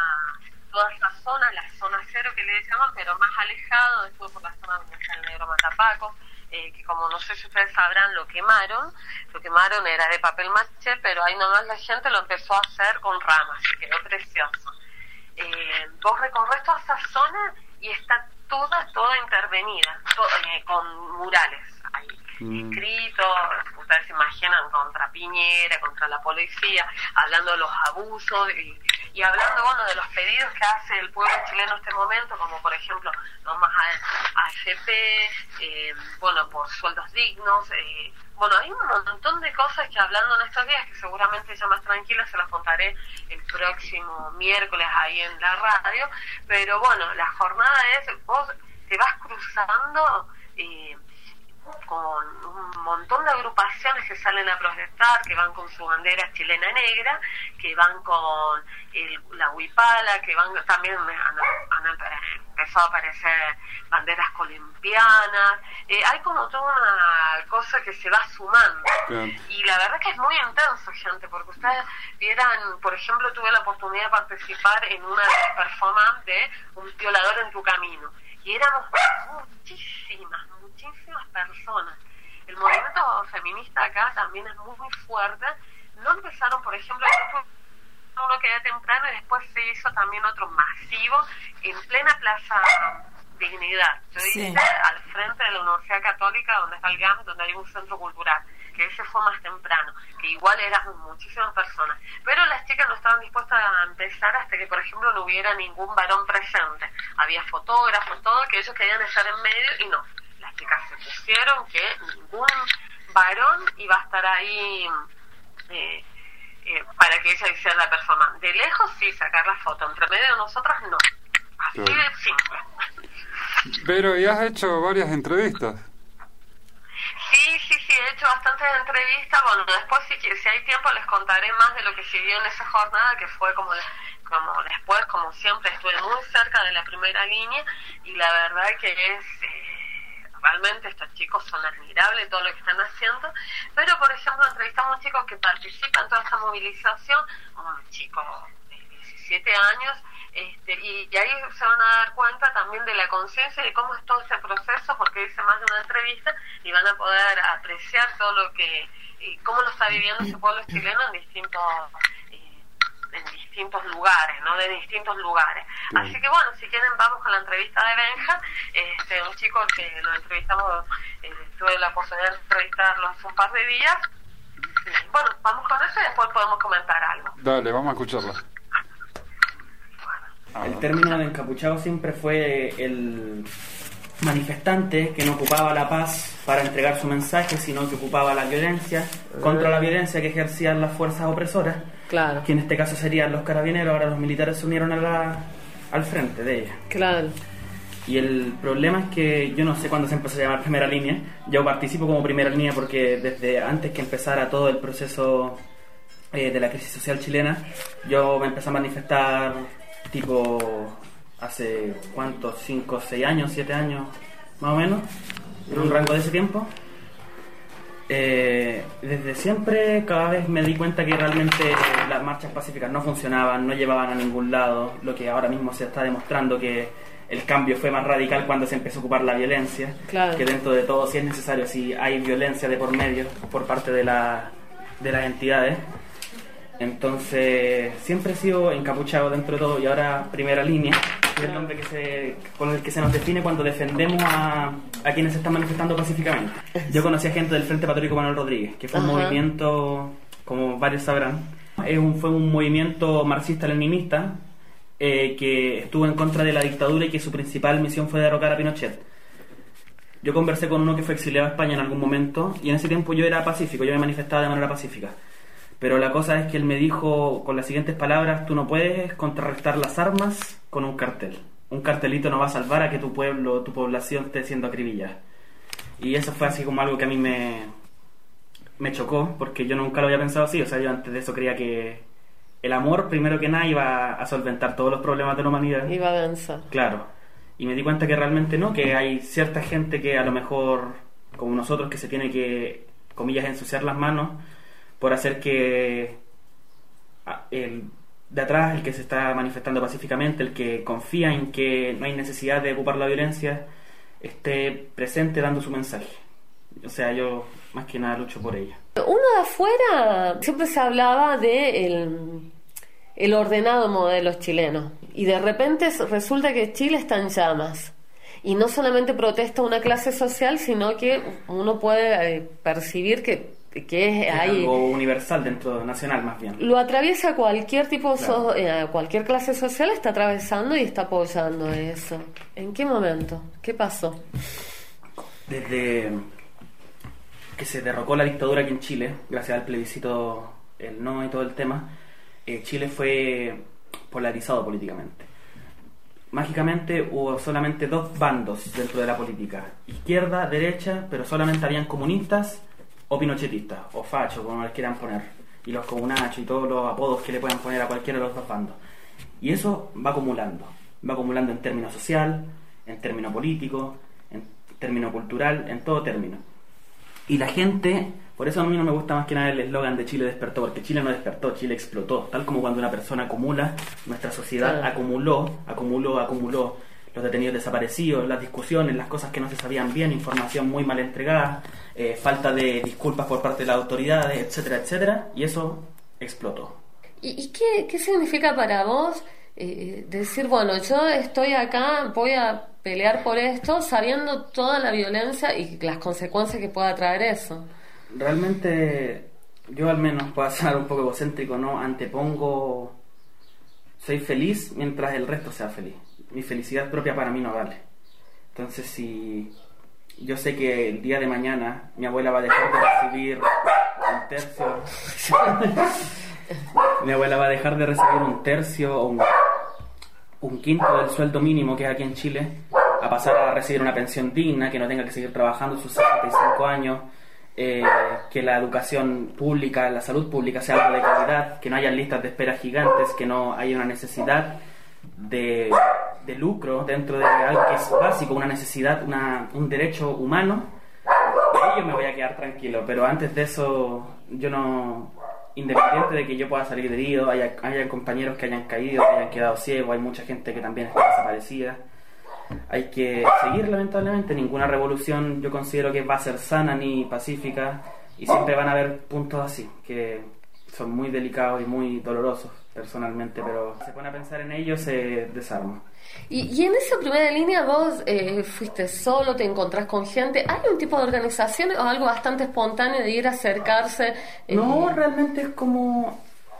toda esa zona, la zona cero que le llaman, pero más alejado, después por la zona donde está el negro Matapaco, eh, que como no sé si ustedes sabrán, lo quemaron, lo quemaron era de papel maché, pero ahí nomás la gente lo empezó a hacer con ramas, y quedó precioso. Eh, vos recorres toda esa zona y está toda, toda intervenida, to- eh, con murales ahí escritos, ustedes se imaginan, contra Piñera, contra la policía, hablando de los abusos y, y hablando, bueno, de los pedidos que hace el pueblo chileno en este momento, como por ejemplo, no más AFP, eh, bueno, por sueldos dignos, eh, bueno, hay un montón de cosas que hablando en estos días, que seguramente ya más tranquilas se las contaré el próximo miércoles ahí en la radio, pero bueno, la jornada es, vos te vas cruzando eh, con un montón de agrupaciones que salen a protestar, que van con su bandera chilena negra, que van con el- la huipala, que van también han, han empezado a aparecer banderas colimpianas, eh, hay como toda una cosa que se va sumando. Bien. Y la verdad que es muy intenso, gente, porque ustedes vieran, por ejemplo, tuve la oportunidad de participar en una performances de Un violador en tu camino. Y éramos muchísimas, muchísimas personas. El movimiento feminista acá también es muy, muy fuerte. No empezaron, por ejemplo, uno que era temprano y después se hizo también otro masivo en plena plaza Dignidad. Yo Sí. hice al frente de la Universidad Católica, donde está el GAM, donde hay un centro cultural, que ese fue más temprano. que igual éramos muchísimas personas, pero las chicas no estaban dispuestas a empezar hasta que, por ejemplo, no hubiera ningún varón presente. Había fotógrafos, todo, que ellos querían estar en medio y no. Chicas se pusieron que ningún varón iba a estar ahí eh, eh, para que ella hiciera la performance. De lejos sí, sacar la foto, entre medio de nosotras no. Así Claro. de simple. Pero y has hecho varias entrevistas. Sí, sí, sí, he hecho bastantes entrevistas. Bueno, después si, si hay tiempo les contaré más de lo que siguió en esa jornada, que fue como, como después, como siempre, estuve muy cerca de la primera línea y la verdad que es... eh, realmente estos chicos son admirables todo lo que están haciendo, pero por ejemplo entrevistamos chicos que participan en toda esta movilización, un chico de 17 años, este, y, ahí se van a dar cuenta también de la conciencia de cómo es todo ese proceso, porque hice más de una entrevista y van a poder apreciar todo lo que, y cómo lo está viviendo ese pueblo chileno en distintos en distintos lugares, ¿no? De distintos lugares. Así que bueno, si quieren vamos con la entrevista de Benja, este, un chico que lo entrevistamos, eh, tuve la oportunidad de entrevistarlo hace un par de días. Y, bueno, vamos con eso y después podemos comentar algo. Dale, vamos a escucharla. El término de encapuchado siempre fue el manifestante que no ocupaba la paz para entregar su mensaje, sino que ocupaba la violencia contra la violencia que ejercían las fuerzas opresoras, Claro. que en este caso serían los carabineros, ahora los militares se unieron a la, al frente de ella. Claro. Y el problema es que yo no sé cuándo se empezó a llamar primera línea. Yo participo como primera línea porque desde antes que empezara todo el proceso eh, de la crisis social chilena, yo me empecé a manifestar tipo hace cuántos, 5, 6 años, 7 años más o menos, en un rango de ese tiempo. Eh, desde siempre cada vez me di cuenta que realmente las marchas pacíficas no funcionaban, no llevaban a ningún lado, lo que ahora mismo se está demostrando que el cambio fue más radical cuando se empezó a ocupar la violencia, Claro. que dentro de todo si es necesario, si hay violencia de por medio por parte de, la, de las entidades. Entonces siempre he sido encapuchado dentro de todo y ahora primera línea, que es el nombre que se, con el que se nos define cuando defendemos a, a quienes se están manifestando pacíficamente. Yo conocí a gente del Frente Patriótico Manuel Rodríguez, que fue un Ajá. movimiento, como varios sabrán, es un, fue un movimiento marxista-leninista eh, que estuvo en contra de la dictadura y que su principal misión fue derrocar a Pinochet. Yo conversé con uno que fue exiliado a España en algún momento y en ese tiempo yo era pacífico, yo me manifestaba de manera pacífica. Pero la cosa es que él me dijo con las siguientes palabras, tú no puedes contrarrestar las armas con un cartel. Un cartelito no va a salvar a que tu pueblo, tu población esté siendo acribillada. Y eso fue así como algo que a mí me, me chocó, porque yo nunca lo había pensado así. O sea, yo antes de eso creía que el amor, primero que nada, iba a solventar todos los problemas de la humanidad. Iba a vencer. Claro. Y me di cuenta que realmente no, que hay cierta gente que a lo mejor, como nosotros, que se tiene que, comillas, ensuciar las manos por hacer que ah, el de atrás, el que se está manifestando pacíficamente, el que confía en que no hay necesidad de ocupar la violencia, esté presente dando su mensaje. O sea, yo más que nada lucho por ella. Uno de afuera siempre se hablaba de el, el ordenado modelo chileno y de repente resulta que Chile está en llamas y no solamente protesta una clase social sino que uno puede eh, percibir que, que Es hay algo universal dentro nacional más bien. lo atraviesa cualquier tipo so- Claro. eh, cualquier clase social está atravesando y está apoyando eso ¿en qué momento? ¿qué pasó? desde que se derrocó la dictadura aquí en Chile, gracias al plebiscito, el no y todo el tema, eh, Chile fue polarizado políticamente. Mágicamente hubo solamente dos bandos dentro de la política, izquierda, derecha, pero solamente habían comunistas o pinochetistas, o fachos, como les quieran poner, y los comunachos y todos los apodos que le puedan poner a cualquiera de los dos bandos. Y eso va acumulando, va acumulando en término social, en término político, en término cultural, en todo término. Y la gente, por eso a mí no me gusta más que nada el eslogan de Chile despertó, porque Chile no despertó, Chile explotó. Tal como cuando una persona acumula, nuestra sociedad Claro. acumuló, acumuló, acumuló los detenidos desaparecidos, las discusiones, las cosas que no se sabían bien, información muy mal entregada, eh, falta de disculpas por parte de las autoridades, etcétera, etcétera, y eso explotó. ¿Y, y qué, qué significa para vos eh, decir, bueno, yo estoy acá, voy a pelear por esto, sabiendo toda la violencia y las consecuencias que pueda traer eso? Realmente yo al menos, puedo ser un poco egocéntrico, no antepongo, soy feliz mientras el resto sea feliz. Mi felicidad propia para mí no vale. Entonces, si yo sé que el día de mañana mi abuela va a dejar de recibir un tercio, mi abuela va a dejar de recibir un tercio o un, quinto del sueldo mínimo que es aquí en Chile, a pasar a recibir una pensión digna, que no tenga que seguir trabajando sus 65 años, eh, que la educación pública, la salud pública sea algo de calidad, que no haya listas de espera gigantes, que no haya una necesidad de, de lucro dentro de algo que es básico, una necesidad, una, un derecho humano, ahí yo me voy a quedar tranquilo, pero antes de eso yo no, independiente de que yo pueda salir herido, haya, haya compañeros que hayan caído, que hayan quedado ciegos, hay mucha gente que también está desaparecida. Hay que seguir lamentablemente, ninguna revolución yo considero que va a ser sana ni pacífica y siempre van a haber puntos así, que son muy delicados y muy dolorosos personalmente, pero se pone a pensar en ellos, se desarma. Y, en esa primera línea vos eh, fuiste solo, te encontrás con gente. ¿Hay un tipo de organización o algo bastante espontáneo de ir a acercarse? eh, No, realmente es como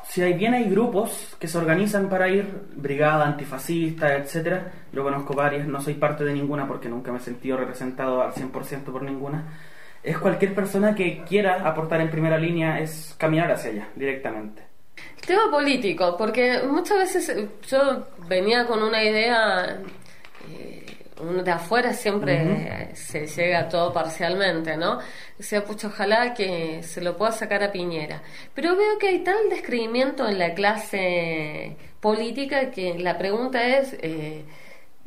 si hay bien hay grupos que se organizan para ir, brigada antifascista, etcétera. Yo conozco varias, no soy parte de ninguna porque nunca me he sentido representado al 100% por ninguna. Es cualquier persona que quiera aportar en primera línea, es caminar hacia allá directamente. El tema político, porque muchas veces eh, yo venía con una idea, eh, uno de afuera siempre se llega todo parcialmente, ¿no? Decía, pucha, ojalá que se lo pueda sacar a Piñera. Pero veo que hay tal descreimiento en la clase política que la pregunta es... eh,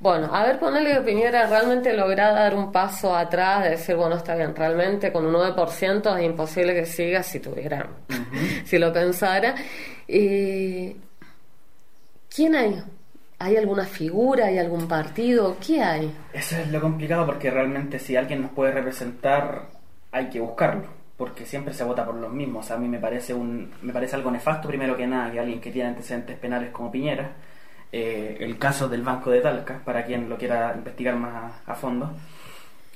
bueno, a ver, ponerle que Piñera realmente logra dar un paso atrás, de decir, bueno, está bien, realmente con un 9% es imposible que siga si tuviera, si lo pensara. Eh, ¿Quién hay? ¿Hay alguna figura? ¿Hay algún partido? ¿Qué hay? Eso es lo complicado porque realmente si alguien nos puede representar hay que buscarlo, porque siempre se vota por los mismos. O sea, a mí me parece un me parece algo nefasto primero que nada que alguien que tiene antecedentes penales como Piñera, eh, el caso del Banco de Talca, para quien lo quiera investigar más a, fondo,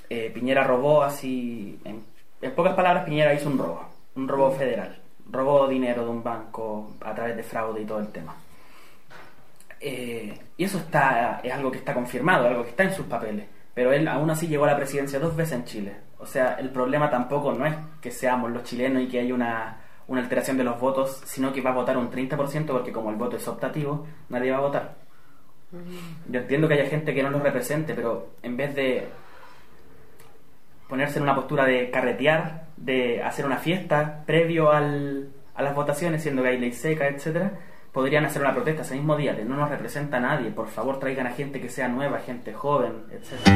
eh, Piñera robó así, en, en pocas palabras Piñera hizo un robo, un robo federal, robó dinero de un banco a través de fraude y todo el tema. Eh, y eso está es algo que está confirmado, algo que está en sus papeles. Pero él aún así llegó a la presidencia dos veces en Chile. O sea, el problema tampoco no es que seamos los chilenos y que hay una, una alteración de los votos, sino que va a votar un 30% porque como el voto es optativo, nadie va a votar. Yo entiendo que haya gente que no los represente, pero en vez de ponerse en una postura de carretear, de hacer una fiesta previo al, a las votaciones, siendo que hay ley seca, etcétera, podrían hacer una protesta ese mismo día de no nos representa a nadie, por favor traigan a gente que sea nueva, gente joven, etcétera.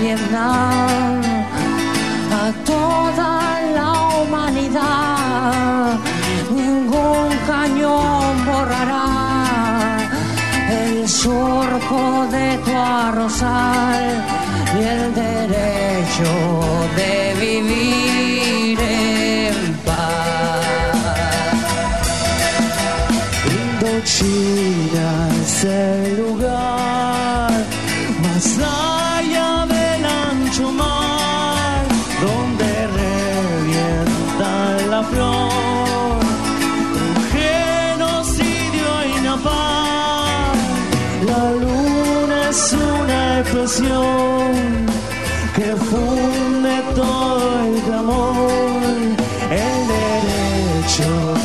Vietnam a toda la humanidad. Ningún cañón borrará el surco de tu arrozal y el derecho de vivir en paz. Indochina es el lugar expresión que funde todo el clamor, el derecho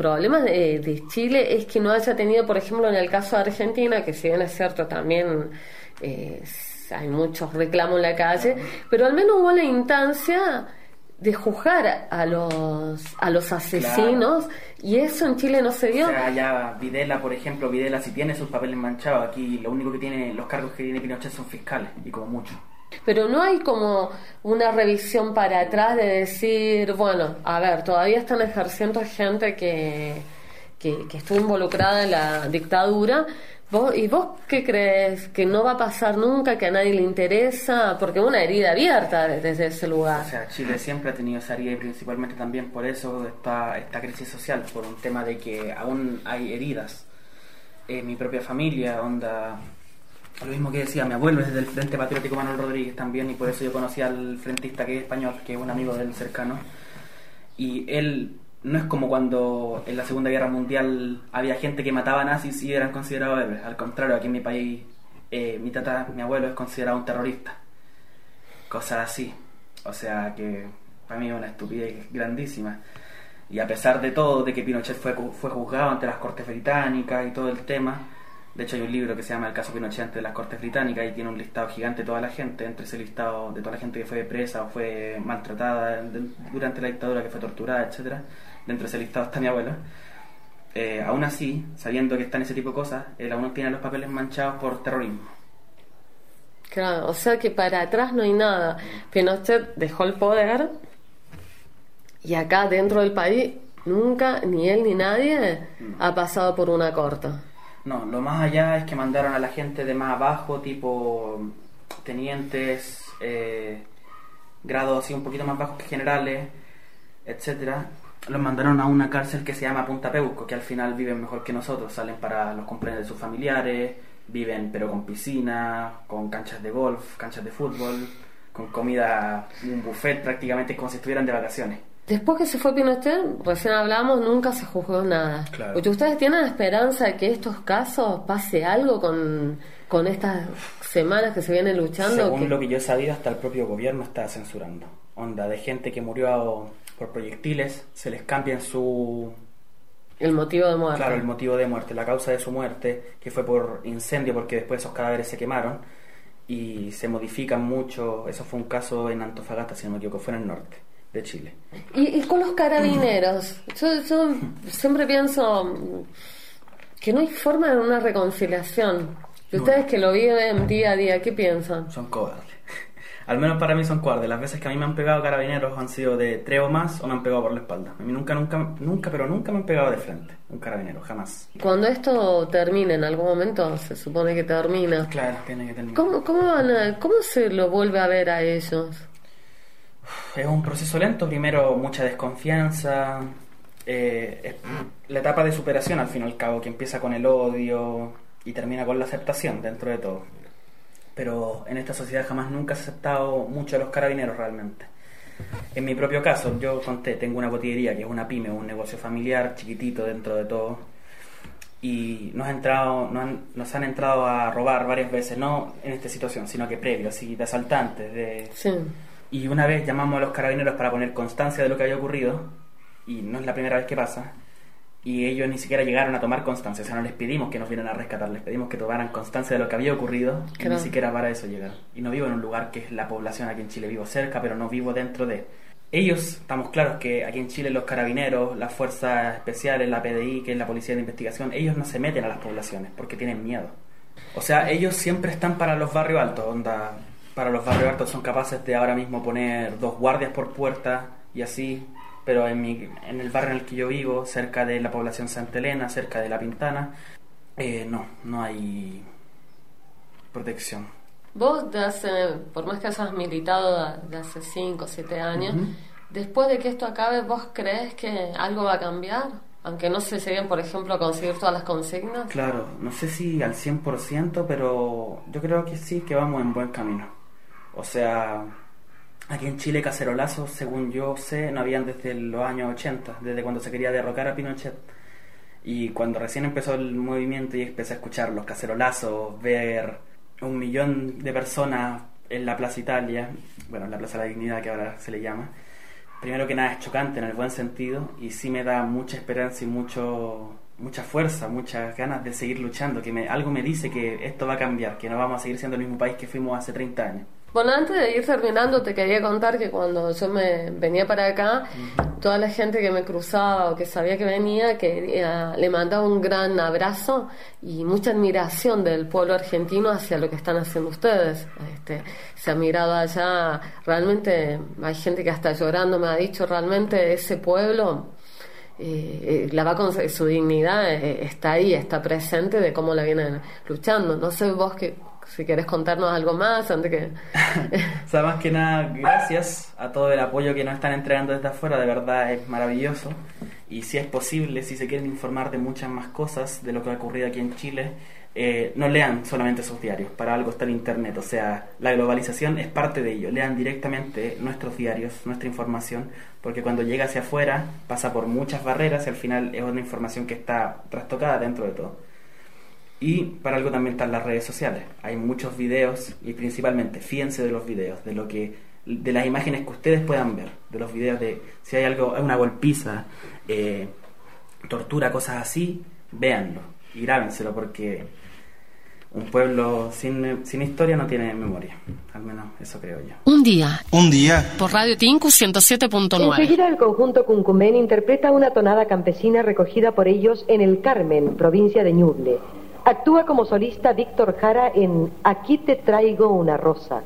problemas de, de Chile es que no haya tenido, por ejemplo, en el caso de Argentina, que si bien es cierto también eh, hay muchos reclamos en la calle, pero al menos hubo la instancia de juzgar a los a los asesinos y eso en Chile no se dio. O sea, ya Videla, por ejemplo, Videla si tiene sus papeles manchados, aquí lo único que tiene, los cargos que tiene Pinochet son fiscales, y como mucho. Pero no hay como una revisión para atrás de decir, bueno, a ver, todavía están ejerciendo gente que, que, estuvo involucrada en la dictadura. ¿Vos, ¿Y vos qué crees? ¿Que no va a pasar nunca? ¿Que a nadie le interesa? Porque es una herida abierta desde ese lugar. O sea, Chile siempre ha tenido esa herida y principalmente también por eso esta, esta crisis social, por un tema de que aún hay heridas. En mi propia familia, onda... Lo mismo que decía mi abuelo es del Frente Patriótico Manuel Rodríguez también y por eso yo conocí al frentista que es español, que es un amigo del cercano. Y él no es como cuando en la Segunda Guerra Mundial había gente que mataba nazis y eran considerados héroes. Al contrario, aquí en mi país, eh, mi tata, mi abuelo es considerado un terrorista. Cosas así. O sea que para mí es una estupidez grandísima. Y a pesar de todo, de que Pinochet fue, fue juzgado ante las Cortes Británicas y todo el tema, de hecho hay un libro que se llama El caso Pinochet ante las Cortes Británicas y tiene un listado gigante de toda la gente, entre ese listado de toda la gente que fue presa o fue maltratada de- durante la dictadura, que fue torturada, etcétera Dentro de ese listado está mi abuelo. Eh, aún así, sabiendo que están ese tipo de cosas, él aún tiene los papeles manchados por terrorismo. Claro, o sea que para atrás no hay nada. Pinochet dejó el poder y acá dentro del país nunca, ni él ni nadie, ha pasado por una corta. No, lo más allá es que mandaron a la gente de más abajo, tipo tenientes, eh, grados así un poquito más bajos que generales, etcétera. Los mandaron a una cárcel que se llama Punta Peuco, que al final viven mejor que nosotros, salen para los cumpleaños de sus familiares, viven pero con piscina, con canchas de golf, canchas de fútbol, con comida, un buffet prácticamente como si estuvieran de vacaciones. Después que se fue Pinochet, recién hablamos, nunca se juzgó nada. Claro. ¿Ustedes tienen esperanza de que estos casos pase algo con, con estas semanas que se vienen luchando? Según que- lo que yo he sabido, hasta el propio gobierno está censurando. Onda de gente que murió por proyectiles, se les cambia su... El motivo de muerte. Claro, el motivo de muerte, la causa de su muerte, que fue por incendio, porque después esos cadáveres se quemaron y se modifican mucho. Eso fue un caso en Antofagasta, si no me equivoco, fue en el norte de Chile. Y, y con los carabineros, yo, yo siempre pienso que no hay forma de una reconciliación. Y ustedes que lo viven día a día, ¿qué piensan? Son cobardes. Al menos para mí son cobardes. Las veces que a mí me han pegado carabineros han sido de tres o más o me han pegado por la espalda. A mí nunca, nunca, nunca, pero nunca me han pegado de frente. Un carabinero, jamás. Cuando esto termine, en algún momento se supone que termina. Claro, tiene que terminar. ¿Cómo, cómo, van a- ¿Cómo se lo vuelve a ver a ellos? Es un proceso lento, primero mucha desconfianza, eh, es la etapa de superación al fin y al cabo, que empieza con el odio y termina con la aceptación dentro de todo. Pero en esta sociedad jamás nunca se ha aceptado mucho a los carabineros realmente. En mi propio caso, yo conté, tengo una botillería que es una pyme, un negocio familiar chiquitito dentro de todo. Y nos, ha entrado, nos, han, nos han entrado a robar varias veces, no en esta situación, sino que previo, así, de asaltantes, de, Sí. Y una vez llamamos a los carabineros para poner constancia de lo que había ocurrido, y no es la primera vez que pasa, y ellos ni siquiera llegaron a tomar constancia, o sea, no les pedimos que nos vinieran a rescatar, les pedimos que tomaran constancia de lo que había ocurrido, y ni siquiera para eso llegaron. Y no vivo en un lugar que es la población aquí en Chile, vivo cerca, pero no vivo dentro de... Ellos, estamos claros que aquí en Chile los carabineros, las fuerzas especiales, la PDI, que es la Policía de Investigación, ellos no se meten a las poblaciones porque tienen miedo. O sea, ellos siempre están para los barrios altos, onda, para los barrios altos son capaces de ahora mismo poner dos guardias por puerta y así, pero en, mi, en el barrio en el que yo vivo, cerca de la población Santa Elena, cerca de La Pintana, eh, no, no hay protección. Vos, de hace, por más que hayas militado de hace 5 o 7 años, Ujú. después de que esto acabe, ¿vos crees que algo va a cambiar? Aunque no se lleguen, por ejemplo, a conseguir todas las consignas. Claro, no sé si al 100%, pero yo creo que sí, que vamos en buen camino. O sea, aquí en Chile cacerolazos, según yo sé, no habían desde los años 80, desde cuando se quería derrocar a Pinochet. Y cuando recién empezó el movimiento y empecé a escuchar los cacerolazos, ver un millón de personas en la Plaza Italia, bueno, en la Plaza de la Dignidad que ahora se le llama, primero que nada es chocante en el buen sentido y sí me da mucha esperanza y mucho mucha fuerza, muchas ganas de seguir luchando, que me, algo me dice que esto va a cambiar, que no vamos a seguir siendo el mismo país que fuimos hace 30 años. Bueno, antes de ir terminando, te quería contar que cuando yo me venía para acá, toda la gente que me cruzaba o que sabía que venía, que eh, le mandaba un gran abrazo y mucha admiración del pueblo argentino hacia lo que están haciendo ustedes. Este, se ha mirado allá, realmente hay gente que hasta llorando me ha dicho, realmente ese pueblo eh, eh, la va con su dignidad eh, está ahí, está presente de cómo la vienen luchando. No sé vos que si querés contarnos algo más antes que O sea, más que nada, gracias a todo el apoyo que nos están entregando desde afuera, de verdad es maravilloso. Y si es posible, si se quieren informar de muchas más cosas de lo que ha ocurrido aquí en Chile, eh, no lean solamente sus diarios, para algo está el Internet, o sea, la globalización es parte de ello, lean directamente nuestros diarios, nuestra información, porque cuando llega hacia afuera pasa por muchas barreras y al final es una información que está trastocada dentro de todo. Y para algo también están las redes sociales. Hay muchos videos y principalmente fíjense de los videos, de lo que de las imágenes que ustedes puedan ver, de los videos de si hay algo, una golpiza, eh, tortura, cosas así, véanlo y grábenselo porque un pueblo sin, sin historia no tiene memoria. Al menos eso creo yo. Un día. Un día. Por Radio Tinku 107.9. Enseguida el conjunto Cuncumén interpreta una tonada campesina recogida por ellos en El Carmen, provincia de Ñuble. Actúa como solista Víctor Jara en Aquí te traigo una rosa.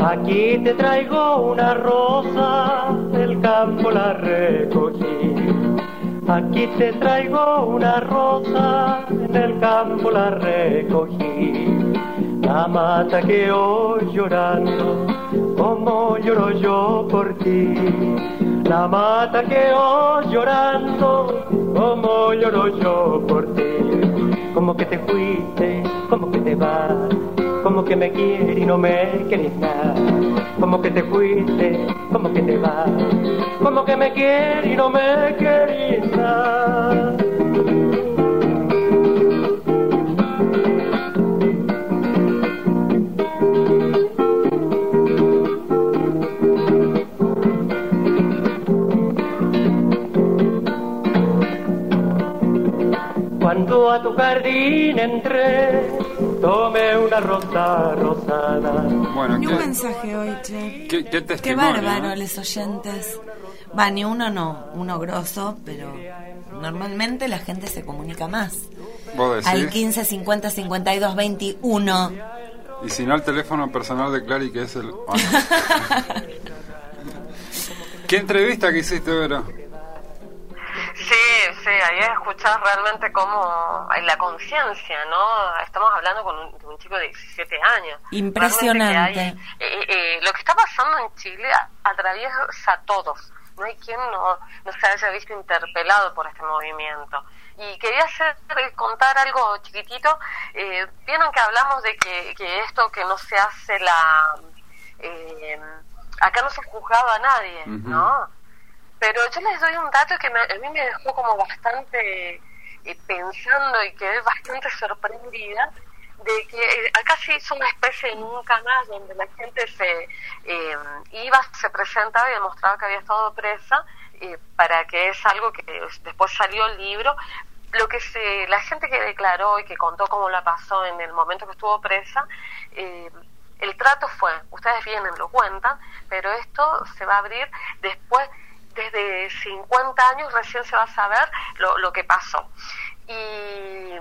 Aquí te traigo una rosa, del campo la recogí. Aquí te traigo una rosa, en el campo la recogí. La mata que hoy llorando, como lloro yo por ti. La mata que hoy llorando, como lloro yo por ti. Como que te fuiste, como que te vas, como que me quieres y no me quieres nada. Como que te fuiste, como que te vas, como que me quieres y no me quieres nada. Cuando a tu jardín entré, tomé una rosa rosada. Bueno, Ni ¿qué, un mensaje hoy, che. qué, qué Qué bárbaro, ¿no? los oyentes. Va, ni uno no, uno grosso, pero normalmente la gente se comunica más. ¿Vos Al decís? 15 50 52 21. Y si no, el teléfono personal de Clary, que es el... ah, no. ¿Qué entrevista que hiciste, Vero? Sí, sí, ahí escuchás realmente cómo hay la conciencia, ¿no? Estamos hablando con un, de un chico de 17 años. Impresionante. Que hay- eh, eh, lo que está pasando en Chile atraviesa a todos. No hay quien no, no se haya visto interpelado por este movimiento. Y quería hacer, eh, contar algo chiquitito. Eh, Vieron que hablamos de que, que esto que no se hace la... eh, acá no se juzgaba a nadie. ¿no? Pero yo les doy un dato que me- a mí me dejó como bastante eh, pensando y quedé bastante sorprendida de que eh, acá se hizo una especie de nunca más donde la gente se eh, iba, se presentaba y demostraba que había estado presa eh, para que es algo que después salió el libro. Lo que se, la gente que declaró y que contó cómo la pasó en el momento que estuvo presa, eh, el trato fue, ustedes vienen, lo cuentan, pero esto se va a abrir después, desde 50 años recién se va a saber lo, que pasó. Y,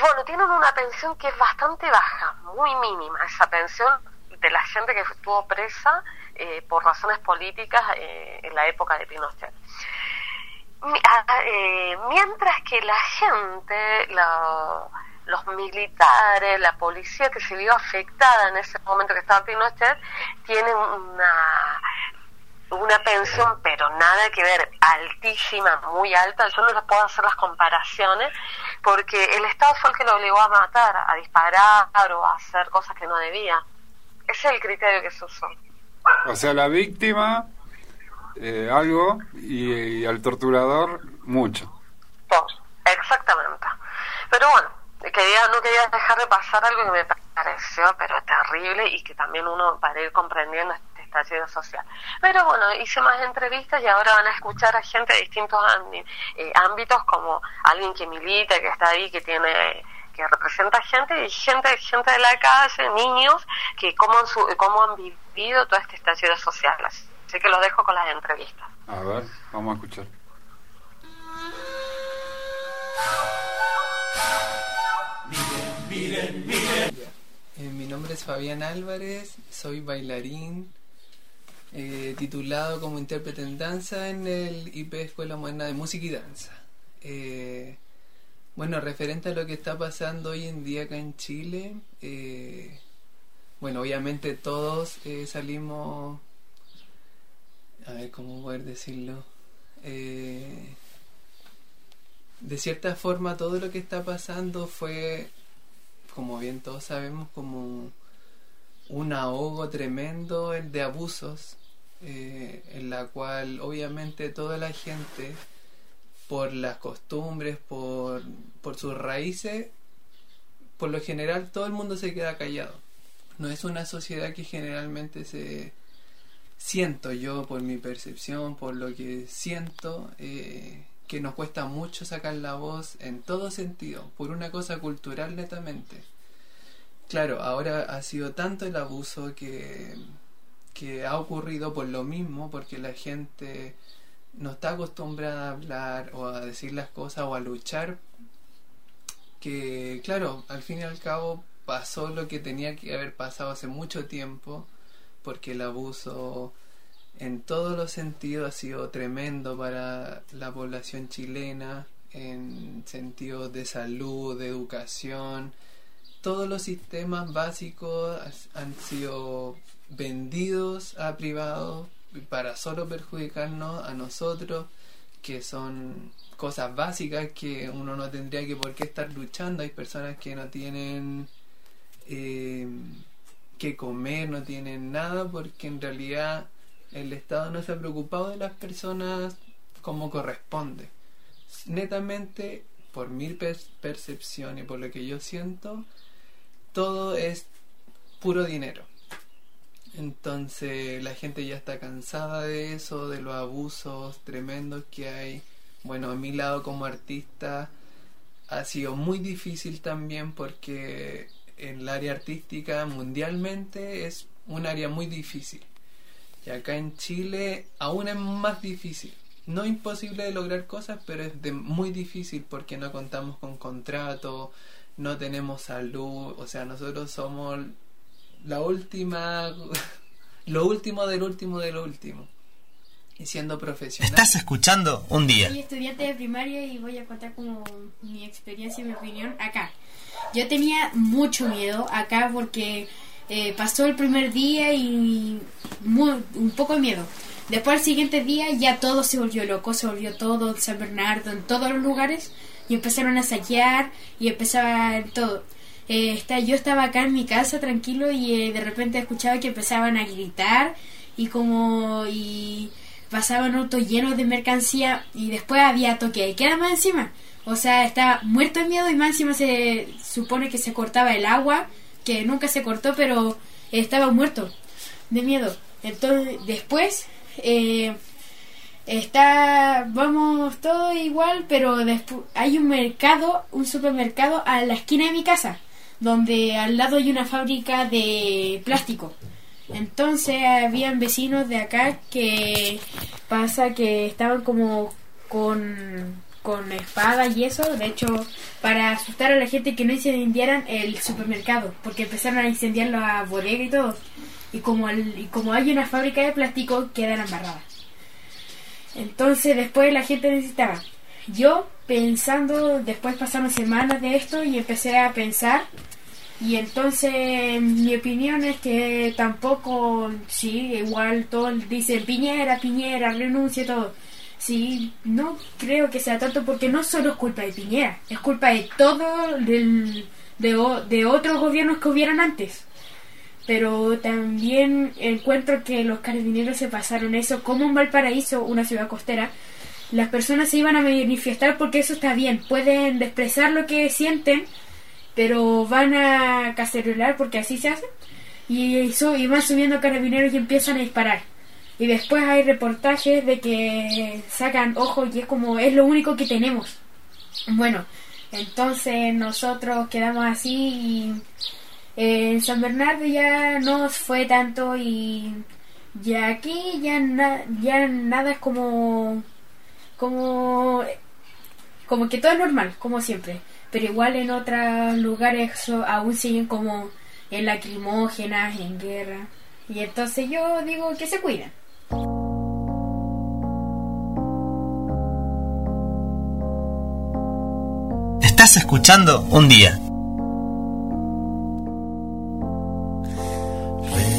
bueno, tienen una pensión que es bastante baja, muy mínima, esa pensión de la gente que estuvo presa eh, por razones políticas eh, en la época de Pinochet. Ah, eh, mientras que la gente, los militares, la policía que se vio afectada en ese momento que estaba Pinochet, tienen una una pensión, pero nada que ver, altísima, muy alta. Yo no les puedo hacer las comparaciones porque el Estado fue el que lo obligó a matar, a disparar o a hacer cosas que no debía. Ese es el criterio que se usó. O sea, la víctima, eh, algo, y, y al torturador, mucho. Dos, exactamente. Pero bueno, quería, no quería dejar de pasar algo que me pareció pero terrible y que también uno para ir comprendiendo estallido social. Pero bueno, hice más entrevistas y ahora van a escuchar a gente de distintos eh, ámbitos como alguien que milita, que está ahí, que tiene que representa gente y gente gente de la calle, niños que cómo han, su- cómo han vivido todo este estallido social. Así que los dejo con las entrevistas. A ver, vamos a escuchar. Eh, mi nombre es Fabián Álvarez, soy bailarín, eh, titulado como intérprete en danza en el IP Escuela Moderna de Música y Danza. Eh, bueno, referente a lo que está pasando hoy en día acá en Chile, eh, bueno, obviamente todos eh, salimos, a ver cómo poder decirlo, eh, de cierta forma todo lo que está pasando fue como bien todos sabemos, como un ahogo tremendo el de abusos, eh, en la cual obviamente toda la gente, por las costumbres, por, por sus raíces, por lo general todo el mundo se queda callado. No es una sociedad que generalmente se siento yo por mi percepción, por lo que siento, eh, que nos cuesta mucho sacar la voz en todo sentido, por una cosa cultural netamente. Claro, ahora ha sido tanto el abuso que, que ha ocurrido por lo mismo, porque la gente no está acostumbrada a hablar o a decir las cosas o a luchar, que claro, al fin y al cabo pasó lo que tenía que haber pasado hace mucho tiempo, porque el abuso en todos los sentidos ha sido tremendo para la población chilena, en sentidos de salud, de educación, todos los sistemas básicos han sido vendidos a privados para solo perjudicarnos a nosotros, que son cosas básicas que uno no tendría que por qué estar luchando. Hay personas que no tienen eh, que comer, no tienen nada, porque en realidad el Estado no se ha preocupado de las personas como corresponde. Netamente, por mi per- percepción y por lo que yo siento, todo es puro dinero. Entonces la gente ya está cansada de eso, de los abusos tremendos que hay. Bueno, a mi lado como artista ha sido muy difícil también porque el área artística mundialmente es un área muy difícil. Y acá en Chile aún es más difícil. No imposible de lograr cosas, pero es de muy difícil porque no contamos con contrato, no tenemos salud, o sea, nosotros somos la última, lo último del último del último. Y siendo profesional. Estás escuchando un día. Soy estudiante de primaria y voy a contar como mi experiencia y mi opinión acá. Yo tenía mucho miedo acá porque eh, pasó el primer día y mu- un poco de miedo. Después el siguiente día ya todo se volvió loco, se volvió todo en San Bernardo, en todos los lugares y empezaron a saquear y empezaba todo. Eh, está, yo estaba acá en mi casa tranquilo y eh, de repente escuchaba que empezaban a gritar y como y pasaban autos llenos de mercancía y después había toque de queda más encima. O sea, estaba muerto de miedo y más encima se supone que se cortaba el agua, que nunca se cortó, pero estaba muerto de miedo. Entonces, después eh, está, vamos todo igual, pero hay un mercado, un supermercado a la esquina de mi casa, donde al lado hay una fábrica de plástico. Entonces habían vecinos de acá que pasa que estaban como con, con espadas y eso, de hecho, para asustar a la gente que no incendiaran el supermercado, porque empezaron a incendiar la bodega y todo. Y como, y como hay una fábrica de plástico, quedan embarradas. Entonces después la gente necesitaba. Yo pensando, después pasaron semanas de esto y empecé a pensar y entonces mi opinión es que tampoco, sí, igual todos dicen Piñera, Piñera, renuncia, todo. Sí, no creo que sea tanto porque no solo es culpa de Piñera, es culpa de todo del, de, de otros gobiernos que hubieran antes. Pero también encuentro que los carabineros se pasaron eso, como en Valparaíso, una ciudad costera, las personas se iban a manifestar porque eso está bien, pueden expresar lo que sienten, pero van a cacerolar porque así se hace, y, eso, y van subiendo carabineros y empiezan a disparar. Y después hay reportajes de que sacan ojos y es como, es lo único que tenemos. Bueno, entonces nosotros quedamos así y eh, San Bernardo ya no fue tanto y ya aquí ya, na- ya nada es como como como que todo es normal como siempre. Pero igual en otros lugares aún siguen como en lacrimógenas en guerra. Y entonces yo digo que se cuiden Estás escuchando un día.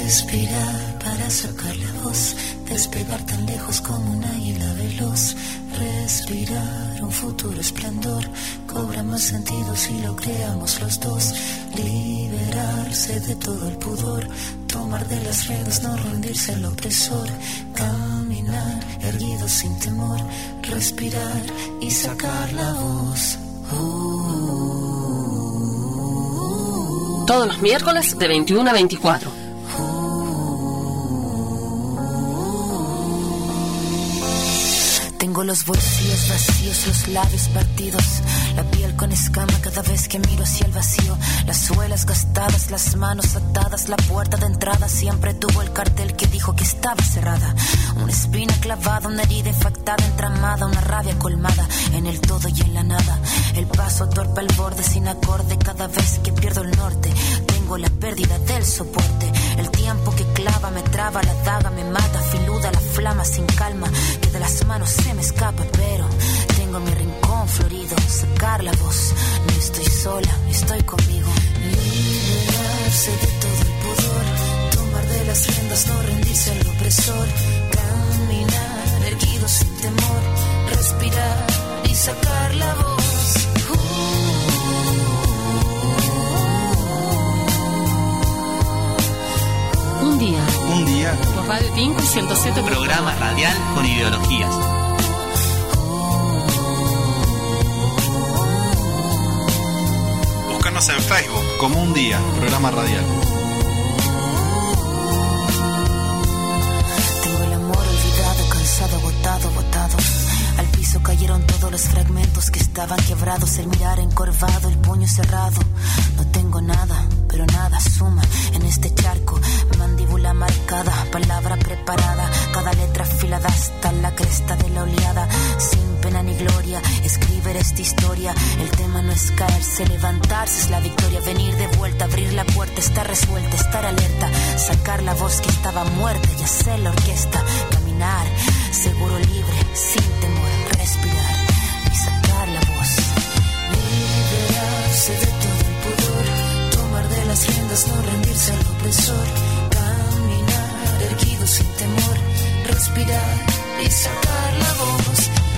Respirar para sacar la voz, despegar tan lejos como un águila veloz. Respirar un futuro esplendor, cobra más sentido si lo creamos los dos. Liberarse de todo el pudor, tomar de las riendas, no rendirse al opresor. Caminar erguido sin temor, respirar y sacar la voz. Todos los miércoles de 21 a 24. Tengo los bolsillos vacíos, los labios partidos, la piel con escama cada vez que miro hacia el vacío, las suelas gastadas, las manos atadas, la puerta de entrada siempre tuvo el cartel que dijo que estaba cerrada. Una espina clavada, una herida infectada, entramada, una rabia colmada en el todo y en la nada. El paso torpe al borde sin acorde cada vez que pierdo el norte. Tengo la pérdida del soporte, el tiempo que clava me traba, la daga me mata, filuda la flama sin calma, que de las manos se me escapa, pero tengo mi rincón florido, sacar la voz, no estoy sola, estoy conmigo. Liberarse de todo el pudor, tomar de las riendas, no rendirse al opresor, caminar erguido sin temor, respirar y sacar la voz. Un día. Un día. Por Radio Tinco 107. Programa radial con ideologías. Búscanos en Facebook como un día, programa radial. Tengo el amor olvidado, cansado, agotado, agotado. Al cayeron todos los fragmentos que estaban quebrados. El mirar encorvado, el puño cerrado. No tengo nada, pero nada suma en este charco. Mandíbula marcada, palabra preparada. Cada letra afilada hasta la cresta de la oleada. Sin pena ni gloria, escribir esta historia. El tema no es caerse, levantarse es la victoria. Venir de vuelta, abrir la puerta, estar resuelta, estar alerta. Sacar la voz que estaba muerta y hacer la orquesta. Caminar, seguro libre, sin temor, respirar y sacar la voz. Liberarse de todo el pudor, tomar de las riendas, no rendirse al opresor. Caminar erguido sin temor, respirar y sacar la voz.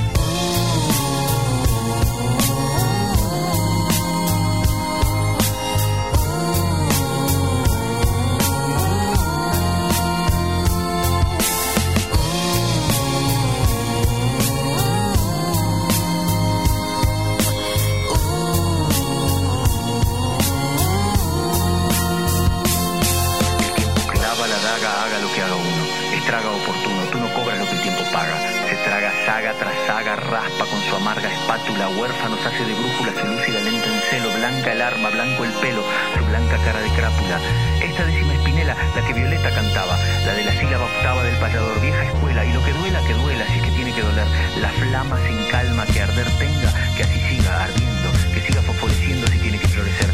Traga saga tras saga, raspa con su amarga espátula. Huérfanos hace de brújula, se luce la lenta en celo. Blanca el arma, blanco el pelo, su blanca cara de crápula. Esta décima espinela, la que Violeta cantaba. La de la sílaba octava del payador, vieja escuela. Y lo que duela, que duela, si es que tiene que doler. La flama sin calma que arder tenga, que así siga ardiendo. Que siga fosforeciendo si tiene que florecer.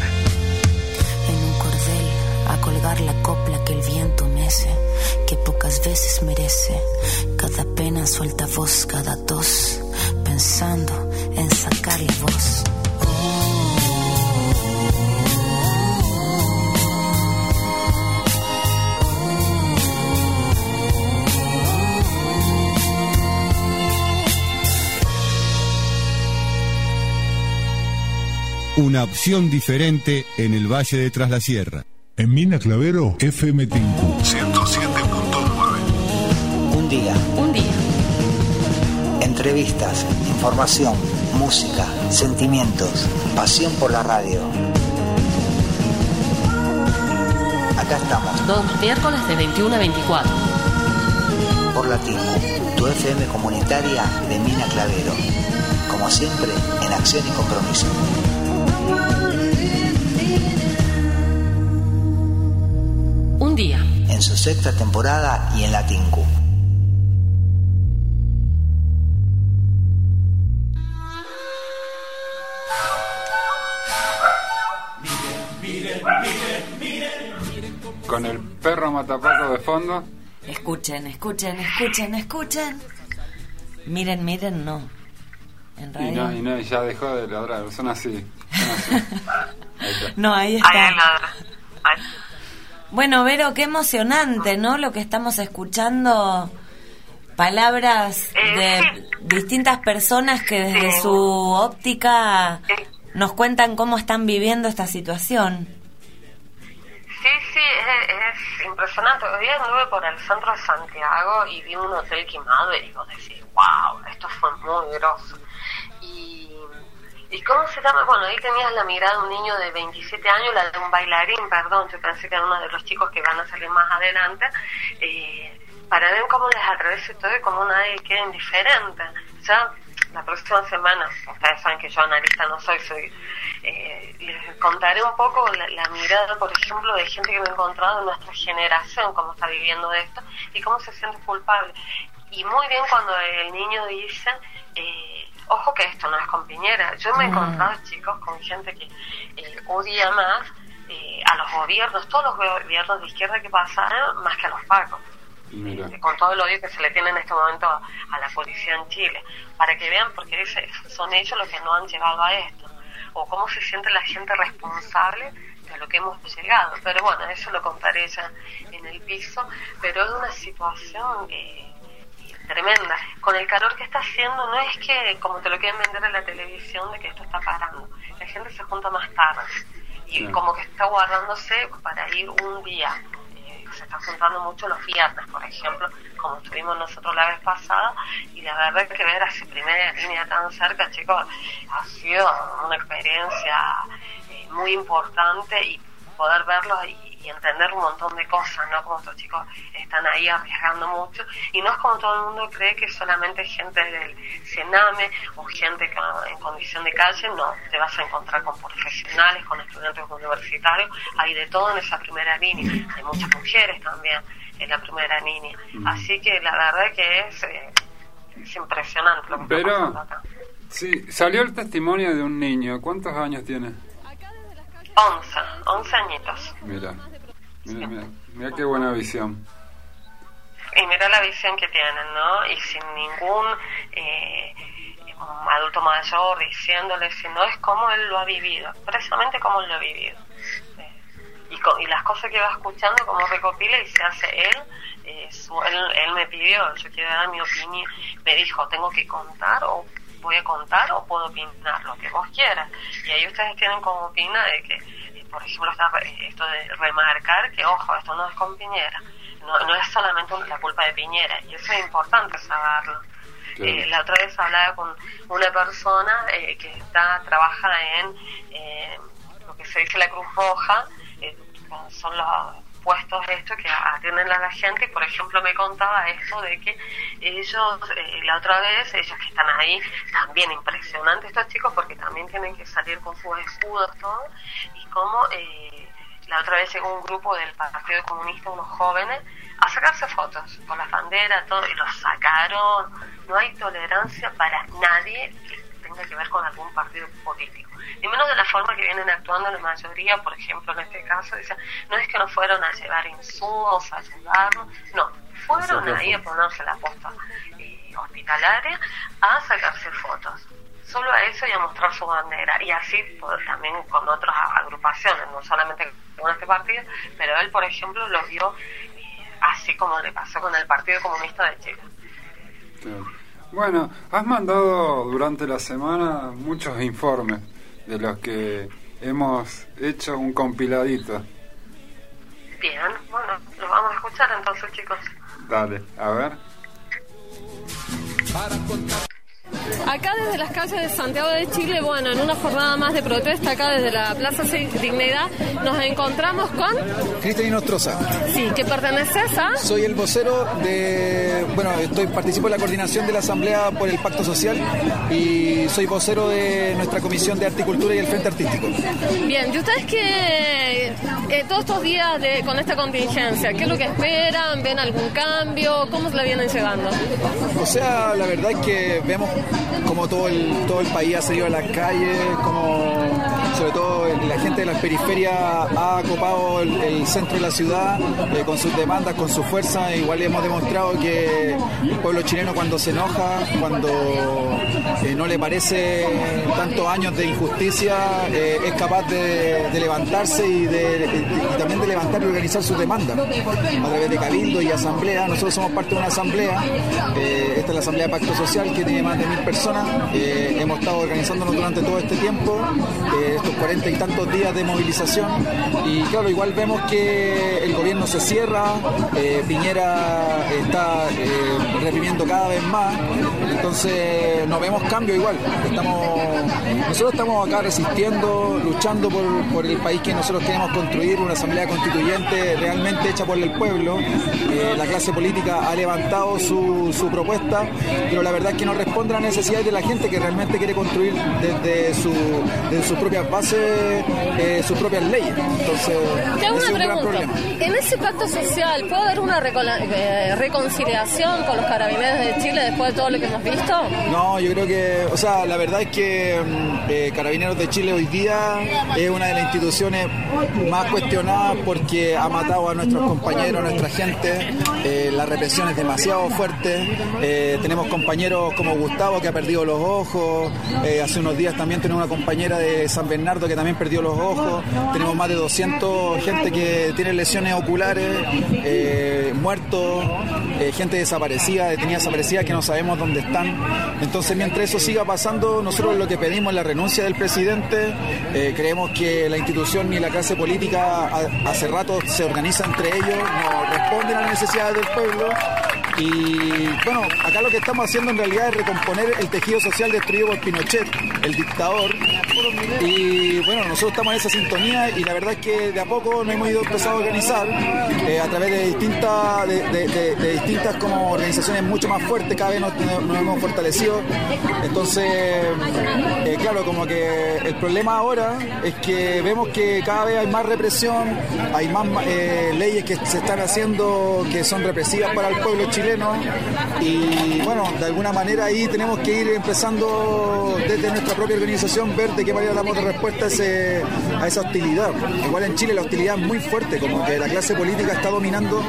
en un cordel a colgar la copla que el viento mece, pocas veces merece. Cada pena suelta voz, cada tos, pensando en sacar la voz. Una opción diferente en el Valle de Tras la Sierra. En Mina Clavero, FM Tinku. 107.9. Entrevistas, información, música, sentimientos, pasión por la radio. Acá estamos, Todos los miércoles de 21 a 24. por la Tinku, tu FM comunitaria de Mina Clavero. Como siempre, en acción y compromiso. Un día. En su sexta temporada y en la Con el perro matapaco de fondo. Escuchen, escuchen, escuchen, escuchen. Miren, miren, no. En Y no, y no, y ya dejó de ladrar. Son así. son así. Ahí está. No, ahí está. Bueno, Vero, qué emocionante, ¿no? Lo que estamos escuchando. Palabras de distintas personas que desde su óptica nos cuentan cómo están viviendo esta situación. Sí, sí, es, es impresionante. Hoy anduve por el centro de Santiago y vi un hotel quemado y digo, decir, wow, esto fue muy grosso. Y, y cómo se llama, bueno, ahí tenías la mirada de un niño de 27 años, la de un bailarín, perdón, yo pensé que era uno de los chicos que van a salir más adelante, eh, para ver cómo les atraviesa todo y cómo nadie queda indiferente. Ya la próxima semana, ustedes saben que yo analista no soy, soy eh, les contaré un poco la, la mirada, por ejemplo, de gente que me he encontrado en nuestra generación, cómo está viviendo esto y cómo se siente culpable. Y muy bien cuando el niño dice, eh, ojo que esto no es con Piñera. Yo me he Mm. encontrado chicos con gente que eh, odia más eh, a los gobiernos, todos los gobiernos de izquierda que pasaron, más que a los pacos Mira. eh, con todo el odio que se le tiene en este momento a, a la policía en Chile, para que vean, porque dice, son ellos los que no han llegado a esto, o cómo se siente la gente responsable de lo que hemos llegado. Pero bueno, eso lo contaré ya en el piso, pero es una situación eh, tremenda. Con el calor que está haciendo, no es que, como te lo quieren vender en la televisión, de que esto está parando. La gente se junta más tarde y Sí. como que está guardándose para ir un día. Se está juntando mucho los viernes, por ejemplo, como estuvimos nosotros la vez pasada, y la verdad es que ver a esa primera línea tan cerca, chicos, ha sido una experiencia eh, muy importante y poder verlos y, y entender un montón de cosas, ¿no? Como estos chicos están ahí arriesgando mucho, y no es como todo el mundo cree que solamente gente del Sename o gente en condición de calle, no, te vas a encontrar con profesionales, con estudiantes universitarios, hay de todo en esa primera línea, hay muchas mujeres también en la primera línea, así que la verdad que es, eh, es impresionante lo que está Pero, pasando acá. sí, salió el testimonio de un niño. ¿Cuántos años tiene? 11, 11 añitos. Mira, mira, mira, mira qué buena visión. Y mira la visión que tienen, ¿no? Y sin ningún eh, adulto mayor diciéndole, sino es como él lo ha vivido, precisamente como él lo ha vivido. Eh, y, co- y las cosas que va escuchando, como recopila y se hace él, eh, su- él, él me pidió, yo quiero dar mi opinión, me dijo, tengo que contar o voy a contar o puedo opinar, lo que vos quieras. Y ahí ustedes tienen como opina de que, eh, por ejemplo, está, eh, esto de remarcar que, ojo, esto no es con Piñera, no, no es solamente la culpa de Piñera, y eso es importante saberlo. Eh, la otra vez hablaba con una persona eh, que está trabaja en eh, lo que se dice la Cruz Roja, eh, son los puestos estos que atienden a la gente. Y por ejemplo me contaba esto de que ellos eh, la otra vez ellos que están ahí también impresionantes estos chicos porque también tienen que salir con sus escudos todo. Y como eh, la otra vez llegó un grupo del Partido Comunista unos jóvenes a sacarse fotos con las banderas todo y los sacaron. No hay tolerancia para nadie. que tenga que ver con algún partido político ni menos de la forma que vienen actuando la mayoría, por ejemplo en este caso, dice, no es que no fueron a llevar insumos, a ayudarnos, no, fueron Sacar ahí a ponerse la posta eh, hospitalaria a sacarse fotos. Solo a eso y a mostrar su bandera. Y así pues, también con otras agrupaciones, no solamente con este partido, pero él, por ejemplo, lo vio eh, así como le pasó con el Partido Comunista de Chile. Claro. Bueno, has mandado durante la semana muchos informes de los que hemos hecho un compiladito. Bien, bueno, los vamos a escuchar entonces, chicos. Dale, a ver. Acá desde las calles de Santiago de Chile, bueno, en una jornada más de protesta, acá desde la Plaza Dignidad, nos encontramos con... Cristian Nostroza. Sí, que perteneces a... Soy el vocero de... Bueno, estoy participo en la coordinación de la Asamblea por el Pacto Social y soy vocero de nuestra Comisión de Arte y Cultura y el Frente Artístico. Bien, ¿y ustedes qué, eh, todos estos días de, con esta contingencia, qué es lo que esperan? ¿Ven algún cambio? ¿Cómo se la vienen llevando? O sea, la verdad es que vemos como todo el, todo el país ha salido a las calles, como sobre todo la gente de las periferias ha ocupado el, centro de la ciudad eh, con sus demandas, con su fuerza. Igual hemos demostrado que el pueblo chileno cuando se enoja, cuando eh, no le parece tantos años de injusticia, eh, es capaz de, de levantarse y, de, y también de levantar y organizar sus demandas a través de cabildo y asamblea. Nosotros somos parte de una asamblea, esta es la Asamblea de Pacto Social que tiene más de mil personas. hemos estado organizándonos durante todo este tiempo, estos cuarenta y tantos días de movilización y claro, igual vemos que el gobierno se cierra, eh, Piñera está eh, reprimiendo cada vez más, entonces no vemos cambio igual. Estamos, nosotros estamos acá resistiendo, luchando por, por el país que nosotros queremos construir, una asamblea constituyente realmente hecha por el pueblo. Eh, la clase política ha levantado su, su, propuesta, pero la verdad es que no responde a las necesidades de la gente que realmente quiere construir desde, su, desde sus propias bases eh, sus propias leyes. Entonces, es un gran problema. En ese pacto social, ¿puede haber una recola- eh, reconciliación con los carabineros de Chile después de todo lo que hemos visto? No, yo creo que, o sea, la verdad es que mm, eh, Carabineros de Chile hoy día es una de las instituciones más cuestionadas porque ha matado a nuestros compañeros, a nuestra gente. Eh, la represión es demasiado fuerte. Eh, tenemos compañeros como Gustavo que ha perdido los ojos. Eh, hace unos días también tenemos una compañera de San Bernardo que también perdió los ojos. Tenemos más de 200 gente que tiene lesiones oculares, muertos, gente desaparecida, detenida desaparecida que no sabemos dónde Entonces, mientras eso siga pasando, nosotros lo que pedimos es la renuncia del presidente. Eh, creemos que la institución ni la clase política hace rato se organiza entre ellos, no responden a las necesidades del pueblo. Y bueno, acá lo que estamos haciendo en realidad es recomponer el tejido social destruido por Pinochet, el dictador. Y bueno, nosotros estamos en esa sintonía y la verdad es que de a poco nos hemos ido empezando a organizar eh, a través de distintas, de, distintas como organizaciones mucho más fuertes, cada vez nos, nos hemos fortalecido. Entonces, eh, claro, como que el problema ahora es que vemos que cada vez hay más represión, hay más eh, leyes que se están haciendo que son represivas para el pueblo chileno y bueno, de alguna manera ahí tenemos que ir empezando desde nuestra propia organización ver de qué manera damos respuesta a, a esa hostilidad. Igual en Chile la hostilidad es muy fuerte, como que la clase política está dominando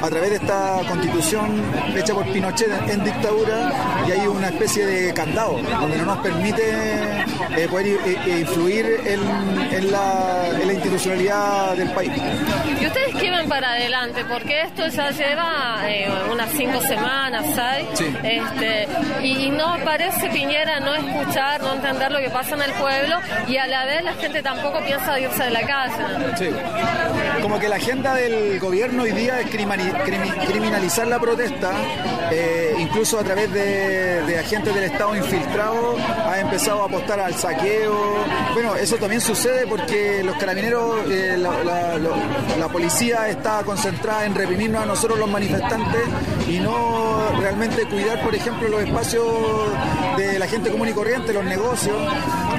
a través de esta constitución hecha por Pinochet en dictadura y hay una especie de candado donde no nos permite eh, poder i- i- influir en, en la, en la institucionalidad del país. ¿Y ustedes qué ven para adelante? Porque esto ya lleva eh, unas cinco semanas, ¿sabes? Sí. Este, y, y no parece Piñera no escuchar, no entender lo que pasa en el pueblo y a la vez la gente tampoco piensa irse de la casa. Sí. Como que la agenda del gobierno hoy día es criminalizar la protesta, eh, incluso a través de, de agentes del Estado infiltrados, ha empezado a apostar al saqueo. Bueno, eso también sucede porque los carabineros, eh, la, policía está concentrada en reprimirnos a nosotros los manifestantes y no realmente cuidar, por ejemplo, los espacios de la gente común y corriente, los negocios.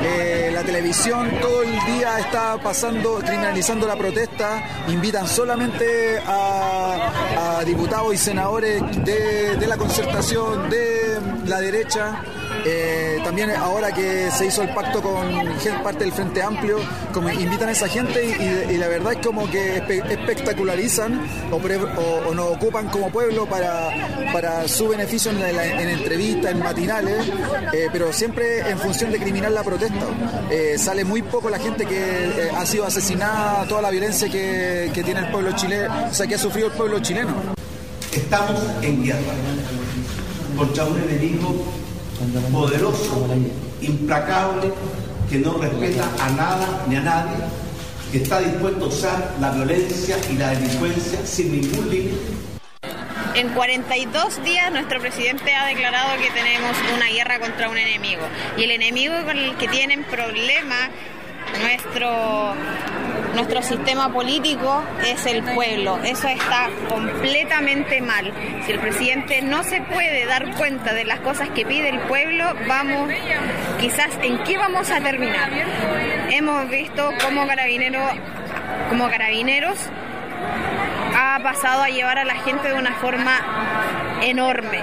Eh, la televisión todo el día está pasando, criminalizando la protesta, invitan solamente a, diputados y senadores de la concertación, de la derecha. Eh, también ahora que se hizo el pacto con parte del Frente Amplio, como invitan a esa gente y, la verdad es como que espe- espectacularizan o, nos ocupan como pueblo para, para su beneficio en, la- en entrevistas, en matinales, eh, pero siempre en función de criminal la protesta. Eh, sale muy poco la gente que ha sido asesinada, toda la violencia que, que tiene el pueblo chileno, o sea, que ha sufrido el pueblo chileno. Estamos en guerra contra un enemigo poderoso, implacable, que no respeta a nada ni a nadie que está dispuesto a usar la violencia y la delincuencia sin ningún límite. En 42 días nuestro presidente ha declarado que tenemos una guerra contra un enemigo y el enemigo con el que tienen problema nuestro nuestro sistema político es el pueblo. Eso está completamente mal. Si el presidente no se puede dar cuenta de las cosas que pide el pueblo, vamos, quizás, ¿en qué vamos a terminar? Hemos visto cómo carabinero, como carabineros ha pasado a llevar a la gente de una forma enorme.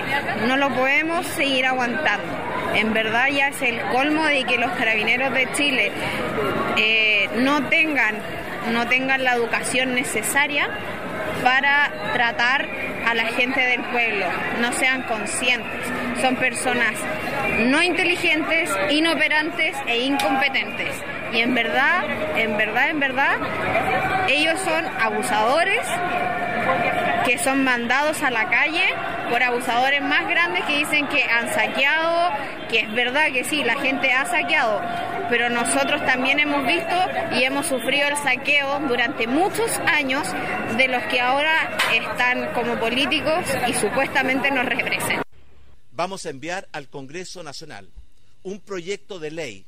No lo podemos seguir aguantando. En verdad ya es el colmo de que los carabineros de Chile eh, no tengan no tengan la educación necesaria para tratar a la gente del pueblo, no sean conscientes. Son personas no inteligentes, inoperantes e incompetentes. Y en verdad, en verdad, en verdad, ellos son abusadores que son mandados a la calle por abusadores más grandes que dicen que han saqueado, que es verdad que sí, la gente ha saqueado, pero nosotros también hemos visto y hemos sufrido el saqueo durante muchos años de los que ahora están como políticos y supuestamente nos representan. Vamos a enviar al Congreso Nacional un proyecto de ley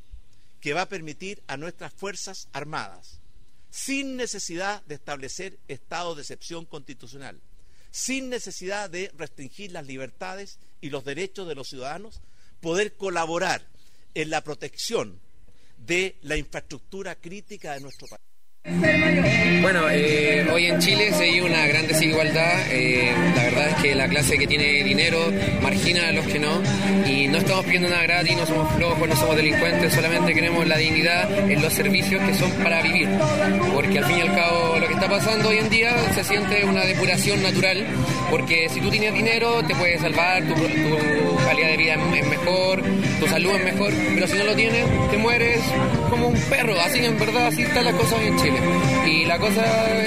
que va a permitir a nuestras Fuerzas Armadas, sin necesidad de establecer estado de excepción constitucional, sin necesidad de restringir las libertades y los derechos de los ciudadanos, poder colaborar en la protección de la infraestructura crítica de nuestro país. Bueno, eh, hoy en Chile se vive una gran desigualdad. Eh, la verdad es que la clase que tiene dinero margina a los que no. Y no estamos pidiendo nada gratis, no somos flojos, no somos delincuentes, solamente queremos la dignidad en los servicios que son para vivir. Porque al fin y al cabo está pasando hoy en día se siente una depuración natural. Porque si tú tienes dinero te puedes salvar, tu, calidad de vida es mejor, tu salud es mejor. Pero si no lo tienes, te mueres como un perro. Así en verdad, así están las cosas en Chile. Y la cosa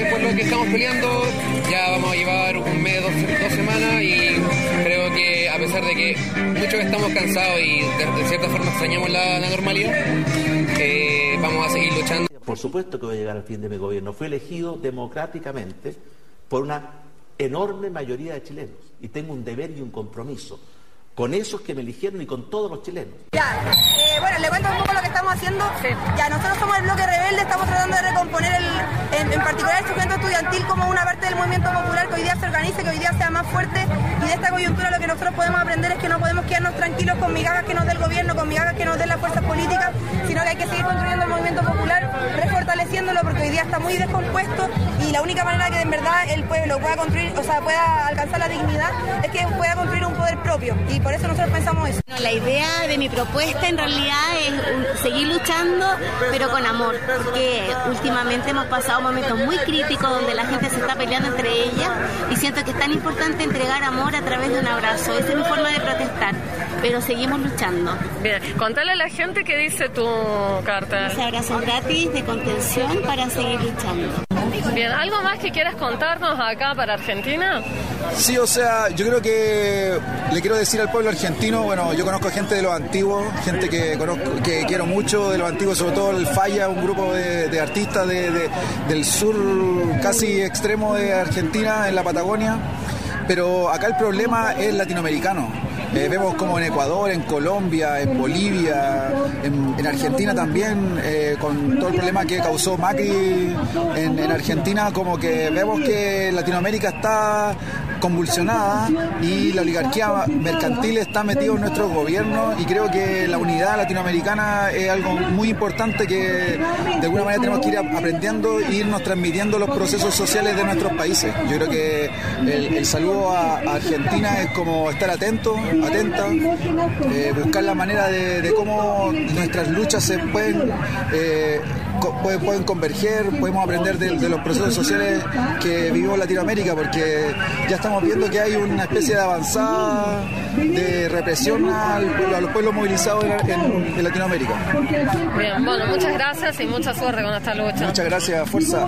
por lo que estamos peleando, ya vamos a llevar un mes, dos, semanas y creo que a pesar de que muchos estamos cansados y de, cierta forma extrañamos la, la normalidad, eh, vamos a seguir luchando. Por supuesto que voy a llegar al fin de mi gobierno. Fui elegido democráticamente por una enorme mayoría de chilenos y tengo un deber y un compromiso con esos que me eligieron y con todos los chilenos. Ya, eh, bueno, le cuento un poco lo que estamos haciendo. Ya, nosotros somos el bloque rebelde, estamos tratando de recomponer el, en, en particular el sujeto estudiantil como una parte del movimiento popular que hoy día se organice, que hoy día sea más fuerte. Y de esta coyuntura lo que nosotros podemos aprender es que no podemos quedarnos tranquilos con migajas que nos dé el gobierno, con migajas que nos den las fuerzas políticas, sino que hay que seguir construyendo el movimiento popular, refortaleciéndolo porque hoy día está muy descompuesto y la única manera que en verdad el pueblo pueda construir, o sea, pueda alcanzar la dignidad es que pueda construir un poder propio. Y por eso nosotros pensamos eso. La idea de mi propuesta en realidad es seguir luchando, pero con amor, porque últimamente hemos pasado momentos muy críticos donde la gente se está peleando entre ellas y siento que es tan importante entregar amor a través de un abrazo. Esa es mi forma de protestar, pero seguimos luchando. Bien, contale a la gente qué dice tu carta. Ese abrazo gratis de contención para seguir luchando. Bien, ¿algo más que quieras contarnos acá para Argentina? Sí, o sea, yo creo que le quiero decir al pueblo argentino, bueno, yo conozco gente de los antiguos, gente que conozco, que quiero mucho de los antiguos, sobre todo el Falla, un grupo de, artistas de- de- del sur casi extremo de Argentina, en la Patagonia, pero acá el problema es latinoamericano. Eh, vemos como en Ecuador, en Colombia, en Bolivia, en, en Argentina también, eh, con todo el problema que causó Macri en Argentina, como que vemos que Latinoamérica está convulsionada y la oligarquía mercantil está metida en nuestros gobiernos y creo que la unidad latinoamericana es algo muy importante que de alguna manera tenemos que ir aprendiendo e irnos transmitiendo los procesos sociales de nuestros países. Yo creo que el, saludo a, Argentina es como estar atento, atenta, eh, buscar la manera de, cómo nuestras luchas se pueden, eh, pueden, pueden converger, podemos aprender de, de los procesos sociales que vivimos en Latinoamérica, porque ya estamos viendo que hay una especie de avanzada de represión al a los pueblos movilizados en, en- en Latinoamérica. Bien, bueno, muchas gracias y mucha suerte con esta lucha. Muchas gracias, fuerza.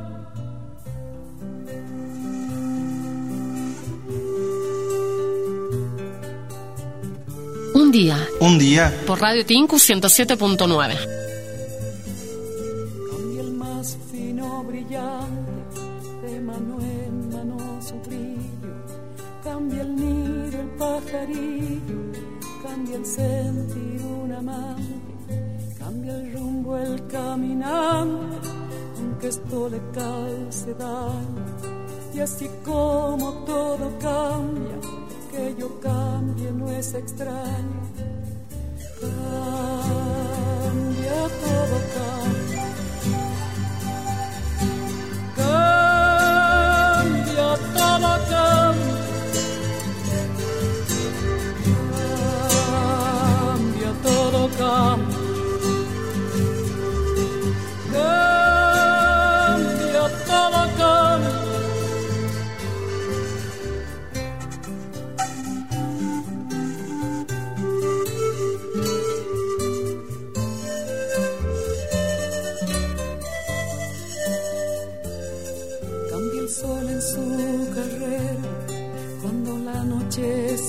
Un día. Un día. Por Radio Tinku 107.9. Cambia el más fino brillante, de mano en mano su brillo. Cambia el nido, el pajarillo, cambia el sentir un amante, cambia el rumbo, el caminante, aunque esto le calce daño. Y así como todo cambia, que yo cambie no es extraño. Cambia todo cambia. Cambia todo cambia. Cambia todo cambia.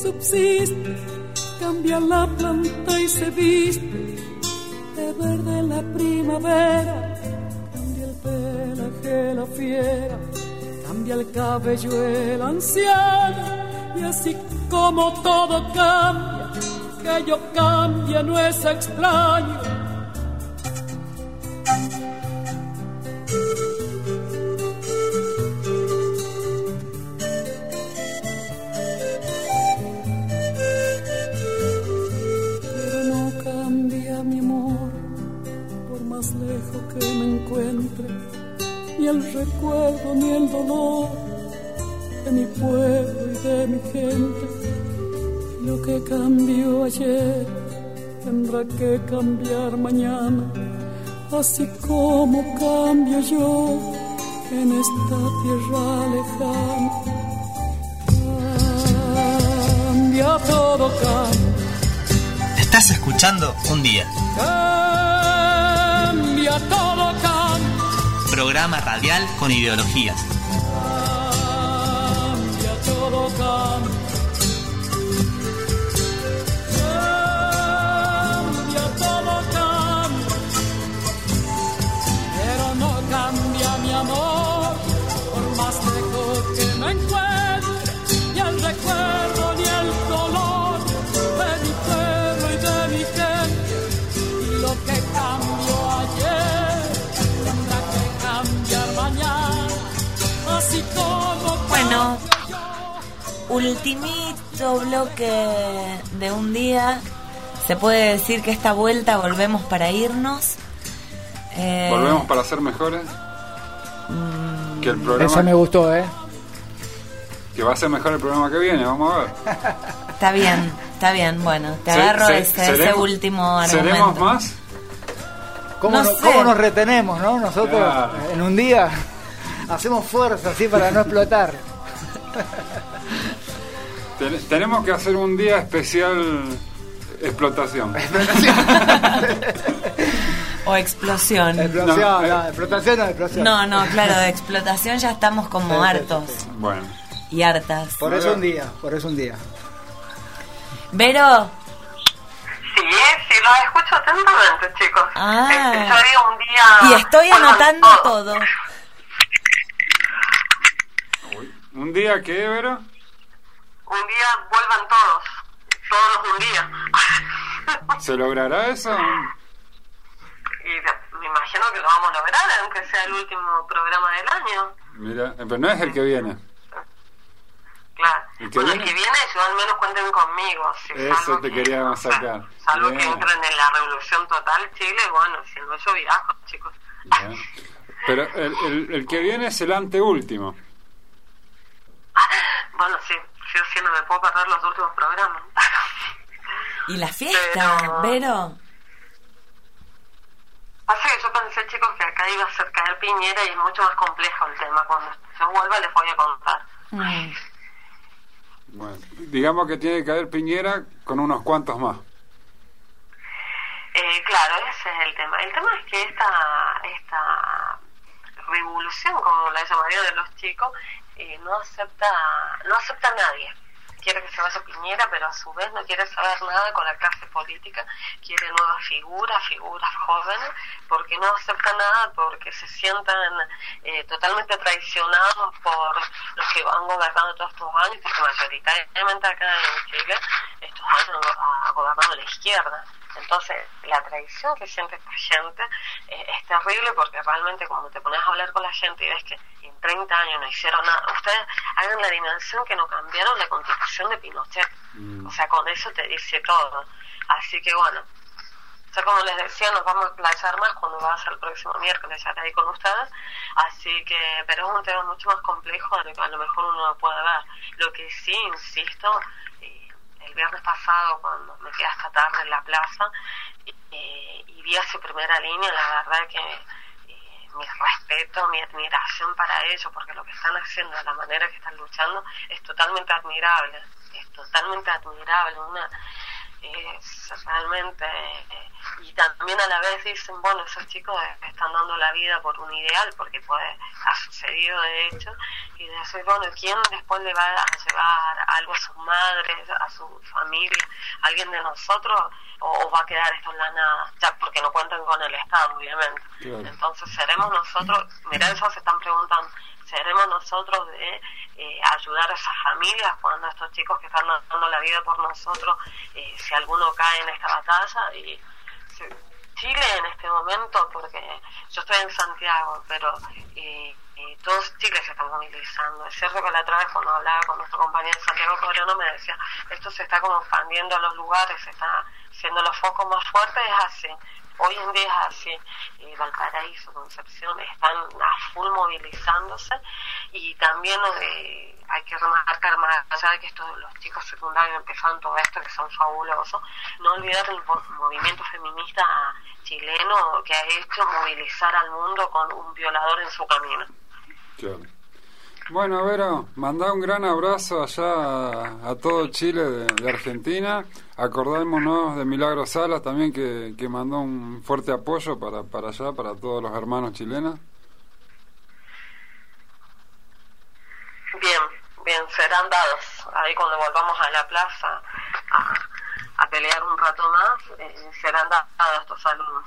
Subsiste. Cambia la planta y se viste de verde la primavera. Cambia el pelaje la fiera. Cambia el cabello el anciano. Y así como todo cambia, que yo cambie no es extraño. Que me encuentre ni el recuerdo ni el dolor de mi pueblo y de mi gente. Lo que cambió ayer tendrá que cambiar mañana. Así como cambio yo en esta tierra lejana. Cambia todo cambia. Estás escuchando Un día. Programa radial con ideologías. Ultimito bloque de un día. Se puede decir que esta vuelta volvemos para irnos. Eh, Volvemos para ser mejores. mm, Que el programa. Esa me gustó, ¿eh? Que va a ser mejor el programa que viene, vamos a ver. Está bien, está bien. Bueno, te Se- agarro se- ese, ese seremos- último ¿Seremos argumento. más? ¿Cómo, No no- sé. cómo nos retenemos, no? Nosotros Claro. en un día hacemos fuerza así para no explotar. Ten- tenemos que hacer un día especial explotación. O explosión. Explosión, No, eh. no, explotación o explosión. No, no, claro, de explotación ya estamos como Sí, sí, hartos Bueno, y hartas. Por eso un día, por eso un día. Vero, Sí, sí, los escucho atentamente, chicos. Ah. Este, yo digo un día... y estoy anotando todo. ¿un día qué, Vero? Un día vuelvan todos. Todos los un día. ¿Se logrará eso? y me imagino que lo vamos a lograr, aunque sea el último programa del año. Mira, pero no es el que viene. Claro. ¿El que bueno, viene? el que viene, yo al menos cuenten conmigo. Si Eso te que- quería sacar. Salvo que entren en la revolución total Chile, bueno, si no yo viajo, chicos. bien. Pero el, el, el que viene es el anteúltimo. Bueno, sí, sí no me puedo perder los últimos programas. ¿Y la fiesta, Pero- Vero? Pasa que yo pensé, chicos, que acá iba a ser caer Piñera y es mucho más complejo el tema. Cuando yo vuelva les voy a contar. Bueno, digamos que tiene que caer Piñera con unos cuantos más. Eh, claro, ese es el tema. El tema es que esta, esta revolución, como la llamaría de los chicos, eh, no acepta no acepta a nadie. Quiere que se vaya Piñera, pero a su vez no quiere saber nada con la clase política. Quiere nuevas figuras, figuras jóvenes, porque no acepta nada, porque se sientan eh, totalmente traicionados por los que han gobernado todos estos años, porque mayoritariamente acá en Chile estos años ha gobernado la izquierda. Entonces, la traición que siente esta gente eh, es terrible porque realmente cuando te pones a hablar con la gente y ves que en 30 años no hicieron nada, ustedes hagan la dimensión que no cambiaron la constitución de Pinochet. O sea, con eso te dice todo. Así que bueno, ya como les decía, nos vamos a playar más cuando va a ser el próximo miércoles, ya ahí con ustedes. Así que, pero es un tema mucho más complejo de lo que a lo mejor uno no puede ver. Lo que sí, insisto, el viernes pasado cuando me quedé hasta tarde en la plaza eh, y vi a su primera línea, la verdad que eh, mi respeto, mi admiración para ellos, porque lo que están haciendo, la manera que están luchando, es totalmente admirable, es totalmente admirable, una es realmente eh, y también a la vez dicen bueno esos chicos están dando la vida por un ideal porque puede ha sucedido de hecho y de decir bueno quién después le va a llevar algo a sus madres a su familia alguien de nosotros o, va a quedar esto en la nada ya porque no cuentan con el estado obviamente. Claro. entonces seremos nosotros mirá eso se están preguntando seremos nosotros de eh, ayudar a esas familias cuando estos chicos que están dando la vida por nosotros, eh, si alguno cae en esta batalla. Y Chile en este momento, porque yo estoy en Santiago, pero eh, todos Chile se están movilizando. Es cierto que la otra vez cuando hablaba con nuestro compañero Santiago Coreano me decía, esto se está como expandiendo a los lugares, se está siendo los focos más fuertes, es así. Hoy en día es así. Valparaíso, Concepción están a full movilizándose y también eh, hay que remarcar más allá de que estos los chicos secundarios empezaron todo esto que son fabulosos, no olvidar el mo- movimiento feminista chileno que ha hecho movilizar al mundo con un violador en su camino. Claro. Bueno, Vero, mandá un gran abrazo allá a, a todo Chile de, de Argentina. Acordémonos de Milagro Salas también que, que mandó un fuerte apoyo para, para allá, para todos los hermanos chilenos. Bien, bien, serán dados. Ahí cuando volvamos a la plaza a, a pelear un rato más, eh, serán dados estos saludos.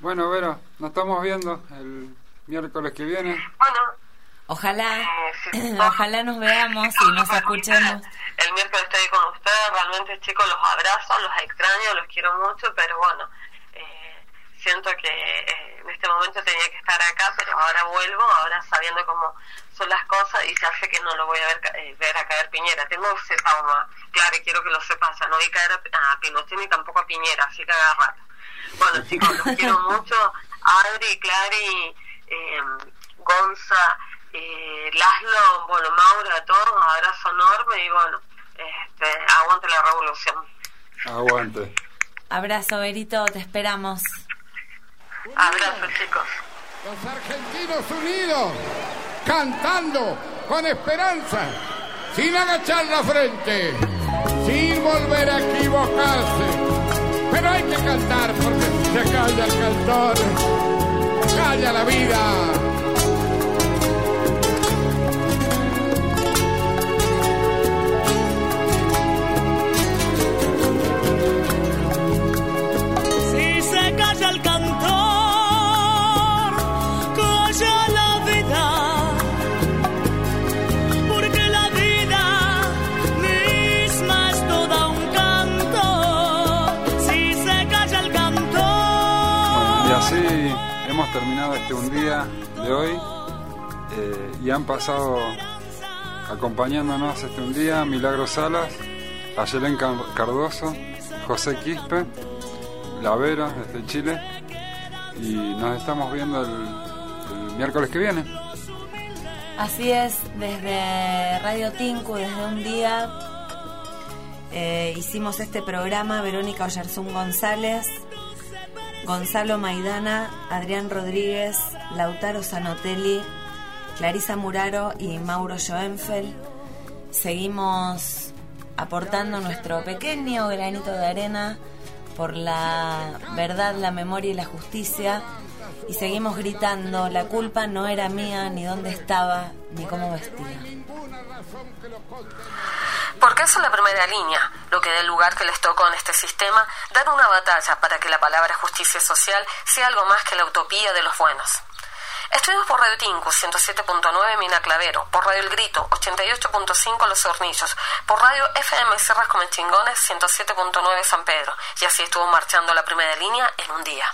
Bueno, Vero, nos estamos viendo el miércoles que viene. Bueno, Ojalá, eh, sí, ojalá nos veamos y nos escuchemos. el miércoles estoy con ustedes, realmente chicos los abrazo, los extraño, los quiero mucho, pero bueno, eh, siento que eh, en este momento tenía que estar acá, pero ahora vuelvo, ahora sabiendo cómo son las cosas y ya sé que no lo voy a ver, eh, ver a caer Piñera. Tengo ese trauma, claro, y quiero que lo sepas, ya no vi caer a, a Pinochet ni tampoco a Piñera, así que agarrate. Bueno chicos, los quiero mucho, Adri, Clary, eh, Gonza, eh, Laszlo, bueno, Maura, a todos, un abrazo enorme y bueno, este, aguante la revolución. Aguante. Abrazo, Berito, te esperamos. Abrazo chicos. Los argentinos unidos, cantando con esperanza, sin agachar la frente, sin volver a equivocarse. Pero hay que cantar porque si se calla el cantor, calla la vida. Calla el cantor, calla la vida, porque la vida misma es toda un canto. Si se calla el cantor. Y así hemos terminado este un día de hoy eh, y han pasado acompañándonos este un día Milagro Salas, Ayelén Car- Cardoso, José Quispe, La Vera desde Chile y nos estamos viendo el, miércoles que viene. Así es, desde Radio Tinku, desde un día, eh, hicimos este programa Verónica Oyarzún González, Gonzalo Maidana, Adrián Rodríguez, Lautaro Zanotelli, Clarisa Muraro y Mauro Schoenfeld. Seguimos aportando nuestro pequeño granito de arena por la verdad, la memoria y la justicia. Y seguimos gritando, la culpa no era mía, ni dónde estaba, ni cómo vestía. Porque es la primera línea, lo que da lugar que les tocó en este sistema, dar una batalla para que la palabra justicia social sea algo más que la utopía de los buenos. Estuvimos por Radio Tinku 107.9 Mina Clavero, por Radio El Grito 88.5 Los Hornillos, por Radio FM Cerras Comechingones 107.9 San Pedro, y así estuvo marchando la primera línea en un día.